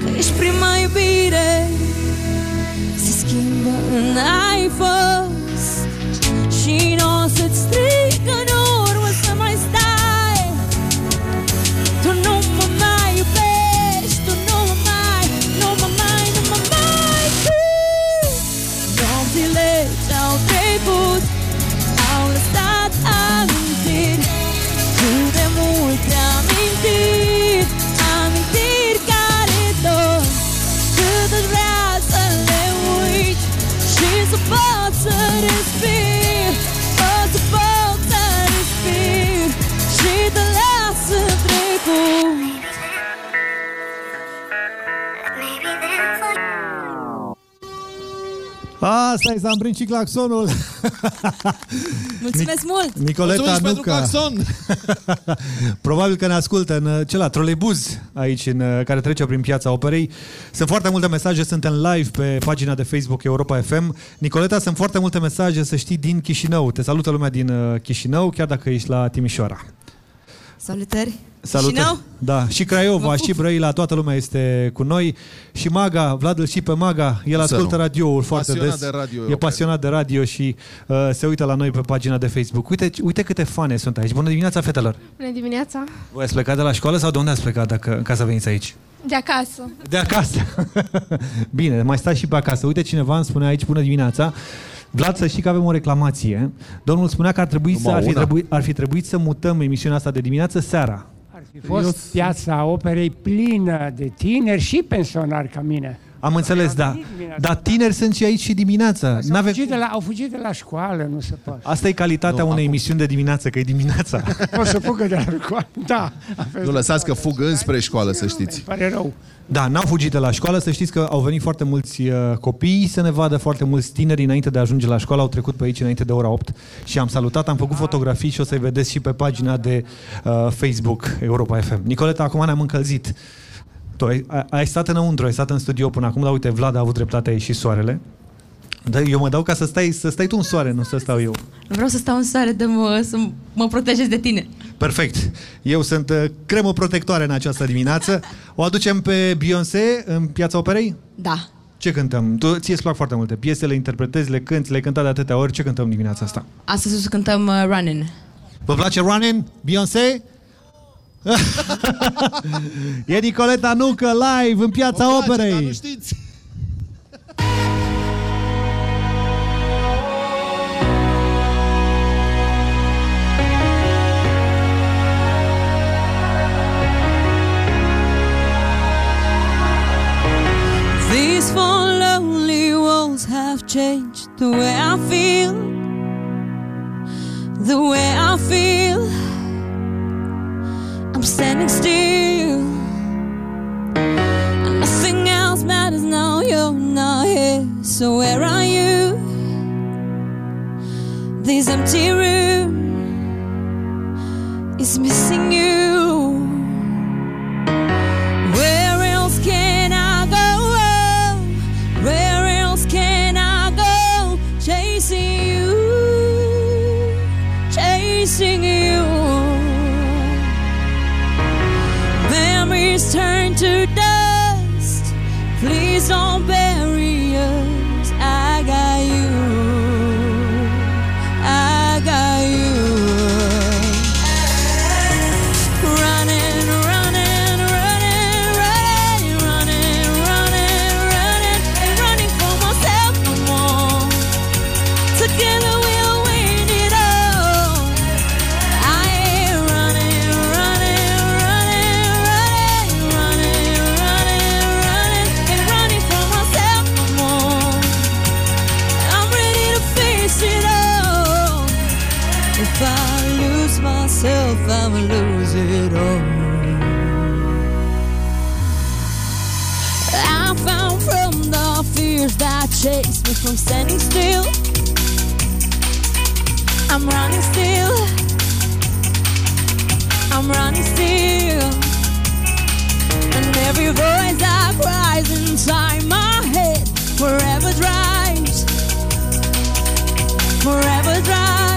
Că ești prima iubire? Se schimbă în ai fost Și n-o să-ți strig Asta e, s-a îmbrânt și claxonul. Mulțumesc mult! Nicoleta Mulțumesc pentru Nuca. claxon. Probabil că ne ascultă în uh, cel troleibuz aici, în, uh, care trece prin piața operei. Sunt foarte multe mesaje, suntem live pe pagina de Facebook Europa FM. Nicoleta, sunt foarte multe mesaje, să știi, din Chișinău. Te salută lumea din uh, Chișinău, chiar dacă ești la Timișoara. Salutări! Salutări. Chișinău? Da, și Craiova, și Brăila, toată lumea este cu noi. Și Maga, Vlad îl și pe Maga, el Să ascultă nu. radioul foarte Pasionat des. de radio e european. pasionat de radio și uh, se uită la noi pe pagina de Facebook. Uite, uite câte fane sunt aici. Bună dimineața, fetelor! Bună dimineața! Voi ați plecat de la școală sau de unde ați plecat dacă, ca să veniți aici? De acasă. De acasă. Bine, mai stați și pe acasă. Uite, cineva îmi spunea aici, bună dimineața, Vlad, să știi că avem o reclamație. Domnul spunea că ar, trebui să, Numai ar, fi una. trebui, ar fi trebuit să mutăm emisiunea asta de dimineață seara. fi fost piața operei plină de tineri și pensionari ca mine. Am înțeles, da. Dar tineri sunt și aici și dimineața. Au N-ave... fugit, de la, au fugit de la școală, nu se poate. Asta e calitatea unei emisiuni de dimineață, că e dimineața. O să fugă de la școală. Da. aveți Nu lăsați că fug înspre școală, să știți. Pare rău. Da, n-au fugit de la școală. Să știți că au venit foarte mulți uh, copii să ne vadă, foarte mulți tineri înainte de a ajunge la școală. Au trecut pe aici înainte de ora 8 și am salutat, am făcut fotografii și o să-i vedeți și pe pagina de uh, Facebook Europa FM. Nicoleta, acum ne-am încălzit. Tu ai, ai- ai stat înăuntru, ai stat în studio până acum, dar uite, Vlad a avut dreptate, a ieșit soarele. Dar eu mă dau ca să stai, să stai tu în soare, nu să stau eu. Nu vreau să stau în soare de mă, să mă protejez de tine. Perfect. Eu sunt uh, cremă protectoare în această dimineață. O aducem pe Beyoncé în Piața Operei? Da. Ce cântăm? Tu, ție îți plac foarte multe. Piese le interpretezi, le cânti, le-ai cântat de atâtea ori. Ce cântăm dimineața asta? Astăzi o să cântăm uh, Running. Vă place Running? Beyoncé? e Nicoleta Nucă live în piața place, operei. Dar nu știți. These four lonely walls have changed the way I feel, the way I feel. I'm standing still, nothing else matters now. You're not here, so where are you? This empty room is missing you. From standing still. I'm running still. I'm running still. And every voice that cries inside my head forever drives. Forever drives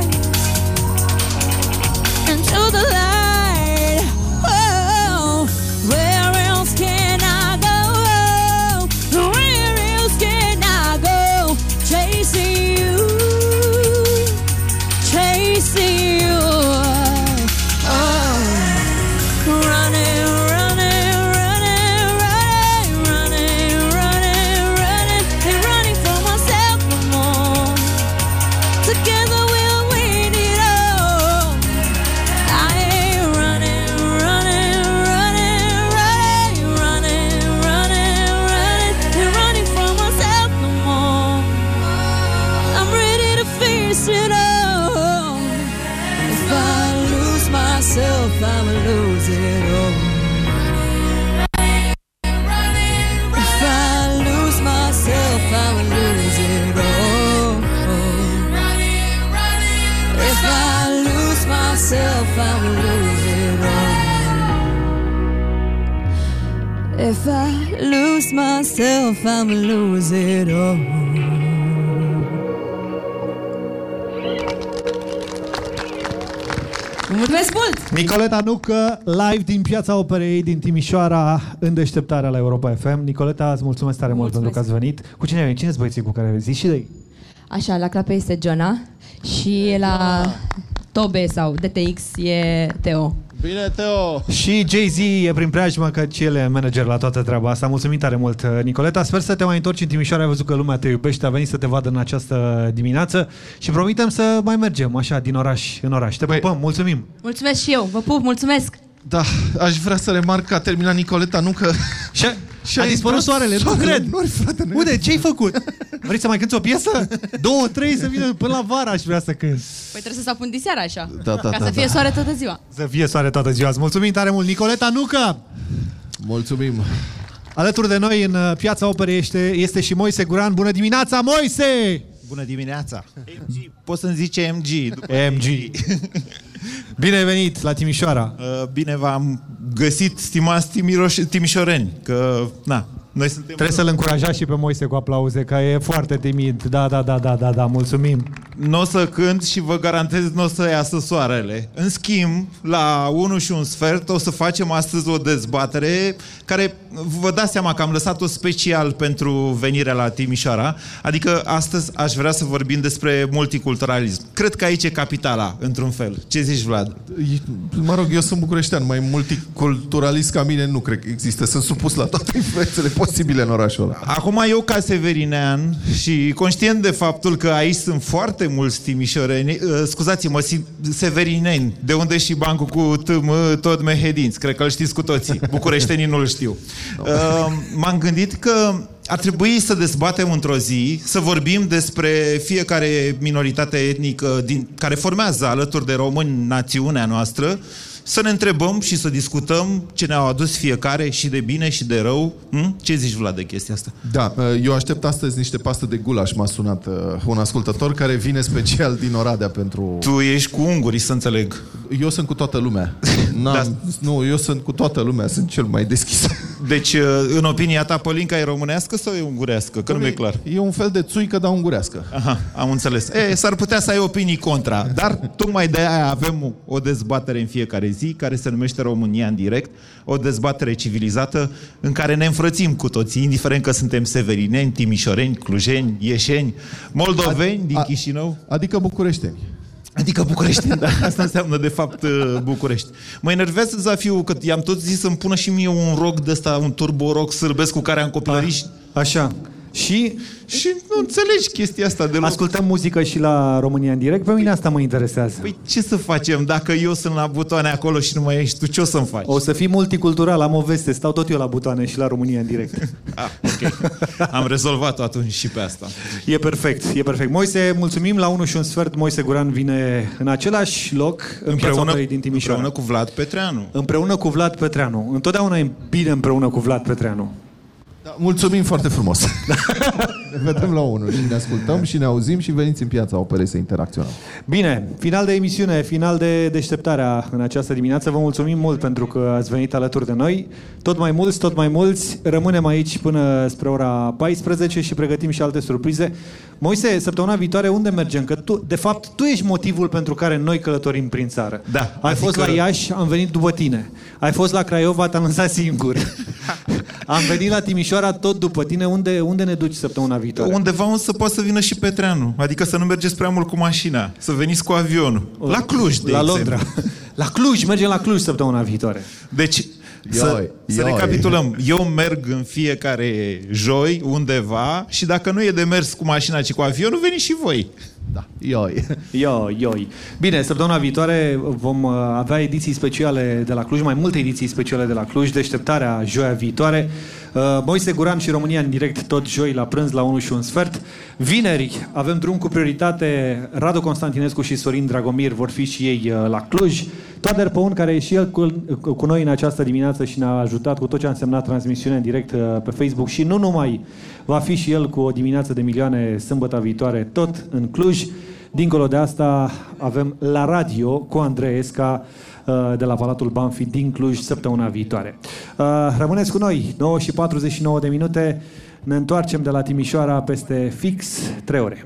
myself, I'ma lose it all. Mulțumesc mult! Nicoleta Nucă, live din Piața Operei din Timișoara, în deșteptarea la Europa FM. Nicoleta, îți mulțumesc tare mult pentru că ați venit. Cu cine ai venit? Cine sunt băieții cu care vezi? Și de Așa, la clape este Jonah și la Tobe sau DTX e Teo. Bine, Teo! Și Jay-Z e prin preajmă că el e manager la toată treaba asta. Mulțumim tare mult, Nicoleta. Sper să te mai întorci în Timișoara. Ai văzut că lumea te iubește. A venit să te vadă în această dimineață și promitem să mai mergem așa din oraș în oraș. Te pupăm. Mulțumim! Mulțumesc și eu, vă pup, mulțumesc! Da, aș vrea să remarc că a terminat Nicoleta, nu că... Și a, a dispărut soarele, nu cred. Nu, frate, nu Uite, ce-ai făcut? Vrei să mai cânti o piesă? Două, trei, să vină până la vară aș vrea să cânt. Păi trebuie să se apun diseară așa, Da, da, ca da, să fie da. soare toată ziua. Să fie soare toată ziua. Îți mulțumim tare mult, Nicoleta Nucă! Mulțumim! Alături de noi în uh, Piața Operei este, este și Moise Guran. Bună dimineața, Moise! Bună dimineața! MG. Poți să-mi zice MG. După MG. Bine ai venit la Timișoara. Uh, Bine v-am găsit, stimați timiroși, timișoreni, că, na, noi suntem... Trebuie să-l încurajați și pe Moise cu aplauze, că e foarte timid. Da, da, da, da, da, da, mulțumim. Nu o să cânt și vă garantez nu o să iasă soarele. În schimb, la 1 și un sfert o să facem astăzi o dezbatere care vă dați seama că am lăsat-o special pentru venirea la Timișoara. Adică astăzi aș vrea să vorbim despre multiculturalism. Cred că aici e capitala, într-un fel. Ce zici, Vlad? Mă rog, eu sunt bucureștean, mai multiculturalist ca mine nu cred că există. Sunt supus la toate influențele posibile în orașul ăla. Acum eu ca severinean și conștient de faptul că aici sunt foarte foarte mulți timișoreni, uh, scuzați-mă, si- severineni, de unde și bancul cu tm, tot mehedinți, cred că îl știți cu toții, bucureștenii nu-l știu. Uh, m-am gândit că ar trebui să dezbatem într-o zi, să vorbim despre fiecare minoritate etnică din, care formează alături de români națiunea noastră, să ne întrebăm și să discutăm ce ne-au adus fiecare și de bine și de rău. Hm? Ce zici, Vlad, de chestia asta? Da, eu aștept astăzi niște pastă de gulaș, m-a sunat uh, un ascultător care vine special din Oradea pentru... Tu ești cu ungurii, să înțeleg. Eu sunt cu toată lumea. N-am, da. Nu, eu sunt cu toată lumea, sunt cel mai deschis. Deci, în opinia ta, Pălinca e românească sau e ungurească? Că nu mi-e clar. E un fel de țuică, dar ungurească. Aha, am înțeles. E, s-ar putea să ai opinii contra, dar tocmai de aia avem o dezbatere în fiecare zi, care se numește România în direct, o dezbatere civilizată în care ne înfrățim cu toții, indiferent că suntem severineni, timișoreni, clujeni, ieșeni, moldoveni din Chișinău. Adică bucureșteni. Adică București, da, asta înseamnă de fapt uh, București. Mă enervează Zafiu că i-am tot zis să-mi pună și mie un rock de ăsta, un turbo rock sârbesc cu care am copilărit. Așa. Și și nu înțelegi chestia asta deloc. Ascultăm muzică și la România în direct. Pe mine asta mă interesează. Păi ce să facem dacă eu sunt la butoane acolo și nu mai ești tu? Ce o să-mi faci? O să fii multicultural, am o veste. Stau tot eu la butoane și la România în direct. ah, ok. Am rezolvat-o atunci și pe asta. E perfect, e perfect. Moise, mulțumim. La 1 și un sfert, Moise Guran vine în același loc, în Împreună- Piața din Timișoara. împreună cu Vlad Petreanu. Împreună cu Vlad Petreanu. Întotdeauna e bine împreună cu Vlad Petreanu. Da, mulțumim foarte frumos. ne vedem la unul și ne ascultăm și ne auzim și veniți în piața operei să interacționăm. Bine, final de emisiune, final de deșteptarea în această dimineață. Vă mulțumim mult pentru că ați venit alături de noi. Tot mai mulți, tot mai mulți. Rămânem aici până spre ora 14 și pregătim și alte surprize. Moise, săptămâna viitoare unde mergem? Că tu, de fapt, tu ești motivul pentru care noi călătorim prin țară. Da. Ai adică- fost la Iași, am venit după tine. Ai fost la Craiova, te-am lăsat singur. am venit la Timișoara tot după tine. Unde, unde ne duci săptămâna viitoare? Undeva însă poate să vină și Petreanu. Adică să nu mergeți prea mult cu mașina. Să veniți cu avionul. La Cluj, de La exemplu. Londra. La Cluj, mergem la Cluj săptămâna viitoare. Deci, să, Ioi, să ioi. recapitulăm. Eu merg în fiecare joi undeva și dacă nu e de mers cu mașina, ci cu avionul, veniți și voi. Da, ioi. Ioi, ioi. Bine, săptămâna viitoare vom uh, avea ediții speciale de la Cluj, mai multe ediții speciale de la Cluj, deșteptarea joia viitoare. Uh, Moise Guran și România în direct tot joi la prânz la 1 și un sfert. Vineri avem drum cu prioritate. Radu Constantinescu și Sorin Dragomir vor fi și ei uh, la Cluj. Toader Păun, care e și el cu, cu noi în această dimineață și ne-a ajutat cu tot ce a însemnat transmisiune în direct uh, pe Facebook și nu numai, va fi și el cu o dimineață de milioane sâmbătă viitoare tot în Cluj. Dincolo de asta avem la radio cu Andrei Esca uh, de la Palatul Banfi din Cluj săptămâna viitoare. Uh, Rămâneți cu noi, 9 și 49 de minute. Ne întoarcem de la Timișoara peste fix 3 ore.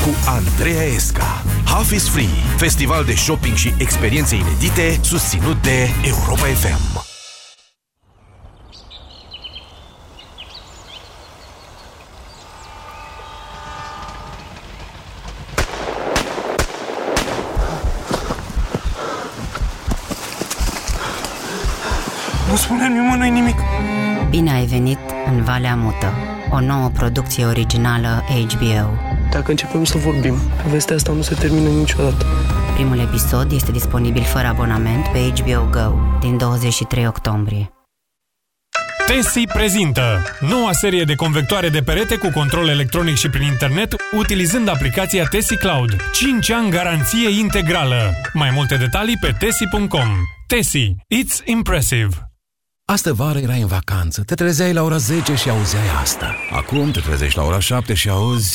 cu Andreea Esca. Half is Free, festival de shopping și experiențe inedite susținut de Europa FM. Nu spune nimănui nimic. Bine ai venit în Valea Mută, o nouă producție originală HBO. Dacă începem să vorbim, povestea asta nu se termină niciodată. Primul episod este disponibil fără abonament pe HBO Go din 23 octombrie. Tessie prezintă noua serie de convectoare de perete cu control electronic și prin internet utilizând aplicația Tessie Cloud. 5 ani garanție integrală. Mai multe detalii pe tessie.com. Tessie. It's impressive. Astă vară erai în vacanță, te trezeai la ora 10 și auzeai asta. Acum te trezești la ora 7 și auzi...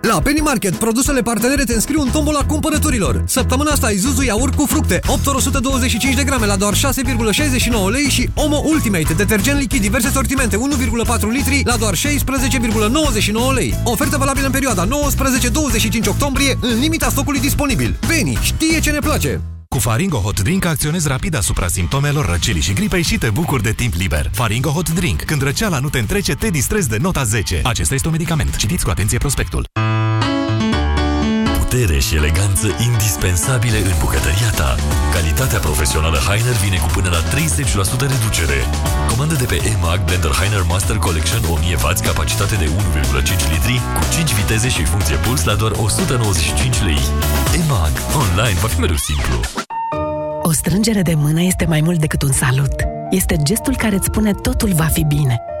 La Penny Market, produsele partenere te înscriu în tombola cumpărăturilor. Săptămâna asta ai Zuzu iaurt cu fructe, 8 ori 125 de grame la doar 6,69 lei și Omo Ultimate, detergent lichid diverse sortimente, 1,4 litri la doar 16,99 lei. Ofertă valabilă în perioada 19-25 octombrie, în limita stocului disponibil. Penny știe ce ne place! Cu Faringo Hot Drink acționezi rapid asupra simptomelor răcelii și gripei și te bucuri de timp liber. Faringo Hot Drink. Când răceala nu te întrece, te distrezi de nota 10. Acesta este un medicament. Citiți cu atenție prospectul. Putere și eleganță indispensabile în bucătăria ta. Calitatea profesională Heiner vine cu până la 30% reducere. Comandă de pe EMAG Blender Heiner Master Collection 1000W, capacitate de 1,5 litri, cu 5 viteze și funcție puls la doar 195 lei. EMAG. Online va fi mereu simplu. O strângere de mână este mai mult decât un salut. Este gestul care îți spune totul va fi bine,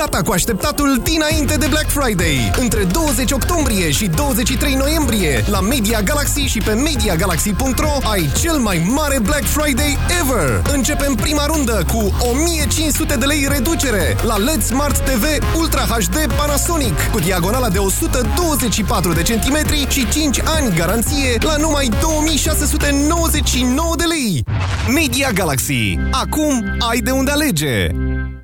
Gata cu așteptatul dinainte de Black Friday! Între 20 octombrie și 23 noiembrie, la Media Galaxy și pe MediaGalaxy.ro ai cel mai mare Black Friday ever! Începem prima rundă cu 1500 de lei reducere la LED Smart TV Ultra HD Panasonic cu diagonala de 124 de centimetri și 5 ani garanție la numai 2699 de lei! Media Galaxy. Acum ai de unde alege!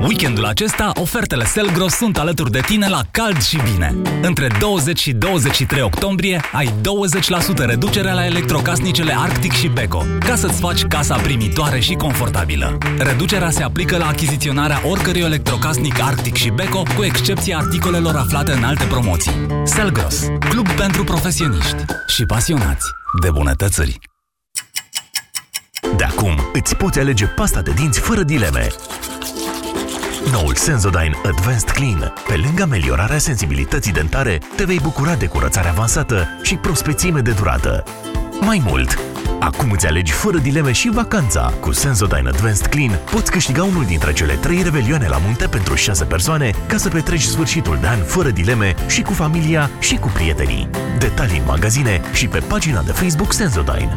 Weekendul acesta, ofertele Selgros sunt alături de tine la cald și bine. Între 20 și 23 octombrie ai 20% reducere la electrocasnicele Arctic și Beko, ca să-ți faci casa primitoare și confortabilă. Reducerea se aplică la achiziționarea oricărui electrocasnic Arctic și Beko, cu excepția articolelor aflate în alte promoții. Selgros, club pentru profesioniști și pasionați de bunătățări. De acum îți poți alege pasta de dinți fără dileme. Noul Sensodyne Advanced Clean. Pe lângă ameliorarea sensibilității dentare, te vei bucura de curățare avansată și prospețime de durată. Mai mult, acum îți alegi fără dileme și vacanța. Cu Sensodyne Advanced Clean poți câștiga unul dintre cele trei revelioane la munte pentru 6 persoane ca să petreci sfârșitul de an fără dileme și cu familia și cu prietenii. Detalii în magazine și pe pagina de Facebook Sensodyne.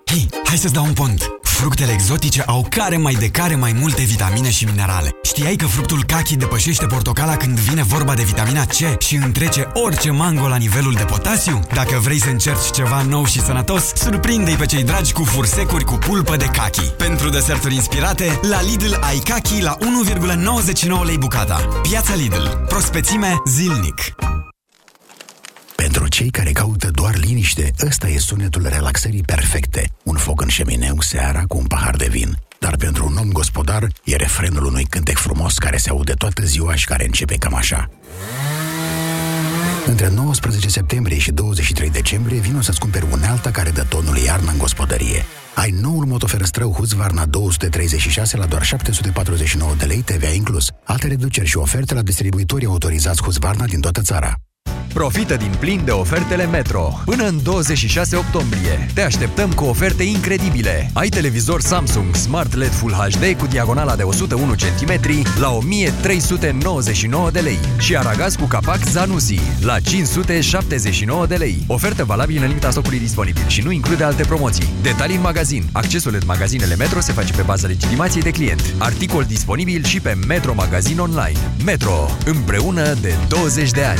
Hei, hai să-ți dau un pont! Fructele exotice au care mai de care mai multe vitamine și minerale. Știai că fructul kaki depășește portocala când vine vorba de vitamina C și întrece orice mango la nivelul de potasiu? Dacă vrei să încerci ceva nou și sănătos, surprinde-i pe cei dragi cu fursecuri cu pulpă de kaki. Pentru deserturi inspirate, la Lidl ai kaki la 1,99 lei bucata. Piața Lidl. Prospețime zilnic. Pentru cei care caută doar liniște, ăsta e sunetul relaxării perfecte. Un foc în șemineu seara cu un pahar de vin. Dar pentru un om gospodar, e refrenul unui cântec frumos care se aude toată ziua și care începe cam așa. Între 19 septembrie și 23 decembrie vino să-ți cumperi unealta care dă tonul iarnă în gospodărie. Ai noul motoferăstrău Husqvarna 236 la doar 749 de lei TVA inclus. Alte reduceri și oferte la distribuitorii autorizați Husqvarna din toată țara. Profită din plin de ofertele Metro. Până în 26 octombrie. Te așteptăm cu oferte incredibile. Ai televizor Samsung Smart LED Full HD cu diagonala de 101 cm la 1399 de lei și aragaz cu capac Zanussi la 579 de lei. Ofertă valabilă în limita stocului disponibil și nu include alte promoții. Detalii în magazin. Accesul în magazinele Metro se face pe baza legitimației de client. Articol disponibil și pe Metro Magazin Online. Metro. Împreună de 20 de ani.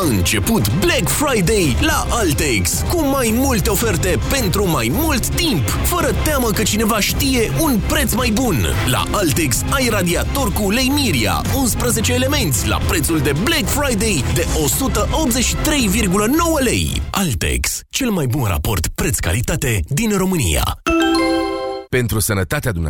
A început Black Friday la Altex cu mai multe oferte pentru mai mult timp, fără teamă că cineva știe un preț mai bun. La Altex ai radiator cu ulei Miria, 11 elemente la prețul de Black Friday de 183,9 lei. Altex, cel mai bun raport preț-calitate din România. Pentru sănătatea dumneavoastră